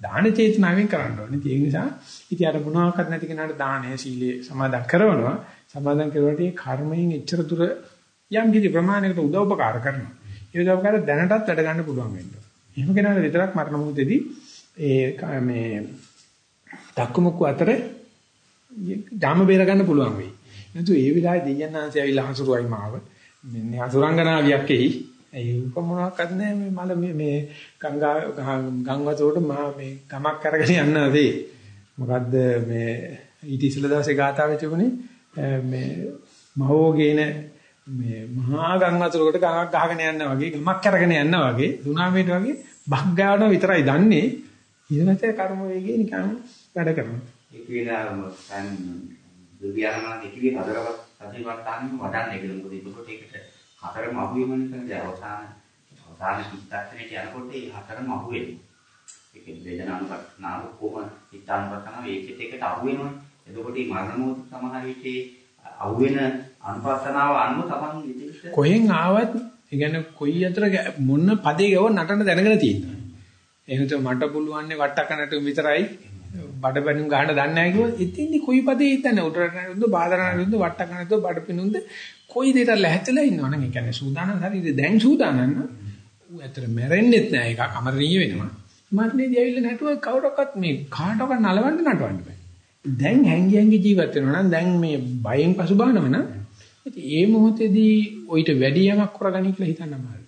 දාන චේතනාවෙන් කරන්න ඕනේ. ඒ නිසා ඉතින් අර මොනවාක්වත් නැති කෙනාට දානය සීලය සමාදන් කරනවා. සමාදන් කරුවාට ඒ කර්මයෙන් එච්චර දුර යම් කිසි ප්‍රමාණයකට උදව් උපකාර කරනවා. ඒ උදව් උපකාර දැනටත් වැඩ ගන්න පුළුවන් වෙනවා. එහෙම කෙනාට විතරක් මරණ මොහොතේදී ඒ මේ දක්කමුක්ක අතර ධාම බේර ගන්න පුළුවන් වෙයි. නැතු ඒ විලායි දෙයයන්ාන්සේ ඇවිල්ලා හසුරුවයි මාව. මෙන්න හසුරංගනාවියක් එයි. ඒ උප මොනවාක්වත් නැහැ මේ මල මේ ගංගා ගම් වතුරට මා මේ ගමක් අරගෙන යන්නදී. මොකද්ද මේ ඊට ඉස්සෙල්ලා දවසේ ගාතාවේ තිබුණේ මේ මහෝගේන මේ මහා ගම් වතුරකට ගමක් ගහගෙන යනවා වගේ ගමක් අරගෙන යනවා වගේ සුනාමියට වගේ භග්ගාවන විතරයි දන්නේ. ඊළඟට කර්ම වේගය නිකන් වැඩ කරනවා. ඒ කියලාම දැන් දුවියනවා දෙකේ හතරවත් සතිපට්ඨානෙ වඩන්න කියලා මොකද ඒකට ඒකට හතරම අහුවෙම නිකන් අවසාන අවසාන චිත්තක්ෂණයට යනකොට ඒ හතරම අහුවෙනවා. ඒ කියන්නේ වේදනානුපස්සනාව කොහොම චිත්තානුපස්සනාව ඒකෙත් එකට අහුවෙනවා. එතකොට මේ මරණ මොහොත සමහර විට අහුවෙන අනුපස්සනාව අනුව තමන් ඉතින් කොහෙන් ආවත් ඒ කියන්නේ කොයි අතර මොන පදේ ගව නටන දැනගෙන තියෙනවා. එහෙනම් මට පුළුවන් වට්ටකනට විතරයි බඩපැනුම් ගහන්න දන්නේ නැහැ කිව්වොත් ඉතින්දි කොයි පදේ හිතන්නේ උඩරට නුද්ද බාදරණ නුද්ද වට්ටකනට බඩපිනුන්ද කොයි දෙයකට ලැහැත්ලා ඉන්නවනම් ඒ කියන්නේ සූදානම් ශරීරය දැන් සූදානම් නම් ඌ ඇතර මැරෙන්නෙත් නෑ ඒක අමරණීය වෙනවා. මරණේදී ඇවිල්ලා නැටුව කවුරක්වත් මේ කාටවත් නලවන්න නටවන්න බෑ. දැන් හැංගි හැංගි ජීවත් වෙනවා නම් දැන් මේ බයෙන් පසුබානව නම් ඉතින් ඒ මොහොතේදී ඔయిత වැඩි යමක් කරගනි කියලා හිතන්න අමාරුයි.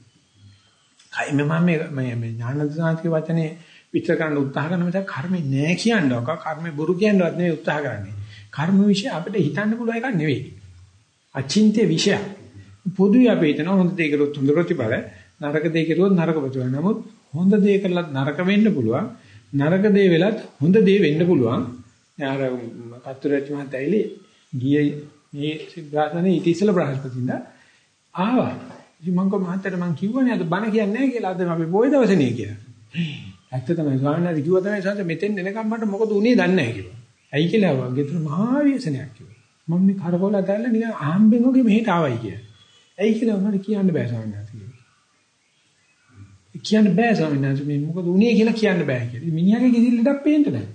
කයිම මම මේ මේ ඥානදානතික වචනේ විතර කරන්න උත්සාහ කරන මිසක් කර්මේ නෑ කියනවක් කර්මේ බොරු කියනවත් නෙවෙයි උත්සාහ කරන්නේ. කර්ම વિશે අපිට හිතන්න පුළුවන් එකක් නෙවෙයි. අචින්තේ විෂය. පොදුයි අපි හිතන හොඳ දේ කළොත් හොඳ ප්‍රතිඵල, නරක දේ කළොත් නරක ප්‍රතිඵල. නමුත් හොඳ දේ කළත් නරක වෙන්න පුළුවන්, නරක දේ වෙලත් හොඳ දේ වෙන්න පුළුවන්. අර කතරච්චි මහත්තයා ඇවිල්ලා ගියේ මේ සිද්ධාසනේ ඊට ඉස්සෙල්ලා බ්‍රහස්පතින්ද ආවා. ඉතින් මං කව මහත්තයට මං කිව්වනේ අද බණ කියන්නේ නැහැ කියලා අද අපි පොයේ දවසේ නේ කියලා. ඇත්ත තමයි ස්වාමීන් වහන්සේ කිව්වා තමයි සංස මෙතෙන් එනකම් මට මොකද උනේ දන්නේ නැහැ කිව්වා. ඇයි කියලා ආවා. ගෙදර මහා ව්‍යසනයක් කිව්වා. මම මේ කරකවල දැල්ලා නිකන් ආම්බෙන් වගේ මෙහෙට ආවයි කියලා. ඇයි කියලා මට කියන්න බෑ ස්වාමීන් වහන්සේ. කියන්න බෑ ස්වාමීන් වහන්සේ මේ මොකද උනේ කියලා කියන්න බෑ කියලා. මිනිහාගේ කිසි ලඩක් පේන්නේ නැහැ.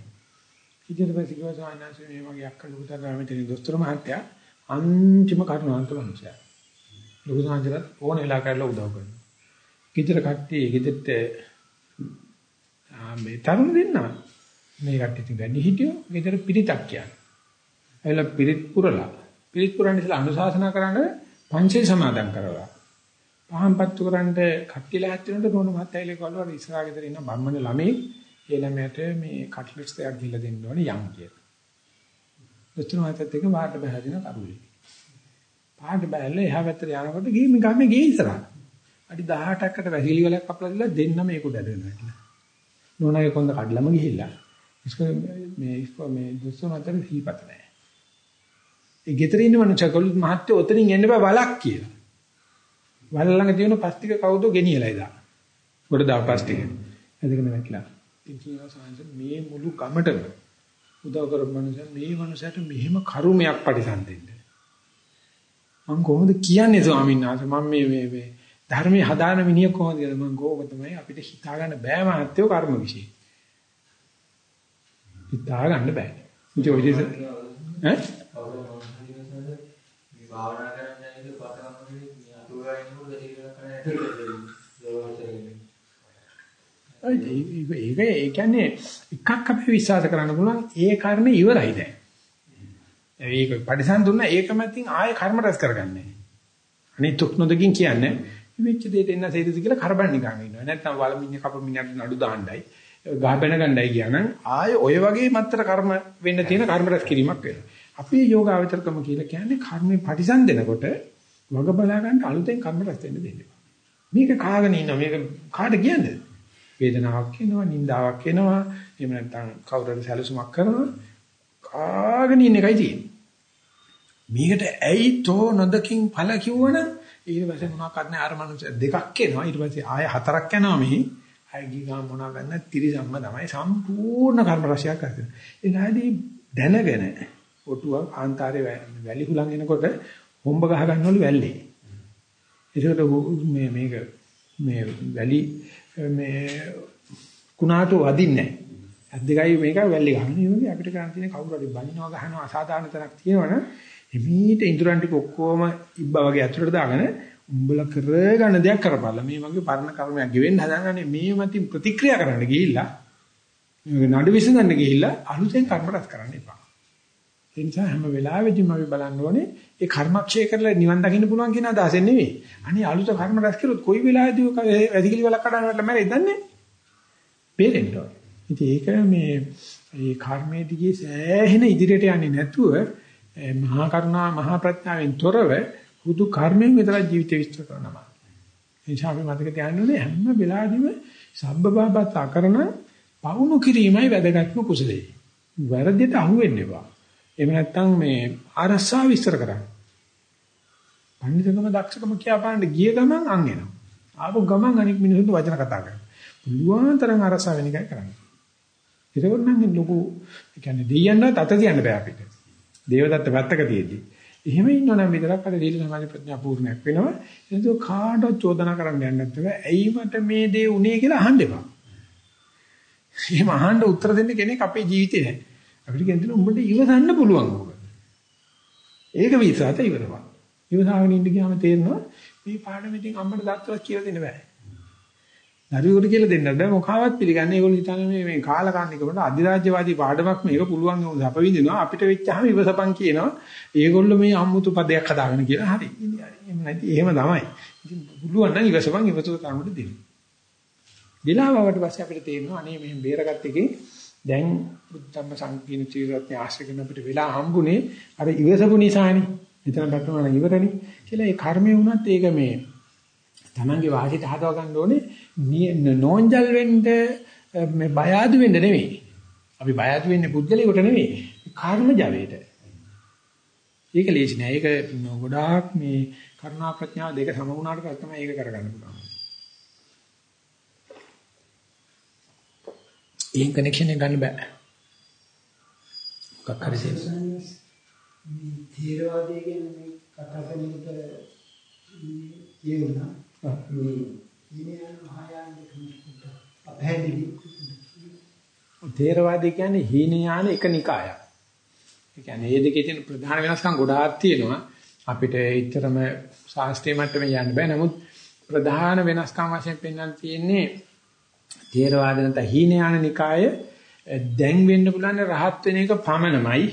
ඊට පස්සේ කිව්වා ස්වාමීන් වහන්සේ මේ වගේ අක්ක ලොකු තරම මෙතන දොස්තර මහත්තයා අන්තිම කරුණාන්ත මනුස්සයා. ලොකු සංජලත් ඕන වෙලා කරලා උදව් කරනවා. ගෙදර කට්ටිය ගෙදරට මේ තරුණ දෙන්නා මේ කට්ටිය වැඩි හිටියෝ ගෙදර පිරිතක් කියන්නේ. එයිලා පිරිත් පුරලා පිරිත් පුරන්න ඉස්සලා අනුශාසනා කරන්න පංචේ සමාදන් කරලා. පහන් පත්තු කරන්න කට්ටියලා හැත්තෙනට නෝන මහත්තයලේ කවලවර ඉස්සරහ ගෙදර ඉන්න බම්මන ළමයි ඒ ළමයට මේ කට්ලට්ස් දෙකක් දීලා දෙන්න ඕනේ යම් කියලා. දොස්තර මහත්තයත් එක්ක වාට බහැදින කරුවේ. පාට බැලලා එහා පැත්තට යනකොට ගිහින් ගමේ ගේ ඉස්සරහ. අඩි 18කට වැසිලි වලක් කපලා දීලා දෙන්න මේක උඩ ඇදගෙන නෝනාගේ කොන්ද කඩලම ගිහිල්ලා. ඉස්ක මේ ඉස්ක මේ දොස්තර මහත්තයා හිපත නැහැ. ඒ ගෙදර ඉන්න මනුස්සයකලු මහත්තයා ඔතනින් එන්න බෑ වලක් කියලා. වල ළඟ තියෙන පස්තික කවුද ගෙනියලා ඉදා. ගොඩ දා පස්තික. එදගෙන වැටලා. ඉතින් කියනවා සාංශ මේ මුළු කමටම උදව් කරපු මනුස්සයා මේ මනුස්සයාට මෙහෙම කරුමයක් පරිසම්දෙන්න. මම කොහොමද කියන්නේ ස්වාමීන් වහන්සේ මම මේ මේ මේ ධර්මයේ හදාන මිනිහ කොහොමද කියලා මම ගෝක තමයි අපිට හිතා ගන්න බෑ මහත්යෝ කර්ම વિશે. හිතා ගන්න බෑ. ඉතින් ඔය දෙස ඈ මේ භාවනා කරන්න යන්නේ පතන ඒක ඒ කියන්නේ එකක් අපි විශ්වාස කරන්න පුළුවන් ඒ කර්ම ඉවරයි දැන්. ඒක පරිසම් දුන්නා ඒකම තින් ආයෙ කර්ම රැස් කරගන්නේ. අනිත් තුක් නොදකින් කියන්නේ වෙච්ච දෙයට එන්න සේදද කියලා කරබන් නිකන් ඉන්නවා. නැත්නම් වලමින්‍ය කපමින්යට නඩු දාන්නයි ගහ බැන ගන්නයි කියනනම් ආයෙ ඔය වගේ මත්තර කර්ම වෙන්න තියෙන කර්ම රැස් කිරීමක් වෙනවා. අපි යෝගාවචරකම කියලා කියන්නේ කර්මේ පරිසම් දෙනකොට වග බලා ගන්න අලුතෙන් කර්ම රැස් වෙන්න දෙන්න. මේක කාගෙන ඉන්නවා මේක කාට කියන්නේ? වේදනාවක් එනවා, නිന്ദාවක් එනවා, එහෙම නැත්නම් කවුරුහරි සැලසුමක් කරනවා. කාගෙන ඉන්න එකයි තියෙන්නේ. මේකට ඇයි තෝ නොදකින් ඵල කිව්වනම් ඊට පස්සේ මොනවාක්වත් නැහැ අර මනුස්ස දෙකක් එනවා ඊට පස්සේ ආය හතරක් යනවා මෙහි ආය ගිගා මොනවා ගන්න තිරිසම්ම තමයි සම්පූර්ණ කර්ම රශියක් කරන්නේ. ඒලාදී දැනගෙන ඔටුව ආන්තරේ වැලි හුලං එනකොට හොම්බ ගහ ගන්නවලු වැල්ලේ. ඒකට මේ මේක මේ වැලි මේ කුණාටු වදින්නේ නැහැ. අත් දෙකයි මේක වැල්ලි ගන්න. මේ වගේ අපිට කරන් තියෙන කවුරු හරි බනිනවා ගහනවා අසාධාරණ තැනක් තියෙනවනේ. එමීට ඉඳුරන් ටික ඔක්කොම ඉබ්බා වගේ අතුරට දාගෙන උඹලා කරගන්න දෙයක් කරපළ. මේ වගේ පරණ කර්මයක් ගෙවෙන්න හදනනේ මේ මතින් ප්‍රතික්‍රියා කරන්න ගිහිල්ලා මේ නඩු විසඳන්න ගිහිල්ලා අලුතෙන් කර්ම රැස් කරන්න එපා. ඒ නිසා හැම වෙලාවෙදිම අපි බලන්න ඕනේ ඒ කර්මක්ෂය කරලා නිවන් දකින්න පුළුවන් කියන අදහසෙන් නෙවෙයි. අනේ අලුත කර්ම රැස් කරොත් කොයි වෙලාවෙදී වැඩිකිලි වලක් කඩන වෙලාවට මම ඉදන්නේ. බේරෙන්න ඕනේ. ඉතින් ඒක මේ මේ කර්මයේ දිගේ සෑහෙන ඉදිරියට යන්නේ නැතුව මහා කරුණා මහා ප්‍රඥාවෙන් තොරව හුදු කර්මයෙන් විතර ජීවිතය විස්තර කරනවා. ඒ නිසා අපි මතක තියාගන්න ඕනේ හැම වෙලාවෙදිම සබ්බබබත් අකරණ පවුණු කිරීමයි වැදගත්ම කුසලයේ. වැරදිට අහු වෙන්න එපා. එහෙම නැත්නම් මේ ආරස්සාව විස්තර කරන්න. පඬිතුකම දක්ෂකම කියා බලන්න ගිය ගමන් අං එනවා. ආපු ගමන් අනික් මිනිස්සුන්ට වචන කතා කරනවා. පුළුවන් තරම් ආරස්සාව වෙන එකයි කරන්නේ. ඒකෝට නම් ලොකු ඒ කියන්නේ දෙයයන්වත් අත තියන්න බෑ අපිට. දේවදත්ත පැත්තක තියෙද්දි. එහෙම ඉන්නවනම් විතරක් අර දීල සමාධි ප්‍රඥා පූර්ණයක් වෙනවා. ඒක කාටවත් චෝදනා කරන්න යන්න නැත්නම් ඇයි මට මේ දේ උනේ කියලා අහන්න එපා. එහෙම අහන්න උත්තර දෙන්න කෙනෙක් අපේ ජීවිතේ නැහැ. අපිට කියන දේ උඹට ඉවසන්න පුළුවන් ඕක. ඒක විශ්වාසය ඉවරපන්. ඉවසාගෙන ඉන්න ගියාම තේරෙනවා මේ පාඩමෙන් අම්මට දාත්තවත් කියලා දෙන්න බෑ. දරුවෙකුට කියලා දෙන්න බෑ මොකාවත් පිළිගන්නේ ඒගොල්ලෝ හිතන්නේ මේ මේ කාලකන්නිකමට අධිරාජ්‍යවාදී පාඩමක් මේක පුළුවන් වුණ අප විඳිනවා අපිට වෙච්චාම ඉවසපන් කියනවා ඒගොල්ලෝ මේ අම්මුතු පදයක් හදාගෙන කියලා හරි එහෙම නැති එහෙම තමයි ඉතින් පුළුවන් නම් ඉවසපන් ඉවසුව තරමට දෙන්න. දිලාවවට පස්සේ අපිට තේරෙනවා අනේ මෙහෙම බේරගත්ත එකේ දැන් බුද්ධම්ම සංකීර්ණ චීරත්‍ය ආශ්‍රය කරන අපිට වෙලා හම්බුනේ අර ඉවසපු නිසානේ. එතන බටවන ඉවරනේ. කියලා ඒ කර්මය වුණත් ඒක මේ Tamange වාසියට හදව ගන්න ඕනේ නෝන්ජල් වෙන්න මේ බය ආදු වෙන්න නෙවෙයි. අපි බය ආදු වෙන්නේ පුද්ගලයෙකුට නෙවෙයි. කර්ම ජවයට. ඒක ලේසි නෑ. ඒක ගොඩාක් මේ කරුණා ප්‍රඥාව දෙක සම වුණාට පස්සේ තමයි ඒක කරගන්න පුළුවන්. ඒන් කනෙක්ෂන් එක ගන්න බෑ. මොකක් හරි සෙන්ස්. මේ තේරවාදය ගැන මේ කතා කරනකොට කියනවා මේ ඉනියන් මහායාන දෙක අපහැදිලි තේරවාදී කියන්නේ හීනයාන එක නිකායක්. ඒ කියන්නේ මේ දෙකේ තියෙන ප්‍රධාන වෙනස්කම් ගොඩාක් තියෙනවා. අපිට ඊතරම ශාස්ත්‍රීය මට්ටමේ යන්න බෑ. නමුත් ප්‍රධාන වෙනස්කම් වශයෙන් පෙන්වන්න තියෙන්නේ තේරවාද නැත්නම් හීනයාන නිකාය දැන් වෙන්න පුළුවන් රහත් වෙන එක පමණමයි.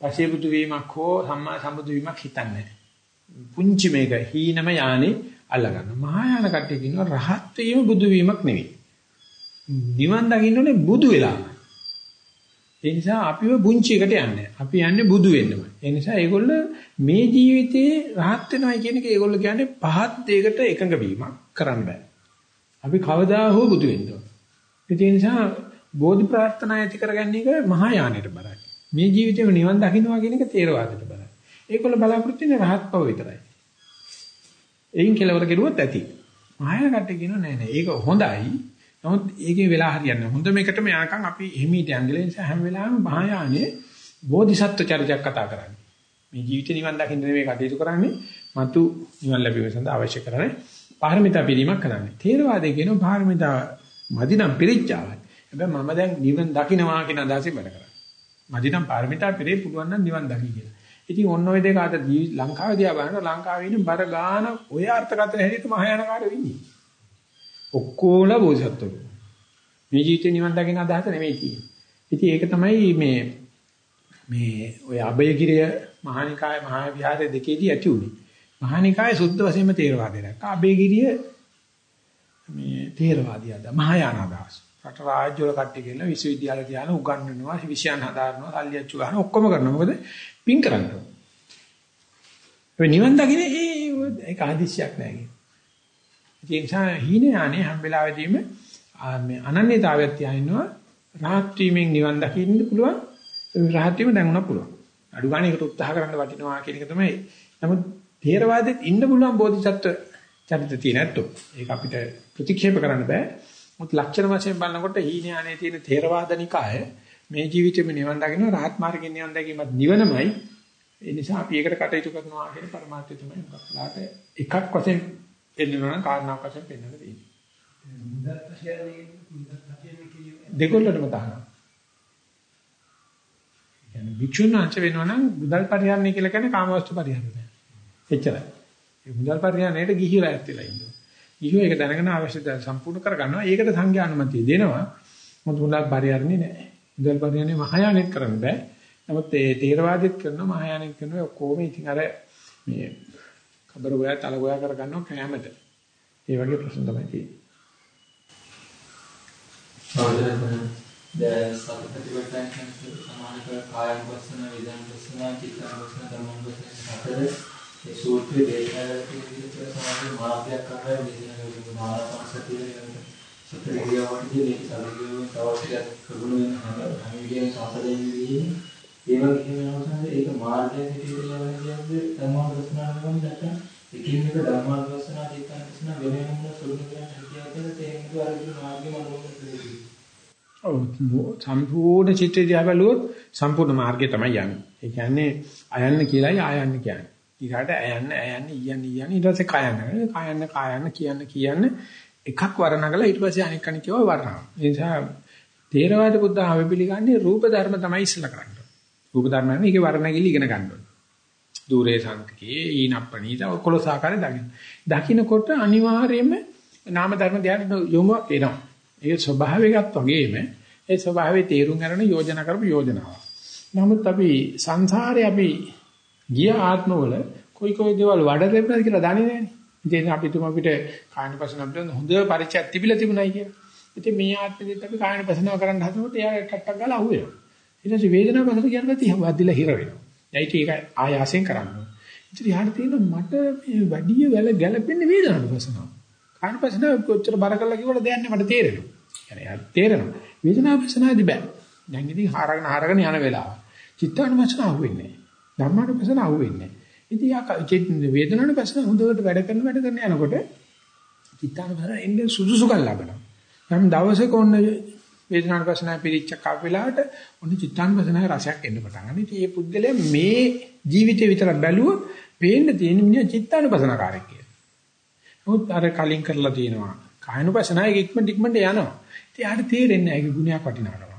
පසේබුදු වීමක් හෝ සම්මා සම්බුදු වීමක් හිතන්නේ පුංචි මේක හීනම යානේ අල්ලගන්න. මහායාන කට්ටිය කියනවා රහත් වීම බුදු වීමක් නෙවෙයි. නිවන් දකින්න ඕනේ බුදු වෙලා. ඒ නිසා අපිව පුංචි එකට යන්නේ. අපි යන්නේ බුදු වෙන්නම. ඒ නිසා ඒගොල්ල මේ ජීවිතේ රහත් වෙනවා කියන එක ඒගොල්ල කියන්නේ පහත් දෙයකට එකඟ වීමක් කරන්න බෑ. අපි කවදා හෝ බුදු වෙන්න ඕන. ඒ නිසා බෝධි ප්‍රාර්ථනා ඇති කරගන්න එක මහා යානෙට බරයි. මේ ජීවිතේම නිවන් දකින්නවා කියන එක තේරවාදයට බරයි. ඒගොල්ල බලාපොරොත්තු වෙන්නේ රහත් බව විතරයි. එයින් කෙලවර කෙරුවොත් ඇති. මහායාන කට්ටිය කියනවා නෑ නෑ ඒක හොඳයි. නමුත් ඒකේ වෙලා හරියන්නේ හොඳ මේකටම යනකම් අපි එහිමීට යන්නේ නිසා හැම වෙලාවෙම මහායානේ බෝධිසත්ව චරිතයක් කතා කරන්නේ. මේ ජීවිතේ නිවන් දකින්න නෙවෙයි කටයුතු කරන්නේ. මතු නිවන් ලැබීම සඳහා අවශ්‍ය කරන්නේ පාරමිතා පිළිමක් කරන්නේ. තේරවාදයේ කියනවා පාරමිතා මදිනම් පිරිච්චාවයි. හැබැයි මම දැන් නිවන් දකින්නවා කියන අදහසින් වැඩ කරන්නේ. මදිනම් පාරමිතා පිරේ පුළුවන් නම් නිවන් දකි කියලා. ඉතින් ඔන්න ඔය දෙක අත ලංකාවේ දිහා බලන ලංකාවේ ඉන්න බර ගාන ඔය අර්ථකථන හැටියට මහායානකාරයෝ ඉන්නේ. ඔක්කොලා බෝසත්තුරු. මේ ජීවිතේ නිවන් දකින්න අදහස නෙමෙයි තියෙන්නේ. ඉතින් ඒක තමයි මේ මේ ඔය අබයගිරිය මහානිකාය මහා විහාර දෙකේදී ඇති උනේ. මහානිකාය සුද්ධ වශයෙන්ම තේරවාදය දැක්කා. අබයගිරිය මේ තේරවාදී අද මහායාන අදහස්. රට රාජ්‍ය වල කට්ටිය කියලා විශ්වවිද්‍යාල තියාන උගන්වනවා, විෂයන් හදාරනවා, සල්ලි අච්චු ගන්න ඔක්කොම කරනවා. මොකද පින් කරන්නේ. ඒ නිවන් දකින්නේ ඒ ඒක ආදිශ්‍යයක් නෑ කියන්නේ. ඒ නිසා හීනේ යන්නේ හැම වෙලාවෙදීම මේ අනන්‍යතාවයක් තියාිනවා රහත් වීමෙන් නිවන් දකින්න පුළුවන් රහත් වීම දැනුණා පුළුවන්. අඩු ගන්න එකට උත්සාහ කරන්න වටිනවා කියන එක තමයි. නමුත් තේරවාදෙත් ඉන්න පුළුවන් බෝධිසත්ව චරිත තියෙන ඇත්තෝ. ඒක අපිට ප්‍රතික්ෂේප කරන්න බෑ. මුත් ලක්ෂණ වශයෙන් බලනකොට හීනයානේ තියෙන තේරවාදනිකාය මේ ජීවිතේම නිවන් දකින්න රහත් මාර්ගෙන් නිවන් දැකීමත් නිවනමයි. ඒ නිසා අපි ඒකට කටයුතු කරනවා කියන පරමාර්ථය තමයි මොකක්ලාට එකක් වශයෙන් පෙන්වනවා නම් කාරණාවක් වශයෙන් පෙන්වන්න තියෙන්නේ. දෙකොල්ලටම තහනම්. කියන්නේ විචුණාංශ වෙනවා නම් මුදල් පරිහරණය කියලා කියන්නේ කාමවස්තු පරිහරණය. එච්චරයි. ඒ මුදල් පරිහරණයට ගිහිලා ඇත්තලා ඉන්නවා. ගිහියෝ ඒක දැනගෙන අවශ්‍ය දේ සම්පූර්ණ කරගන්නවා. ඒකට සංඥානුමතිය දෙනවා. මොකද මුදල් පරිහරණේ නැහැ. මුදල් පරිහරණේ මහායානෙත් කරන්න බෑ. නමුත් ඒ තේරවාදෙත් කරනවා මහායානෙත් කරනවා ඔක්කොම ඉතින් අර මේ කබර ගෝයා තල ගෝයා කරගන්නවා කැමැත. ඒ වගේ ප්‍රශ්න තමයි තියෙන්නේ. සාධනන දැන් සතිපට්ඨාන කියන සමානක කායන වස්න විදන් වස්න චිත්තන වස්න ධම්මන වස්න හතර ඒ සූත්‍රයේ දේශනා කරන විදිහට සමාන මාර්ගයක් අරගෙන දේශනා කරන මානසතිය සතර ගියවන්දී මේ සමගියව තව ටිකක් ප්‍රගුණ වෙන හැම හැම විදිහේ සාසදයෙන් විදිහේ ඒ වගේම අවසානයේ ඒක මාර්ගයක් විදිහට යවන කියන්නේ ධම්මන වස්න නම් නැත්නම් එකින් එක ධර්මාන වස්න චිත්තන වස්න වෙන වෙනම සුළු කියන හැකියාවල තේරුම් අරගෙන මාර්ගෙම අනුගමනය ඔව් සම්පූර්ණ චිත්‍රය දිහා බැලුවොත් සම්පූර්ණ මාර්ගය තමයි යන්නේ. ඒ කියන්නේ අයන්න කියලායි ආයන්න කියන්නේ. ඊගාට අයන්න අයන්න ඊයන්න ඊයන්න ඊට පස්සේ කයන්න. කයන්න කයන්න කියන්න කියන්න එකක් වර්ණගලා ඊට පස්සේ අනෙක් අනික ඒවා වර්ණනවා. ඒ නිසා තේරවාද බුද්ධ ආවෙ පිළිගන්නේ රූප ධර්ම තමයි ඉස්සලා කරන්නේ. රූප ධර්ම නම් ඒකේ වර්ණගිලි ඉගෙන ගන්න ඕනේ. দূරේ සංකේ ඊනප්පණීත ඔකොලොස් ආකාරයෙන් දකින්න. දකින්නකොට අනිවාර්යයෙන්ම නාම ධර්ම ධ්‍යාන යොමු වෙනවා. ඒ ස්වභාවයකට වගේම ඒ ස්වභාවයේ තේරුම් ගන්න යෝජනා කරපු යෝජනාවක්. නමුත් අපි සංසාරේ අපි ගිය ආත්මවල කොයි කොයි දේවල් වඩ ලැබුණාද කියලා දන්නේ නැහැනේ. ඉතින් අපි තුම අපිට කායනපසන අපිට හොඳ පරිචයක් තිබිලා තිබුණයි කියලා. ඉතින් මේ ආත්මෙදිත් අපි කායනපසනාව කරන්න හදනකොට එයා ටට්ටක් ගාලා අහුවෙනවා. ඊට පස්සේ වේදනාව පසට කියනකොට ඉතින් වදිලා හිර වෙනවා. ඒයිට ඒක ආයාසයෙන් කරන්න ඕනේ. ඉතින් යාට තියෙන මට මේ වැඩි වැල ගැලපෙන්නේ වේදනාවට පසනාව. කායනපසනාව කොච්චර බර කරලා කිව්වද දෙයක් නෑ මට තේරෙනවා. يعني යාට තේරෙනවා. වේදනාපසනාවේදී බෑ. දැන් ඉතින් හරගෙන හරගෙන යන වෙලාව. චිත්තානුපසන අහුවෙන්නේ නෑ. ධම්මානුපසන අහුවෙන්නේ නෑ. ඉතින් යා වේදනානුපසන හොඳට වැඩ කරන වැඩ කරන යනකොට චිත්තානුපසන එන්නේ සුදුසුකම් ලබනවා. නම් දවසක ඔන්න වේදනානුපසන පිරිච්ච කප වෙලාවට ඔන්න චිත්තානුපසන රසයක් එන්න පටන් ගන්නවා. ඉතින් මේ පුද්ගලයා මේ ජීවිතේ විතර බැලුවොත් පේන්න තියෙන මිනිහ චිත්තානුපසනකාරයෙක් කියලා. නමුත් අර කලින් කරලා තියෙනවා. කායනුපසනාවේ ඉක්මනට ඉක්මනට යනවා. ඉතින් යාට තේරෙන්නේ නැහැ ඒක ගුණයක් වටිනාකම.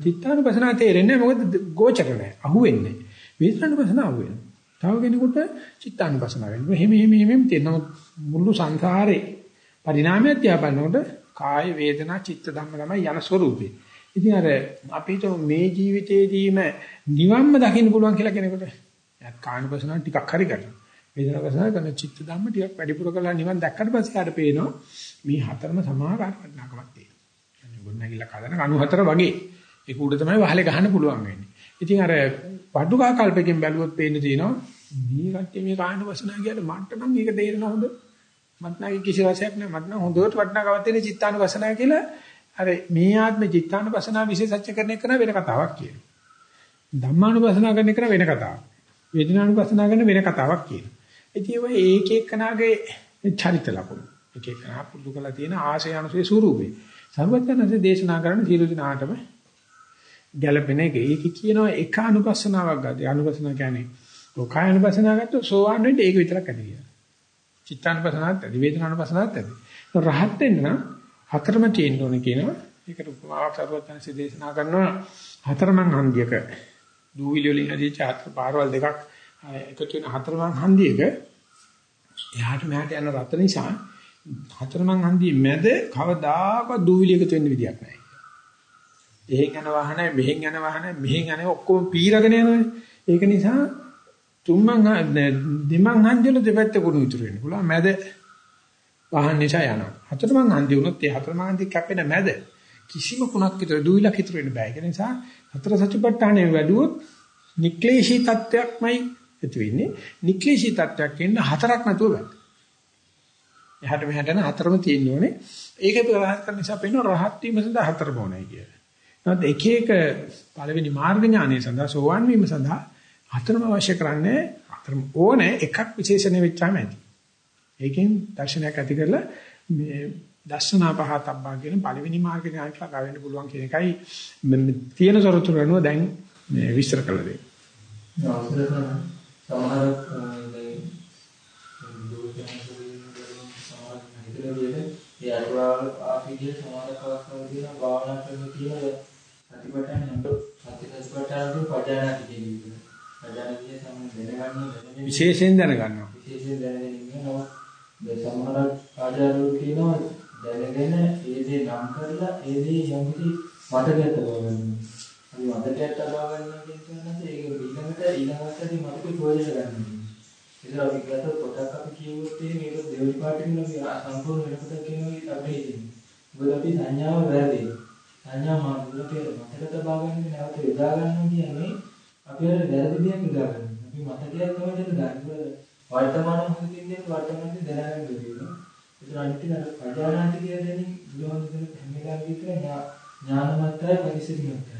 චිත්තානුපසනාව තේරෙන්නේ මොකද ගෝචර නැහැ. අහුවෙන්නේ. වේදනානුපස්සනාව වෙනවා. තව කෙනෙකුට චිත්තානුපස්සනාව වෙනවා. එහෙම එහෙම එහෙම තියෙනවා. මුළු සංසාරේ පරිණාමය තියාපන්නකොට කාය වේදනා චිත්ත ධම්ම තමයි යන ස්වરૂපේ. ඉතින් අර අපිට මේ ජීවිතේදීම නිවන්ම දකින්න පුළුවන් කියලා කෙනෙකුට කායනුපස්සනාව ටිකක් හරි ගන්නවා. වේදනානුපස්සනාව කරන චිත්ත ධම්ම ටිකක් වැඩිපුර කළා නිවන් දැක්කට පස්සේ ආට පේනවා මේ හතරම සමාන වටිනාකමක් තියෙනවා. ගොඩනැගිල්ල කඩන 94 වගේ ඒක උඩ තමයි වහලේ ගහන්න පුළුවන් වෙන්නේ. ඉතින් අර වඩුකා කල්පයෙන් බැලුවොත් පේන්න තියෙනවා මේ කට්ටිය මේ කායන වසනා කියන්නේ මන්ට නම් මේක තේරෙන හොඳ. මට නම් කිසි රසයක් නැහැ. මට නම් හොඳට වටිනාකමක් තියෙන චිත්තාන වසනා කියලා අර මේ ආත්ම චිත්තාන වසනා විශේෂච්ච කරන එක වෙන කතාවක් කියනවා. ධම්මානුපසනා කරන එක වෙන කතාවක්. වේදනානුපසනා කරන වෙන කතාවක් කියනවා. ඉතින් ඔය ඒක එක්කනාගේ චරිත ලකුණු. එක එකනා පුරුදු කරලා තියෙන ආශය අනුසය ස්වරූපේ. සර්වඥාන්සේ දේශනා කරන සීල දිනාටම ගැළපෙන එක. ඒක කියනවා එක අනුපස්සනාවක් ගන්න. අනුපස්සනාව කියන්නේ ලෝකාය අනුපස්සනාව ගත්තොත් සෝවාන් වෙන්න ඒක විතරක් ඇති කියලා. චිත්තානුපස්සනාවත් ඇති, වේදනානුපස්සනාවත් ඇති. රහත් වෙන්න නම් හතරම තියෙන්න ඕනේ කියනවා. ඒකට උපමාවක් සර්වඥාන්සේ දේශනා කරනවා හතරමං හන්දියක දූවිලි වලින් හදිච්ච හතර පාරවල් දෙකක් එකතු වෙන හතරමං හන්දියක එහාට මෙහාට යන රත නිසා හතරමං හන්දියේ මැද කවදාකවත් දූවිලි එකතු වෙන්න විදියක් නැහැ. එහෙන් යන වාහනයි මෙහෙන් යන වාහනයි මෙහෙන් යන ඔක්කොම පීරගෙන යනවනේ. ඒක නිසා තුන්මං දෙමං හන්දියල දෙපැත්ත කුණු ඉතුරු වෙන්න පුළුවන්. මැද වාහන නිසා යනවා. හතරමං හන්දිය වුණොත් ඒ හතරමං හන්දිය කැපෙන මැද කිසිම කුණක් විතර දූවිලක් ඉතුරු වෙන්න බෑ. ඒ නිසා හතර සතිපට්ඨානෙ වැඩුවොත් නික්ලේශී තත්වයක්මයි ඇති වෙන්නේ. නික්ලේශී තත්වයක් ඉන්න හතරක් නැතුව බෑ. එහාට මෙහාට යන හතරම තියෙන්න ඕනේ. ඒක ප්‍රහත් කරන නිසා පේන රහත් වීම සඳහා හතරම ඕනේ කියලා. නමුත් එක එක පළවෙනි මාර්ග ඥානය සඳහා සෝවන් වීම සඳහා හතරම අවශ්‍ය කරන්නේ හතරම ඕනේ එකක් විශේෂණය වෙච්චාම ඇති. ඒකෙන් දර්ශනයක් ඇති කරලා මේ දර්ශනා පහතබ්බා කියන පළවෙනි මාර්ග ඥානයට ළඟා වෙන්න පුළුවන් කියන එකයි තියෙන තොරතුරු අනුව දැන් මේ විස්තර කළ දෙන්නේ. අවසර කරන සමහර දැන් ඒ අටුවාවල ආපිටිය සමාන කවස්වල තියෙන භාවනා ක්‍රම තියෙන ප්‍රතිපටන් නම්බ ප්‍රතිපටන් පජානාති කියන එක. පජානාතිය සම්ම දැනගන්න විශේෂයෙන් දැනගන්නවා. විශේෂයෙන් දැනගෙන ඉන්නවා. දැන් සමහර ආචාර්යවරු කියනවා දැනගෙන ඒ දේ නම් කරලා ඒ දේ යම්කිසි මතකයට තබාගන්න. අපි මතකයට තබාගන්න කියනකොට ඒක ඊළඟට ඊළඟටදී මතකෙ ප්‍රයෝජන ගන්න. ඒක අපි ගත්තොත් පොතක් අපි කියවුවොත් මේක දෙවනි පාඩකින් අපි සම්පූර්ණ වෙනකොට කියනවා අපේ ඉතින්. මොකද අපි සංඥාව වැරදි. සංඥා මානසික මතක තබාගන්න නැවත යොදා ගන්න කියන්නේ අපි අර වැරදි දෙයක් යොදා ගන්න. අපි මතකයක් තමයි ගන්න. වර්තමාන මොහොතේ ඉන්නේ වර්තමානයේ දැනගන්න ඕනේ. ඒක අනිත් එක අජානාති කියන දෙනින් බුදුන් කියන හැම එකක් විතර ඥානමත්ය පරිසිරිමත්ය.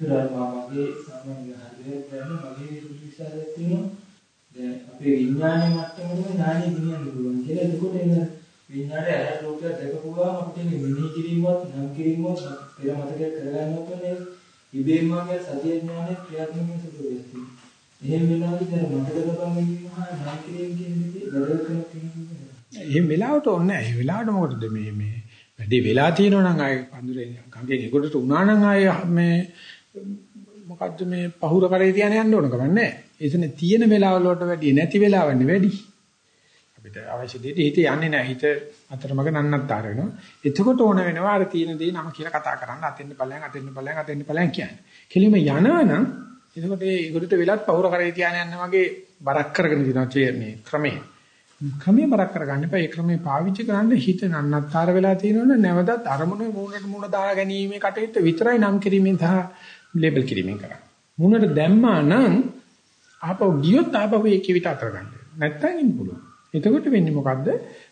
ඒක මගේ සාමාන්‍ය හදේ දැන මගේ විශ්වාසයක් තියෙනවා. දැන් අපේ විඥානයේ මට්ටමේ ඥානෙ ගෙනියන්න පුළුවන් කියලා. එතකොට එන විඥානයේ ඇහැ ලෝකයක් දැකපුවාම අපිට මෙනෙහි කිරීමවත් නම් කිරීමවත් පෙර මතකයක් කරගන්නත් ඕනේ. ඉබේම වගේ සතිය ඥානය ක්‍රියාත්මක වෙන සුළු වෙනවා. එහෙම වෙලාවදී දැන් මතක තබා ගැනීම හා නම් කිරීම කියන දේ වැදගත් වෙනවා කියන්නේ. එහෙම වෙලාවට ඕනේ නැහැ. ඒ වෙලාවට මොකටද මේ මේ වැඩි වෙලා තියෙනවා නම් ආයේ පඳුරේ ගඟේ ගෙකොඩට උනා නම් ආයේ මේ මොකද්ද මේ පහුර කරේ තියන යන්න ඕන කමක් නැහැ. එතන තියෙන වෙලාවල වලට වැඩි නැති වෙලාවන්නේ වැඩි. අපිට අවශ්‍ය දෙයට හිත යන්නේ නැහැ. හිත අතරමඟ නන්නත්තර වෙනවා. එතකොට ඕන වෙනවා අර තියෙන දේ නම කියලා කතා කරන්න. අතෙන්න ඵලයන් අතෙන්න ඵලයන් අතෙන්න ඵලයන් කියන්නේ. කෙලිම යනවනම් එතකොට ඒ ඒකට වෙලත් පහුර කරේ තියන යන්න වගේ බරක් කරගෙන දිනවා මේ ක්‍රමේ. ක්‍රමයේ බරක් කරගන්න එපා. ඒ ක්‍රමේ පාවිච්චි කරන්න හිත නන්නත්තර වෙලා තියෙනවනේ නැවතත් අරමුණේ මූණට මූණ දා ගැනීමේ කටයුත්ත විතරයි නම් කිරීමෙන් සහ ලේබල් කිරීමෙන් කරන්නේ. මූණට දැම්මා නම් ආපහු ගියොත් ආපහු ඒකේ විතර අතර ගන්න. නැත්තම් ඉන්න පුළුවන්. එතකොට වෙන්නේ මොකද්ද?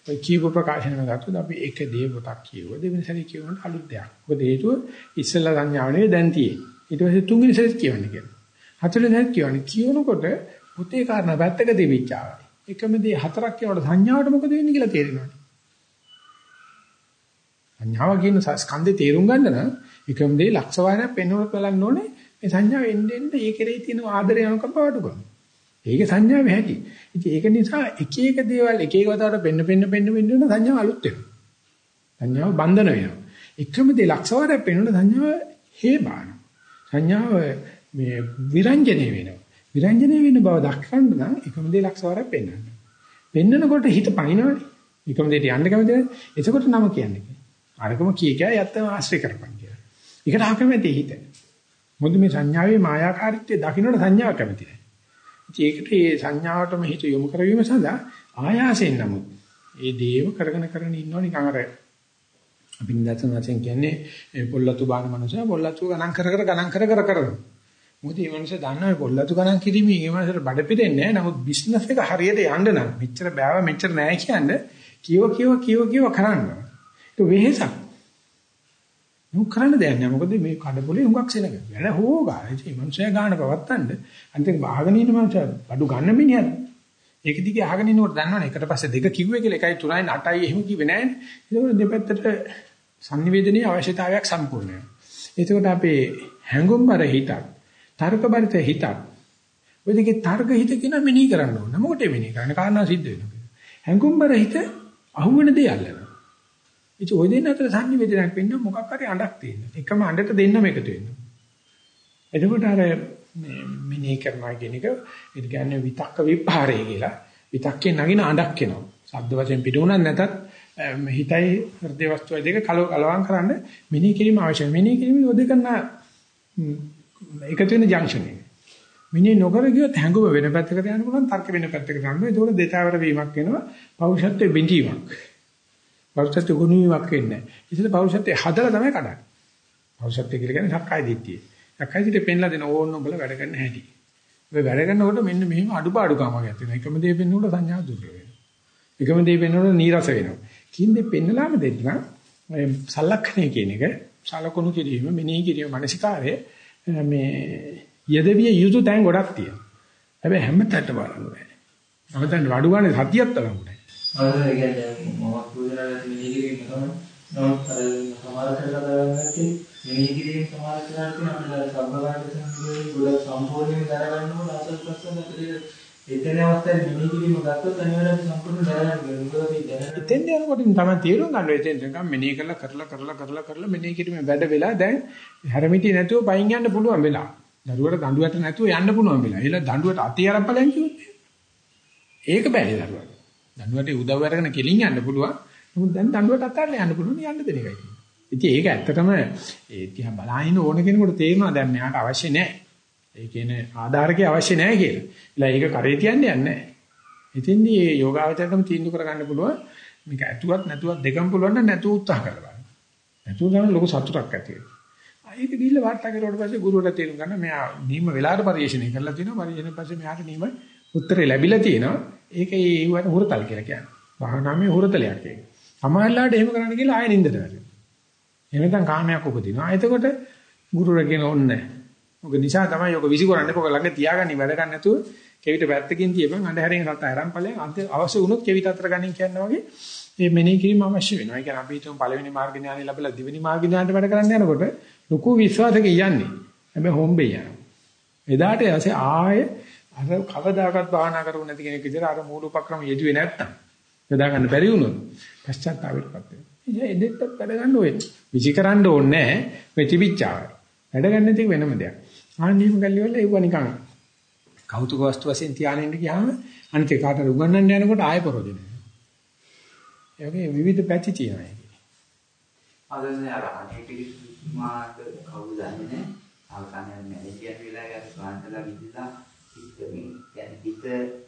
ඔය කීප ප්‍රකාශනම ගත්තොත් අපි එක දේ පොතක් කියුවා. දෙවෙනි සැරේ කියවනට අලුත් දෙයක්. මොකද හේතුව ඉස්සෙල්ලා සංඥාව නෙවෙයි දැන් තියෙන්නේ. ඊට පස්සේ තුන්වෙනි සැරේත් කියවන්නේ කියලා. හතරවෙනි සැරේත් කියවන්නේ. කියනකොට පුතේ කාරණා පැත්තක දෙවිච්චාවයි. එකම දේ හතරක් කියනකොට සංඥාවට මොකද වෙන්නේ කියලා තේරෙනවා. සංඥාව කියන ස්කන්ධේ තේරුම් ගන්න නම් එකම දේ ලක්ෂ වාරයක් පෙන්වන්න බලන්න ඕනේ. මේ සංඥාව එන්නේ එන්නේ ඒ කෙරෙහි තියෙන ආදරය අනුකම්පාවට කරනවා. ඒක සංඥාවේ හැටි. ඉතින් ඒක නිසා එක එක දේවල් එක එක වතාවට පෙන්න පෙන්න පෙන්න පෙන්න වෙන සංඥාව අලුත් වෙනවා. සංඥාව බන්ධන වෙනවා. එකම දේ ලක්ෂ වාරයක් පෙන්වන සංඥාව හේබාන. සංඥාව මේ විරංජනේ වෙනවා. විරංජනේ වෙන බව දක්වන්න නම් එකම දේ ලක්ෂ වාරයක් පෙන්වන්න. පෙන්නකොට හිත පනිනවනේ. එකම දෙයට යන්න කැමති නැහැ. එතකොට නම කියන්නේ. අරකම කී කිය යත්තම ආශ්‍රය කරපන් කියලා. ඒකට අකමැති හිත. මොකද මේ සංඥාවේ මායාකාරීත්වය දකින්නට සංඥාව කැමති නැහැ. ඒකට මේ සංඥාවටම හිත යොමු කරවීම සඳහා ආයාසයෙන් නමුත් ඒ දේව කරගෙන කරගෙන ඉන්නව නිකන් අර අපි නිදර්ශන වශයෙන් කියන්නේ පොල්ලතු බාන මනුස්සයා පොල්ලතු ගණන් කර කර ගණන් කර කර කරනවා. මොකද මේ මනුස්සයා දන්නවා මේ පොල්ලතු ගණන් කිරීමෙන් මේ මනුස්සයාට බඩ පිරෙන්නේ නැහැ. නමුත් බිස්නස් එක හරියට යන්න නම් මෙච්චර බෑව මෙච්චර නෑ කියන්නේ කියව කියව කියව කියව කරන්න. ඒක වෙහෙසක්. මොක කරන්න දෙයක් නෑ. මොකද මේ කඩපොලේ හුඟක් සෙනග. වැඩ හොෝගා. ඒ මනුස්සයා ගාන පවත්තන්න අන්තිම බාගෙන ඉන්න මනුස්සයා බඩු ගන්න මිනිහද. ඒක දිගේ අහගෙන ඉන්නකොට දන්නවනේ එකට පස්සේ දෙක කිව්වේ කියලා 1යි 3යි 8යි එහෙම කිව්වේ නෑනේ. ඒක දෙපැත්තට sannivedanaye අවශ්‍යතාවයක් සම්පූර්ණ වෙනවා. එතකොට අපේ හැඟුම්බර හිතක්, තර්කබරිත හිතක්. ඔය දෙකේ තර්ක හිත කියන මෙනෙහි කරන්න ඕන. මොකටද මෙනෙහි කරන්නේ? කාරණා සිද්ධ වෙනවා. හැඟුම්බර හිත අහුවෙන දේ අල්ලනවා. ඉතින් ওই දෙන්න අතර sannivedanayak වෙන්න මොකක් හරි අඬක් තියෙනවා. එකම අඬට දෙන්නම එකතු වෙනවා. එතකොට අර මේ මිනේ කරනවා කියන එක ඒ කියන්නේ විතක්ක විපහාරය කියලා. විතක්කේ නගින අඬක් එනවා. ශබ්ද වශයෙන් පිටුණක් නැතත් හිතයි හෘද වස්තුවයි දෙක කලව කලවම් කරන්න මිනේ කිරීම අවශ්‍යයි. මිනේ කිරීම යොද කරන එකතු වෙන ජංක්ෂන් එක. මිනේ නොකර ගියොත් හැඟුම වෙන පැත්තකට යන්න පුළුවන් තර්ක වෙන පැත්තකට යන්න. ඒකෝට දෙතාවර වීමක් වෙනවා. පෞරුෂත්වයේ බිඳීමක්. පෞරුෂත්වයේ ගුණීමක් වෙන්නේ නැහැ. ඉතින් පෞරුෂත්වයේ හදලා තමයි කඩන්නේ. පෞරුෂත්වය කියලා කියන්නේ සක්කාය දිට්ඨිය. සක්කාය දිට්ඨිය පෙන්ලා දෙන ඕන උඹල වැඩ කරන්න හැටි. ඔය වැඩ කරනකොට මෙන්න මෙහෙම අඩුපාඩුකමක් ඇති වෙනවා. එකම දේ පෙන්වනකොට සංඥා දුර වෙනවා. එකම දේ පෙන්වනකොට නීරස වෙනවා. කින්දේ පෙන්නලාම දෙන්න මේ සලක්ෂණය කියන එක සලකුණු කිරීම මෙනෙහි කිරීම මානසිකාරය මේ යදවිය යුතු තැන් ගොඩක් තියෙනවා. හැබැයි හැම තැනට බලන්න බෑ. අවතන් වඩු ගන්න සතියක් තරම් නෑ. අර ඒ කියන්නේ මොහොත් පුදුරලා මෙනෙහි කිරීම තමයි. නමුත් අර සමහර කරලා මෙනෙහි කිරීම සමහර කරලා තියෙන අපිට සම්බවන්ත සංකේතයේ ගොඩ සම්පූර්ණයෙන් දරගන්න ඕන අසල් ප්‍රශ්න ඇතුලේ එතන අවස්ථාවේ මෙනෙහි කිරීම ගත්තොත් අනිවාර්යයෙන් සම්පූර්ණ දැනගන්න මොකද මේ දැනගන්න එතෙන් යනකොට තමයි තේරුම් ගන්න එතෙන් නිකන් මෙනෙහි කරලා කරලා කරලා කරලා කරලා මෙනෙහි කිරීමේ වැඩ වෙලා දැන් හැරමිටි නැතුව පයින් යන්න පුළුවන් වෙලා. දරුවට දඬුවට නැතුව යන්න පුළුවන් වෙලා. ඒලා දඬුවට අතේ අරන් ඵලයන් කිව්වොත් ඒක බෑ දරුවට. දඬුවට උදව් අරගෙන කෙලින් යන්න පුළුවන්. නමුත් දැන් දඬුවට අතල්ලා යන්න පුළුවන් යන්න දෙන එකයි. ඉතින් ඒක ඇත්තටම ඒ තියා බලහින්න ඕන කෙනෙකුට තේරෙනවා දැන් මෙයාට අවශ්‍ය නැහැ. ඒ කියන්නේ ආධාරකේ අවශ්‍ය නැහැ කියලා. එලා ඒක කරේ තියන්නේ නැහැ. ඉතින්දී මේ යෝගාවචරකම තීන්දුව කරගන්න පුළුවන් මේක ඇතුවත් නැතුවත් දෙකම පුළුවන් නම් නැතුව උත්සාහ කරලා. නැතුව ගන්න ලොකු සතුටක් ඇති වෙනවා. ඒක දීලා වාර්තා කරුවාට පස්සේ ගුරුවරයා තේරුම් ගන්න මෙයා නියම වෙලාවට පරිශීලනය කරලා තිනවා. පරිශීලනය පස්සේ මෙයාට නියම උත්තරේ ලැබිලා තියෙනවා. ඒක ඒ වුණාට හුරතල් කියලා කියන්නේ. භාවනාවේ හුරතලයක් ඒක. සමාහලලාට එහෙම කරන්න කියලා ආයෙ නින්දට වැටෙනවා. එහෙම නැත්නම් කාමයක් උපදිනවා. එතකොට ගුරුවරයා කියන ඕන්නේ ඔක නිසා තමයි ඔක විසිකරන්නේ ඔක ළඟ තියාගන්න වැඩ ගන්න නැතුව කෙවිත පැත්තකින් තියපන් අඳුරෙන් රට අරන් ඵලයන් අන්ත අවශ්‍ය වුණොත් කෙවිත අතර ගන්න කියනවා වගේ මේ මෙනෙහි කිරීම අවශ්‍ය වෙනවා. ඒ කියන්නේ අපි හිතමු පළවෙනි මාර්ග ඥානෙ ලැබලා දෙවෙනි මාර්ග ඥානට වැඩ කරන්න යනකොට ලොකු විශ්වාසක යන්නේ. හැබැයි හොම්බේ යනවා. එදාට ඇසේ ආයේ අර කවදාකවත් භාවනා කරුව නැති කෙනෙක් විදිහට අර මූල උපක්‍රම යෙදුවේ නැත්තම් යොදා ගන්න බැරි වුණොත් පශ්චාත්තාපයටපත් වෙනවා. ඉතින් එදෙට්ට වැඩ ගන්න ඕනේ. විචිකරන්න ඕනේ නැහැ. මේ තිබිච්චාවයි. වැඩ ගන්න තියෙක වෙනම දෙයක්. ආනීම ගල්ලිවල ඒව නිකන් කෞතුක වස්තු වශයෙන් තියාගෙන ඉන්න ගියාම අනිත් කාටද උගන්වන්න යනකොට ආය පරෝදේ නෑ. ඒ වගේ විවිධ පැති තියෙනවා ඒකේ. අදන්නේ අර අනේ පිළිමාට කවුද දන්නේ නෑ. අවසානයේ මැනේජර් වෙලා ගිය ස්වාන්තලා විදිහලා හිත මේ කියන්නේ හිත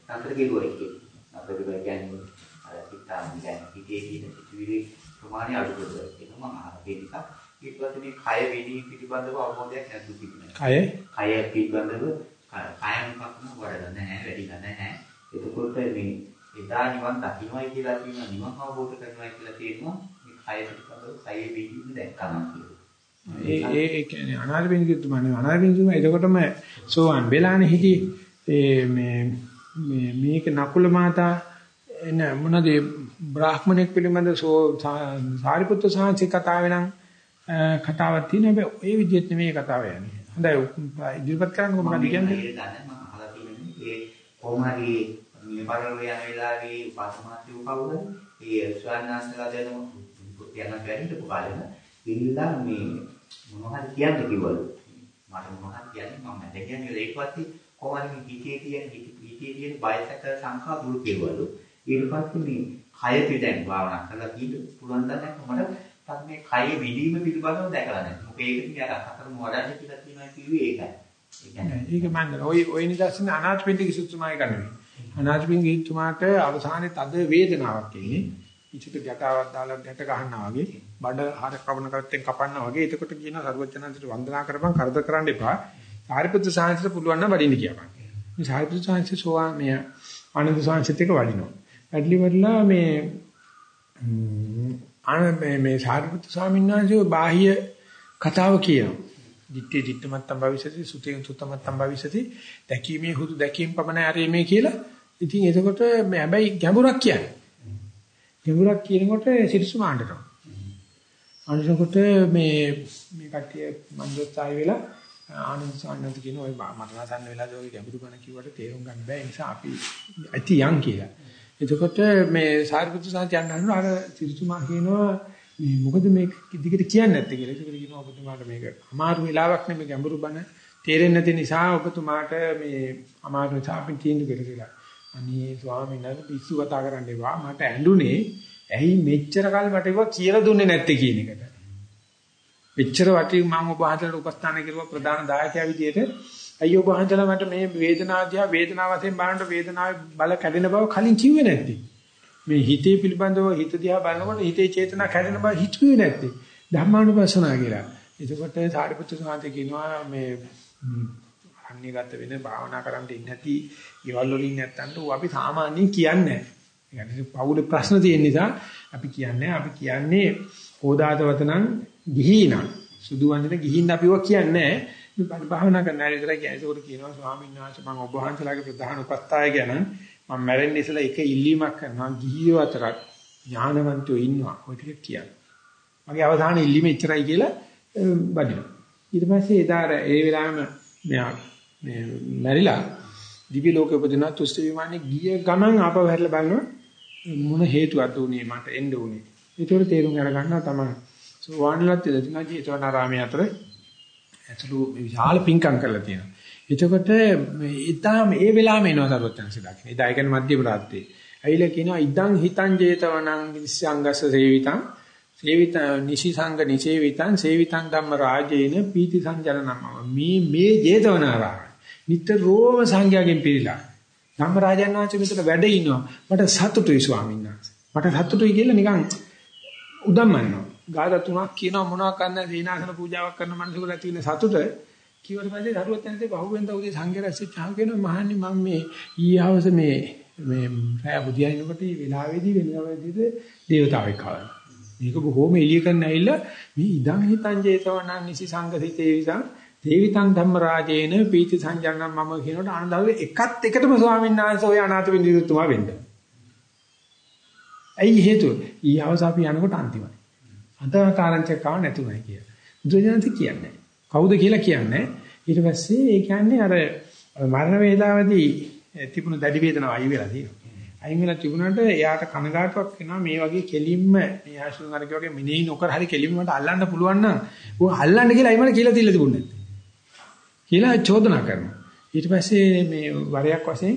අතර ගෙවුවා ඒකේ. අපිට බය කියන්නේ අර හිතාන් කියන්නේ හිතේ තියෙන සිතුවිලි ප්‍රමාණය අඩු කරලා කියනවා මම අහලා තියෙන එක. ඊට පස්සේ මේ කය වෙදී පිටිබඳව අවබෝධයක් නැතු තිබුණා. කය කය පිටිබඳව කයම පක්න වඩලා නැහැ වැඩිලා නැහැ. එතකොට මේ එදා නිවන් දකින්නයි කියලා කියනවා නිවන් අවබෝධ කරනවා කියලා තියෙනවා මේ කය පිටිබඳව කය වෙදී දැක්කම කියලා. ඒ ඒ කියන්නේ අනාරබින්දුතුමානේ අනාරබින්දුතුමා එතකොටම සෝවන් වෙලානේ හිටි ඒ මේ මේ මේක නකුල මාතා එන මොනද බ්‍රාහ්මණෙක් පිළිබඳ සෝ සාරිපුත්‍ර සාංශි කතාවේ නම් කතාවක් තියෙන හැබැයි ඒ විදිහට නෙමෙයි කතාව යන්නේ. හොඳයි ඉදිරිපත් කරන්නකො මොකද කියන්නේ? ඒ කොහොම හරි මේ බලවල යන වෙලාවේ උපාසමාත්‍ය කවුද? ඒ ස්වාමීනාස්ලා දෙනම යන බැරිද පුකාලෙම ඉල්ලලා මේ මොනවද කියන්නේ කිව්වලු. මට මොනවද කියන්නේ මම නැද කියන්නේ ඒකවත් කොහොමද මේ හිතේ තියෙන හිතේ තියෙන බයසක සංඛා දුරු කෙරුවලු. ඊට පස්සේ මේ කය පිටෙන් භාවනා කරලා කීට පුළුවන් දන්නේ මට මම මේ කය විදීම පිළිබඳව දැකලා නැහැ. මොකද ඒක ඉතින් අර හතරම වඩන්න කියලා තියෙනවා කිව්වේ ඒකයි. ඒක මම ඔය ඔය නිදර්ශන අනාථපිණ්ඩික සුත්තුමායි ගන්නවා. අනාථපිණ්ඩික සුත්තුමාට අවසානයේ තද වේදනාවක් එන්නේ. ඉච්චක ගැටාවක් දාලා ගැට ගන්නවා වගේ, බඩ හර කවන කරත්තෙන් කපන්නා වගේ. එතකොට කියන සරුවචනන්තට වන්දනා කරපන් කරදර කරන්න එපා. සාරිපුත්‍ර සාංශයට පුළුවන් නම් වඩින්න කියපන්. මේ සාරිපුත්‍ර සාංශය සෝවා මේ ආනන්ද සාංශිත එක වඩිනවා. වැඩලි වඩලා මේ අන මේ මේ සාරිපුත්‍ර ස්වාමීන් වහන්සේ බාහ්‍ය කතාව කියනවා. දිත්තේ දිත්තමත්තම් භවිෂති සුතේ සුතමත්තම් භවිෂති දැකීමේ හුදු දැකීම පමණ ආරීමේ කියලා. ඉතින් එතකොට මේ හැබැයි ගැඹුරක් කියන්නේ. ගැඹුරක් කියනකොට සිරිසු මාණ්ඩනවා. අනිසකොට මේ මේ කට්ටිය මන්දෝත්සාහය වෙලා ආනන්ද සාන්නන්ත කියන ඔය මරණසන්න වෙලාද ඔය ගැඹුරු බණ කිව්වට තේරුම් ගන්න බෑ. ඒ නිසා අපි ඇති යන් කියලා. එතකොට මේ සාරිපුත්‍ර සාන්තියන් අහනවා අර සිරිතුමා කියනවා මේ මොකද මේ දිගට කියන්නේ නැත්තේ කියලා. ඒකට කියනවා ඔබතුමාට මේක අමාරු වෙලාවක් නෙමෙයි ගැඹුරු බණ තේරෙන්නේ නැති නිසා ඔබතුමාට මේ අමාරු නිසා අපි තීන්දුව කරලා අනේ ස්වාමීන් වහන්සේ පිස්සු කතා කරන්න එපා මට ඇඬුනේ ඇයි මෙච්චර කල් මට ඒවා කියලා දුන්නේ නැත්තේ කියන එකට. මෙච්චර වටි මම ඔබ වහන්සේට උපස්ථාන කරුවා ප්‍රධාන දායකයා විදියට අයියෝ ඔබ වහන්සේලා මට මේ වේදනාව දිහා වේදනාව වශයෙන් බලනකොට වේදනාවේ බල කැඩෙන බව කලින් කිව්වේ නැත්තේ. මේ හිතේ පිළිබඳව හිත දිහා බලනකොට හිතේ චේතනා කැඩෙන බව හිතුවේ නැත්තේ. ධර්මානුපස්සනා කියලා. එතකොට සාරිපුත්‍ර සාන්තේ කියනවා මේ අන්‍යගත වෙන භාවනා කරන්න ඉන්නේ නැති ගෙවල් වලින් නැත්තන්ට ඌ අපි සාමාන්‍යයෙන් කියන්නේ නැහැ. ඒ පවුල ප්‍රශ්න තියෙන නිසා අපි කියන්නේ අපි කියන්නේ හෝදාත වතනං ගිහිණං සුදුවන්නේ ගිහින් අපිව කියන්නේ නැහැ. භාවනා කරන අය විතර කියන්නේ ඒකට කියනවා ස්වාමීන් වහන්සේ මම ඔබ වහන්සේලාගේ ප්‍රධාන උපස්ථාය ගැන මම මැරෙන්නේ ඉස්සලා එක ඉල්ලීමක් කරනවා ගිහියෝ අතරත් ඥානවන්තයෝ ඉන්නවා. ඔය ටික කියන්න. මගේ අවධානය ඉල්ලීම එච්චරයි කියලා බඩිනවා. ඊට පස්සේ එදා ඒ වෙලාවෙම මෙයා මේ මැරිලා දිවි ලෝකෙ උපදිනා තුෂ්ඨ විමානේ ගිය ගමන් ආපහු හැරිලා බලනවා මොන හේතුවක්ද උනේ මට එන්න උනේ. ඒතකොට තේරුම් අරගන්නවා තමයි. සෝවාන්ලත් දෙතිනා ජීතවනාරාමයේ අතර ඇතුළු විශාල පිංකම් කරලා තියෙනවා. එතකොට ඉතාලම ඒ වෙලාවෙම එනවා සර්වඥාන්සේ දකින්න. ඉදා ඒකන මධ්‍යම රාත්‍රියේ. ඇවිල්ලා කියනවා ඉදං හිතං ජේතවනං විශ්යංගස සේවිතං සේවිත නිසිසංග නිසේවිතං සේවිතං ධම්ම රාජේන පීති සංජනනම මේ මේ ජේතවනාරාම නිතරම සංඝයාගෙන් පිළිලා. ධම්ම රාජයන් වහන්සේ මෙතන වැඩ ඉන්නවා. මට සතුටුයි ස්වාමීන් වහන්සේ. මට සතුටුයි කියලා නිකන් උදම්මනවා. ගාථ තුනක් කියනවා මොනවා කරන්න සීනාසන පූජාවක් කරන මනසකට ඇති වෙන සතුට. කිව්වට පස්සේ දරුවත් යනදී බහුවෙන්ද උදේ සංඝ රැස්වෙච්ච ආව කියනවා මහන්නේ මම මේ ඊයවස මේ මේ රෑ බුදියානිනකොට මේ වෙලාවේදී වෙනවදීද දේවතාවෙක් ආවා. මේක බොහොම එළිය කරන්න ඇවිල්ලා මේ ඉදං හිතං ජේතවනං නිසි සංගසිතේ විසං දේවිතං ධම්ම රාජේන පීති සංජානනම් මම කියනකොට ආනන්දවල එකත් එකටම ස්වාමීන් වහන්සේ ඔය අනාථ විඳිතුමා වෙන්න. ඇයි හේතුව? ඊයවස අපි යනකොට අන්තිමයි. අන්තරාරංචක කාව නැතුණයි කිය. බුදුජානක කියන්නේ. කවුද කියලා කියන්නේ. ඊට පස්සේ ඒ කියන්නේ අර මරණ වේලාවේදී තිබුණු දැඩි වේදනාව අයි වෙලා තියෙනවා. අයින් වෙලා තිබුණාට එයාට කනගාටුවක් වෙනවා මේ වගේ කෙලින්ම මේ ආශුන් අරක වගේ මිනෙහි නොකර හරි කෙලින්ම මට අල්ලන්න පුළුවන් නම් ඌ අල්ලන්න කියලා අයිමල කියලා තියලා තිබුණේ නැත්තේ. කියලා චෝදනා කරනවා. ඊට පස්සේ මේ වරයක් වශයෙන්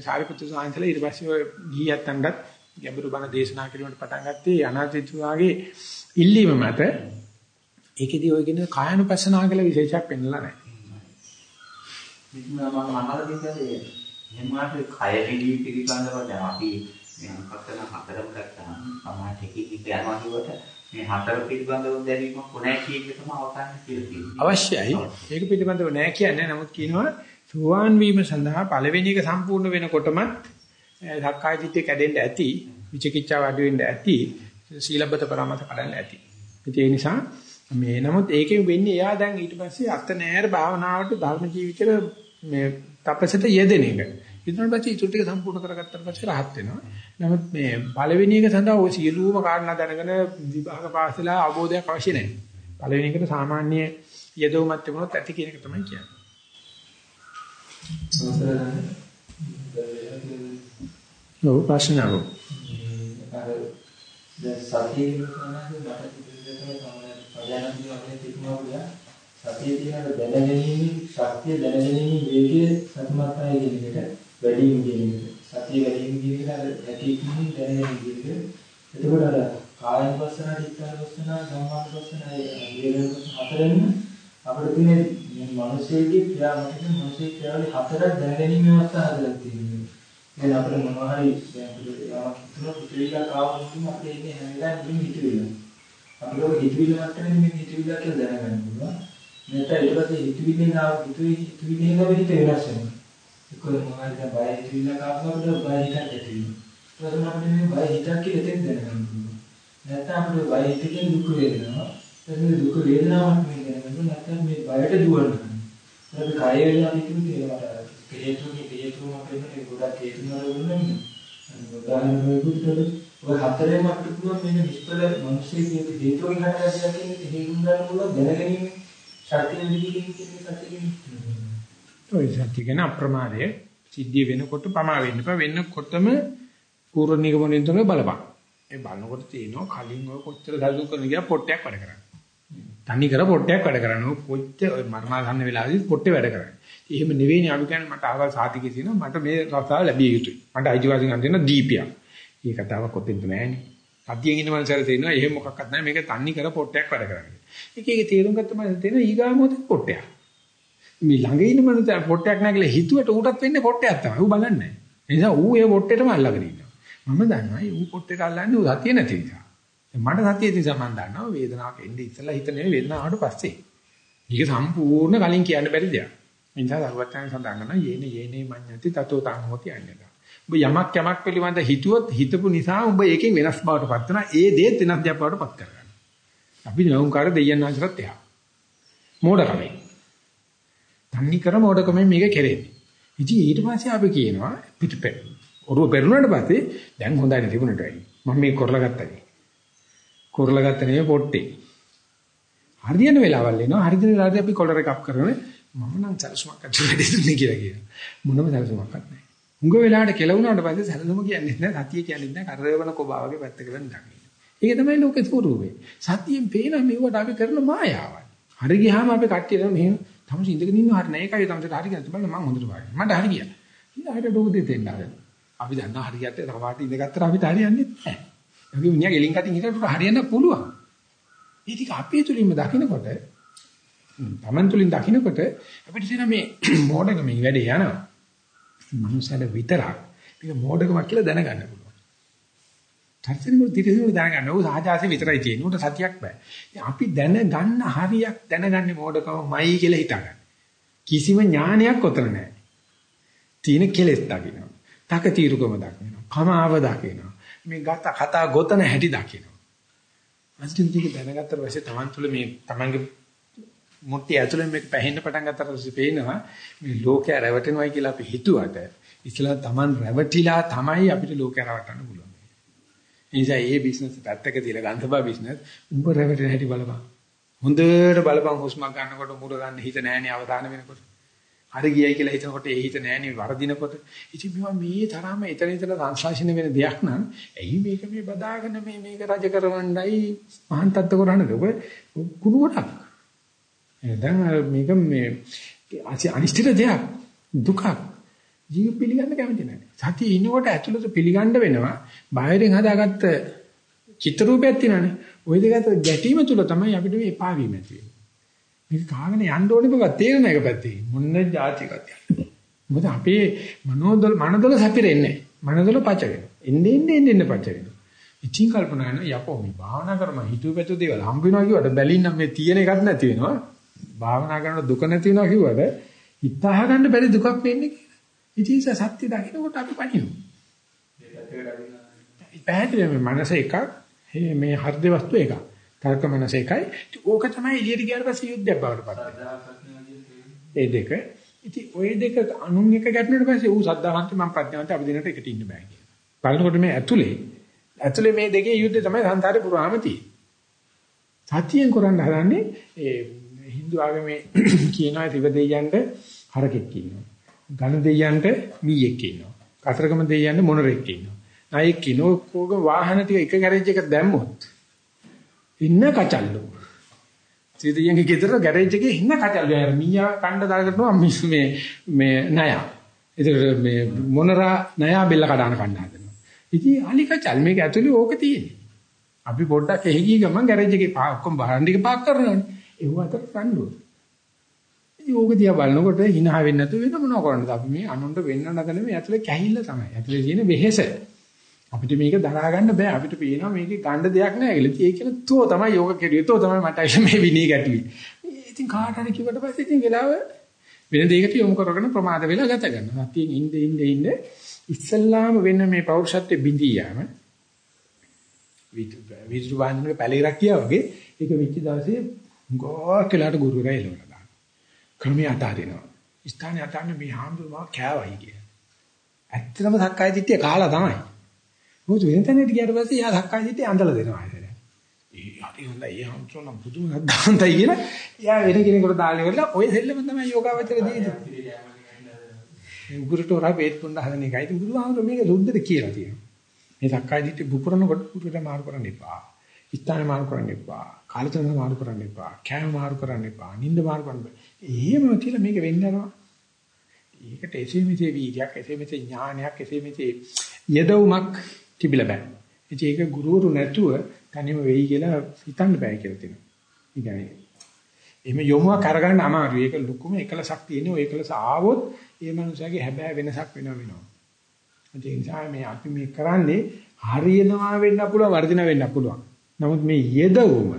සාරිපුත්‍ර සාන්තල ඊට පස්සේ ඔය ගියත්තන්ටත් ගැඹුරු බණ දේශනා කිරීමට පටන් ගත්තේ අනාථිතුවාගේ ඉල්ලීම මත ඒකෙදී ඔය කියන කායනුපස්සනාව කියලා විශේෂයක් පෙන්නලා නැහැ. මම අහලා තියෙනවා එහෙමකට කය පිළි පිළිබඳව දැන් අපි මේ අනුකස්සන හතරම ගත්තාම සමාජ එකකින් යනවා කියවට මේ හතර පිළිබඳව දැනීම කොනෑ කියන එක තමයි අවසාන කියලා තියෙන්නේ. අවශ්‍යයි. ඒක පිළිබඳව නෑ කියන්නේ. නමුත් කියනවා සුවාන් වීම සඳහා පළවෙනි එක සම්පූර්ණ වෙනකොටම සක්කාය දිට්ඨිය කැඩෙන්න ඇති, විචිකිච්ඡාව අඩු වෙන්න ඇති, සීලබ්බත පරමත කඩන්න ඇති. ඒ නිසා මේ නමුත් ඒකෙන් වෙන්නේ එයා දැන් ඊට පස්සේ අත නෑර භාවනාවට ධර්ම ජීවිතේ මේ තපසට යෙදෙන එක. ඊට පස්සේ ඊටු ටික සම්පූර්ණ කරගත්තට පස්සේ rahat වෙනවා. නමුත් මේ පළවෙනි එක සඳහා ওই සියලුම කාරණා දැනගෙන විභාග පාස් වෙලා අවබෝධයක් අවශ්‍ය නැහැ. පළවෙනි එකට සාමාන්‍ය යෙදවුමක් තිබුණොත් ඇති කියන එක තමයි කියන්නේ. ඔව් ප්‍රශ්න අහන්න. අර දැන් සතියේ කරනකොට මට තිබෙන්නේ තමයි පදයන්ති වගේ තිබුණා සතියේ තියෙන දැනගැනීමේ ශක්තිය දැනගැනීමේ වේගය සතුටුමත්යි කියන එකට වැඩි වීම කියන එක. සතිය වැඩි වීම කියන එක අර ඇතිකින් දැනගැනීම කියන එක. එතකොට අර කායන වස්සන, චිත්තන වස්සන, සම්මාන වස්සන ඒ හතරෙන් අපිට තියෙන මේ මිනිස්සෙගේ ක්‍රියාවලින් මිනිස්සේ ක්‍රියාවලින් හතරක් දැනගැනීමේ අවස්ථා හදලා තියෙනවා. දැන් අපිට මොනවා හරි දැන් අපිට යමක් හිතන පිටිවිලා කාවුම් අපිට ඉන්නේ හැම වෙලාවෙම හිතවිලා. අපිට ඔය හිතවිලා මට්ටමේ මේ හිතවිලා කියලා දැනගන්න පුළුවන්. නැත්නම් ඊට පස්සේ හිතවිලි නාව හිතවිලි හිතවිලි නේද හිත වෙනස් වෙනවා. ඒක මොනවද දැන් බය හිතවිලි කාපුවම බය හිතක් ඇති වෙනවා. ඊට පස්සේ බය හිතක් කියලා එතෙන් දැනගන්න පුළුවන්. නැත්නම් අපිට බය හිතකින් දුක් වේදනාව. එතන දුක් වේදනාවක් මේ දැනගන්න නැත්නම් මේ බයට දුවන්න. අපි කය වේදනාව හිතුවේ ඒකට හේතුනේ හේතුම අපේ ගොඩක් හේතු වල වෙන්නේ. උදාහරණයක් ඔය හතරෙන් අපිට පුළුවන් මේ විස්තර මිනිස්සේ කියන හේතුවෙන් හටගන්න දෙයක් හේතුන් ගන්න පුළුවන් දැනගැනීම ශක්තිය විදිහින් කියන සතිය ඔය සත්‍ය කියන අප්‍රමාදය සිද්ධිය වෙනකොට පමා වෙන්න බෑ වෙන්නකොටම පූර්ව නිගමනයෙන් තමයි බලපන්. ඒ බලනකොට තියෙනවා කලින් ඔය කොච්චර සතුටු කරන ගියා පොට්ටයක් වැඩ කරන්නේ. තනි කර පොට්ටයක් වැඩ කරන්නේ. පොච්ච මරණාසන්න වෙලාවේදී පොට්ටේ වැඩ කරන්නේ. එහෙම නෙවෙයිනේ අපි කියන්නේ මට ආවල් සාතිකේ තියෙනවා මට මේ රසාව ලැබිය යුතුයි. මට අයිතිවාසිකම් තියෙන දීපියක්. මේ කතාවක් කොතෙන්ද නෑනේ. අධ්‍යයන් ඉන්න මනසට තේරෙනවා එහෙම මොකක්වත් නැහැ මේක තන්නේ කර පොට්ටයක් වැඩ කරන්නේ. ඒක ඒකේ තේරුම් ගත්ත මනසට තේරෙනවා ඊගාමොත් පොට්ටයක්. මේ ළඟ ඉන්න මනස පොට්ටයක් නැහැ කියලා හිතුවට ඌටත් වෙන්නේ පොට්ටයක් තමයි. ඌ බලන්නේ නැහැ. ඒ නිසා ඌ ඒ පොට්ටේටම අල්ලගෙන ඉන්නවා. මම දන්නවා ඌ පොට්ටේට අල්ලන්නේ ඌ සතිය නැති නිසා. මට සතිය නිසා මම දන්නවා වේදනාවක් එන්නේ ඉස්සලා හිත නෙවෙයි වේදනාවට පස්සේ. මේක සම්පූර්ණ කලින් කියන්න බැරි දෙයක්. ඒ නිසා දරුවචාන් සඳහන් කරනවා යේන යේනේ මඤ්ඤති තතෝ තං හෝති අඤ්ඤත. ඔබ යමක් යමක් පිළිබඳ හිතුවොත් හිතපු නිසා ඔබ ඒකෙන් වෙනස් බවට පත් වෙනවා. ඒ දේත් වෙනස් දෙයක් බවට පත් කරගන්නවා. අපි නවුන්කාර දෙයයන් ආශ්‍රත් එහා. මෝඩකමයි. තන්නේ කර මෝඩකමෙන් මේක කෙරෙන්නේ. ඉතින් ඊට පස්සේ අපි කියනවා පිටපෙ. ඔරුව පෙරුණාට පස්සේ දැන් හොඳයි නේ තිබුණට වැඩි. මම මේක කරලා ගත්තා. කරලා ගත්ත නෙවෙයි පොට්ටේ. හරියන වෙලාවල් එනවා. හරියන වෙලාවට අපි කොලර එකක් කරන මම නම් සැලසුමක් අච්චර දෙන්නේ කියලා කියනවා. මොනම සැලසුමක් නැහැ. උඟ වෙලාවට කෙලවුණාට පස්සේ සැලසුම කියන්නේ නැහැ. සතිය කියන්නේ නැහැ. කරදරවන කොබාවගේ පැත්තකට දන්නේ. ඒක තමයි ලෝකේ ස්වරූපේ. සතියෙන් පේන මේවට අපි කරන මායාවක්. හරි ගියාම අපි කට්ටියට මෙහෙම තමයි ඉඳගෙන ඉන්න හරිය නෑ. ඒකයි තමයි හරි ගියා. බලන්න මම හොඳට වාගේ. මට හරි ගියා. ඉතින් ආයෙත් ඩෝක දෙන්න ආරෙන්න. අපි දන්නා හරියට තවාට ඉඳගත්තට අපිට හරියන්නේ නැහැ. යෝගී මිනිහා ගෙලින් කටින් හිටට හරියන්න පුළුවන්. ඒ ටික අපේ තුලින්ම දකිනකොට තමන් තුලින් දකිනකොට අපිට තියෙන මේ [clears throat] මෝඩකම මේ වැඩේ යනවා. මනුස්සයල විතරක් මේක මෝඩකමක් කියලා දැනගන්න පුළුවන්. චර්චනිමුල තිරසිනුල දැනගන්න ඕක සාජාසෙ විතරයි තියෙන්නේ. උට සතියක් බෑ. අපි දැනගන්න හරියක් දැනගන්නේ මෝඩකමයි කියලා හිතාගන්න. කිසිම ඥානයක් උතර නැහැ. තීන කෙලෙස් දකින්නවා. තක తీරුකම දකින්නවා. කමාව දකින්නවා. මේ ගත කතා ගොතන හැටි දකින්නවා. අන්තිමට දැනගත්තට පස්සේ Taman තුල මේ Tamanගේ මුට්ටිය ඇතුලෙන් මේක පැහෙන්න පටන් ගත්තට පස්සේ පේනවා මේ ලෝකය රැවටෙනවයි කියලා අපි හිතුවට ඉතලා Taman රැවටිලා තමයි අපිට ලෝකය රැවටන්න පුළුවන්. ඒ නිසා මේ බිස්නස් පැත්තක තියලා ගන්ධබා බිස්නස් උඹ රැවටෙන හැටි බලපන්. හොඳට බලපන් හුස්මක් ගන්නකොට මුර ගන්න හිත නැහැනේ අවදාන වෙනකොට. හරි ගියයි කියලා හිතනකොට ඒ හිත නැහැනේ වරදිනකොට. ඉතින් මේවා මේ තරම එතන ඉතල සංශ්ලේෂණ වෙන දෙයක් නම් ඇයි මේක මේ බදාගෙන මේ මේක රජ කරවන්නයි මහන්තත්ත කරන්නේ ඔබ කුණු කොටක්. දැන් මේක මේ අනිෂ්ඨිත දෙයක් දුකක් ජීව පිළිගන්න කැමති නැහැ. සතිය ඉන්නකොට ඇතුළත පිළිගන්න වෙනවා. බාහිරින් හදාගත්ත චිත්‍ර රූපයක් තියෙනනේ. ওই දෙක අතර ගැටීම තුල තමයි අපිට මේ එපා වීම ඇති වෙන්නේ. මේක කාගෙන යන්න ඕනේ බබ තේරෙන එක පැත්තේ. මොන જાති කතියක්. මොකද අපේ මනෝදල මනදල සැපිරෙන්නේ. මනදල පච වෙනවා. එන්නේ එන්නේ එන්නේ පච වෙනවා. ඉතින් කල්පනා කරන යකෝ මේ භාවනා කරම හිතුව පැතු දේවල් හම්බ වෙනවා කිව්වට බැලින්නම් මේ තියෙන එකක් නැති වෙනවා. භාවනා කරන දුක නැති වෙනවා කිව්වට හිතා ගන්න බැරි දුකක් වෙන්නේ කියලා. ඉතින් සත්‍ය දකින්නකොට අපි පණිනවා. පැහැදිලිවම මනස එකක් මේ හෘද වස්තු එකක්. තර්ක මනස එකයි. ඕක තමයි එළියට ගියාට පස්සේ යුද්ධයක් බවට පත් ඒ දෙක. ඉතින් ওই දෙක අනුන් එක ගැටුණාට පස්සේ ඌ සද්ධාහන්ත මම ප්‍රඥාවන්ත අපි දෙන්නට එකට ඉන්න බෑ කියලා. බලනකොට මේ ඇතුලේ ඇතුලේ මේ දෙකේ යුද්ධය තමයි සංසාරේ පුරාම තියෙන්නේ. සතියෙන් කරන්න හදන්නේ ඒ Hindu ආගමේ [clears throat] කියනවා ත්‍රිව දෙයයන්ට හරකෙක් ඉන්නවා. ඝන දෙයයන්ට මීයෙක් ඉන්නවා. කතරගම දෙයයන්ට මොනරෙක් ඉන්නවා. නායක කිනෝ කෝග වාහන ටික එක ගෑරේජ් එක දැම්මොත් ඉන්න කචල්ලු. ත්‍රිදියන්ගේ ගෙදර ගෑරේජ් එකේ ඉන්න කචල්ලු. අර මීයා කණ්ඩ දාගන්නවා මේ මේ ණය. ඒතර මේ මොනරා ණය බෙල්ල කඩන කණ්ඩ හදනවා. ඉතින් අලි කචල් මේක ඇතුලේ ඕක තියෙන්නේ. අපි පොඩ්ඩක් එහි ගිය ගමන් ගෑරේජ් එකේ ඔක්කොම බහන් ටික පාක් කරනවානේ. ඒව අතර රණ්ඩුව. ඉතින් ඕක දිහා බලනකොට hina වෙන්නේ නැතුව වෙන මොනව කරන්නද අපි මේ අනුන්ට වෙන්න නැතන මේ ඇතුලේ කැහිල්ල තමයි. ඇතුලේ තියෙන වෙහෙස. අපිට මේක දරා ගන්න බෑ. අපිට පේනවා මේකේ ගන්න දෙයක් නෑ කියලා. ඒ කියන තෝ තමයි යෝග කෙරුවේ. තෝ තමයි මට මේ විනී ගැටුවේ. ඉතින් කාට හරි කිව්වට පස්සේ ඉතින් වෙලාව වෙන දෙයකට යොමු කරගෙන ප්‍රමාද වෙලා ගත ගන්නවා. සතියෙන් ඉඳ ඉඳ ඉඳ ඉස්සල්ලාම වෙන මේ පෞරුෂත්වෙ බිඳී යාම විදුරු වාහනයක පැලිරක් කියා වගේ ඒක විච්ච දවසේ ගෝ කියලාට ගුරුවරයා එළවලා දානවා. ක්‍රමී අතාරිනවා. ස්ථානේ අතාරන මේ හාමුදුරුවෝ කෑවයි කිය. ඇත්තටම සක්කාය දිට්ඨිය කාලා තමයි. මොකද වෙන තැනකට ගියාට පස්සේ යා සක්කාය දිට්ඨිය අඳලා දෙනවා ආයෙත්. ඒ හරි හොඳයි. ඒ හම්සොන බුදුම නැද්දාන්තයි කියලා. යා වෙන කෙනෙකුට දාලා ඉවරලා ඔය සෙල්ලම තමයි යෝගාවචර දෙන්නේ. උගුරට හොරා වේත් පුන්න හදන එකයි. ඉතින් බුදුහාමුදුරුවෝ මේක සුද්ධට කියලා තියෙනවා. මේ සක්කාය දිට්ඨිය බුපුරනකොට බුදුරට මාරු කරන්න එපා. ස්ථාන මාරු කරන්න එපා. කාලසටහන මාරු කරන්න එපා. කෑම මාරු කරන්න එපා. නිින්ද මාරු කරන්න එපා. එහෙම තියලා මේක වෙන්න යනවා. ඒකට එසේ මෙසේ වීර්යයක්, එසේ මෙසේ ඥානයක්, එසේ මෙසේ යදවුමක් තිබිලා බෑ. ඉතින් ඒක ගුරුවරු නැතුව තනියම වෙයි කියලා හිතන්න බෑ කියලා තියෙනවා. ඒ කියන්නේ එහෙම යොමුවක් අරගන්න අමාරුයි. ඒක ලොකුම එකලසක් තියෙන. ඔය එකලස ආවොත් ඒ මනුස්සයාගේ හැබෑ වෙනසක් වෙනව වෙනවා. ඒ නිසා මේ අපි මේ කරන්නේ හරියනවා වෙන්න පුළුවන්, වර්ධින වෙන්න පුළුවන්. නමුත් මේ යෙදවුම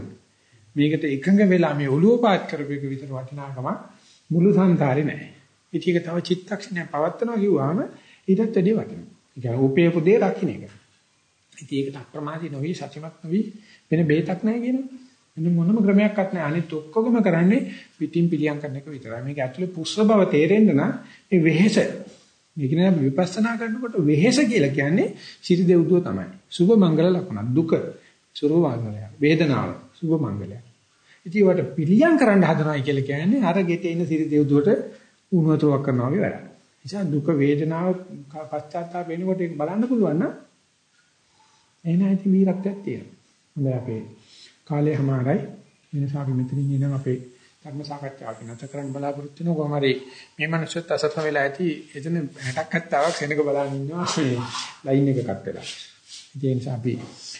මේකට එකඟ වෙලා මේ ඔළුව පාත් කරපේක විතර වටිනාකම මුළු සංසාරේ නැහැ. ඒක තව චිත්තක්ෂණයක් පවත්නවා කිව්වම ඊටත් වැඩිය වටිනවා. ඒ කියන්නේ උපේපු දේ රකින්න එක. ඉතින් ඒකට අප්‍රමාදී නොවි සත්‍යමත් නොවි වෙන බේතක් නැහැ කියනවා. එන්න මොනම ක්‍රමයක්වත් නැහැ. අනිත් ඔක්කොගම කරන්නේ පිටින් පිළියම් කරන එක විතරයි. මේක ඇතුලේ පුස්ස බව තේරෙන්න නම් මේ වෙහෙස මේක නේ විපස්සනා කරනකොට වෙහෙස කියලා කියන්නේ සිරි දෙව්දුව තමයි. සුභ මංගල ලක්ෂණ දුක සුභ මංගලය. වේදනාව සුභ මංගලය. ඉතින් වට පිළියම් කරන්න හදනයි කියලා කියන්නේ අර ගෙතේ ඉන්න සිරි දෙව්දුවට උණු වතුරක් කරනවා වගේ වැඩක්. නිසා දුක වේදනාව පශ්චාත්තාප වෙනකොට ඒක බලන්න පුළුවන් නම් එහෙනම් ඉතින් වීරත්වයක් තියෙනවා. හොඳයි අපේ කාලය හමාරයි. වෙනසාව මෙතනින් එනම් අපේ ධර්ම සාකච්ඡාවක් නැත කරන්න බලාපොරොත්තු වෙනවා. කොහොම හරි මේ මිනිස්සුත් අසත වෙලා ඇති එතන 60ක් 70ක් සෙනඟ බලන් ඉන්නවා මේ ලයින් එක කට් වෙලා. ඒ නිසා අපි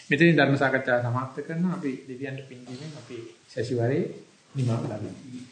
මෙතනින් ධර්ම සාකච්ඡාව සමාප්ත කරනවා. අපි දෙවියන්ට පින් දීමෙන් අපි සැසිවාරේ නිමා කරනවා.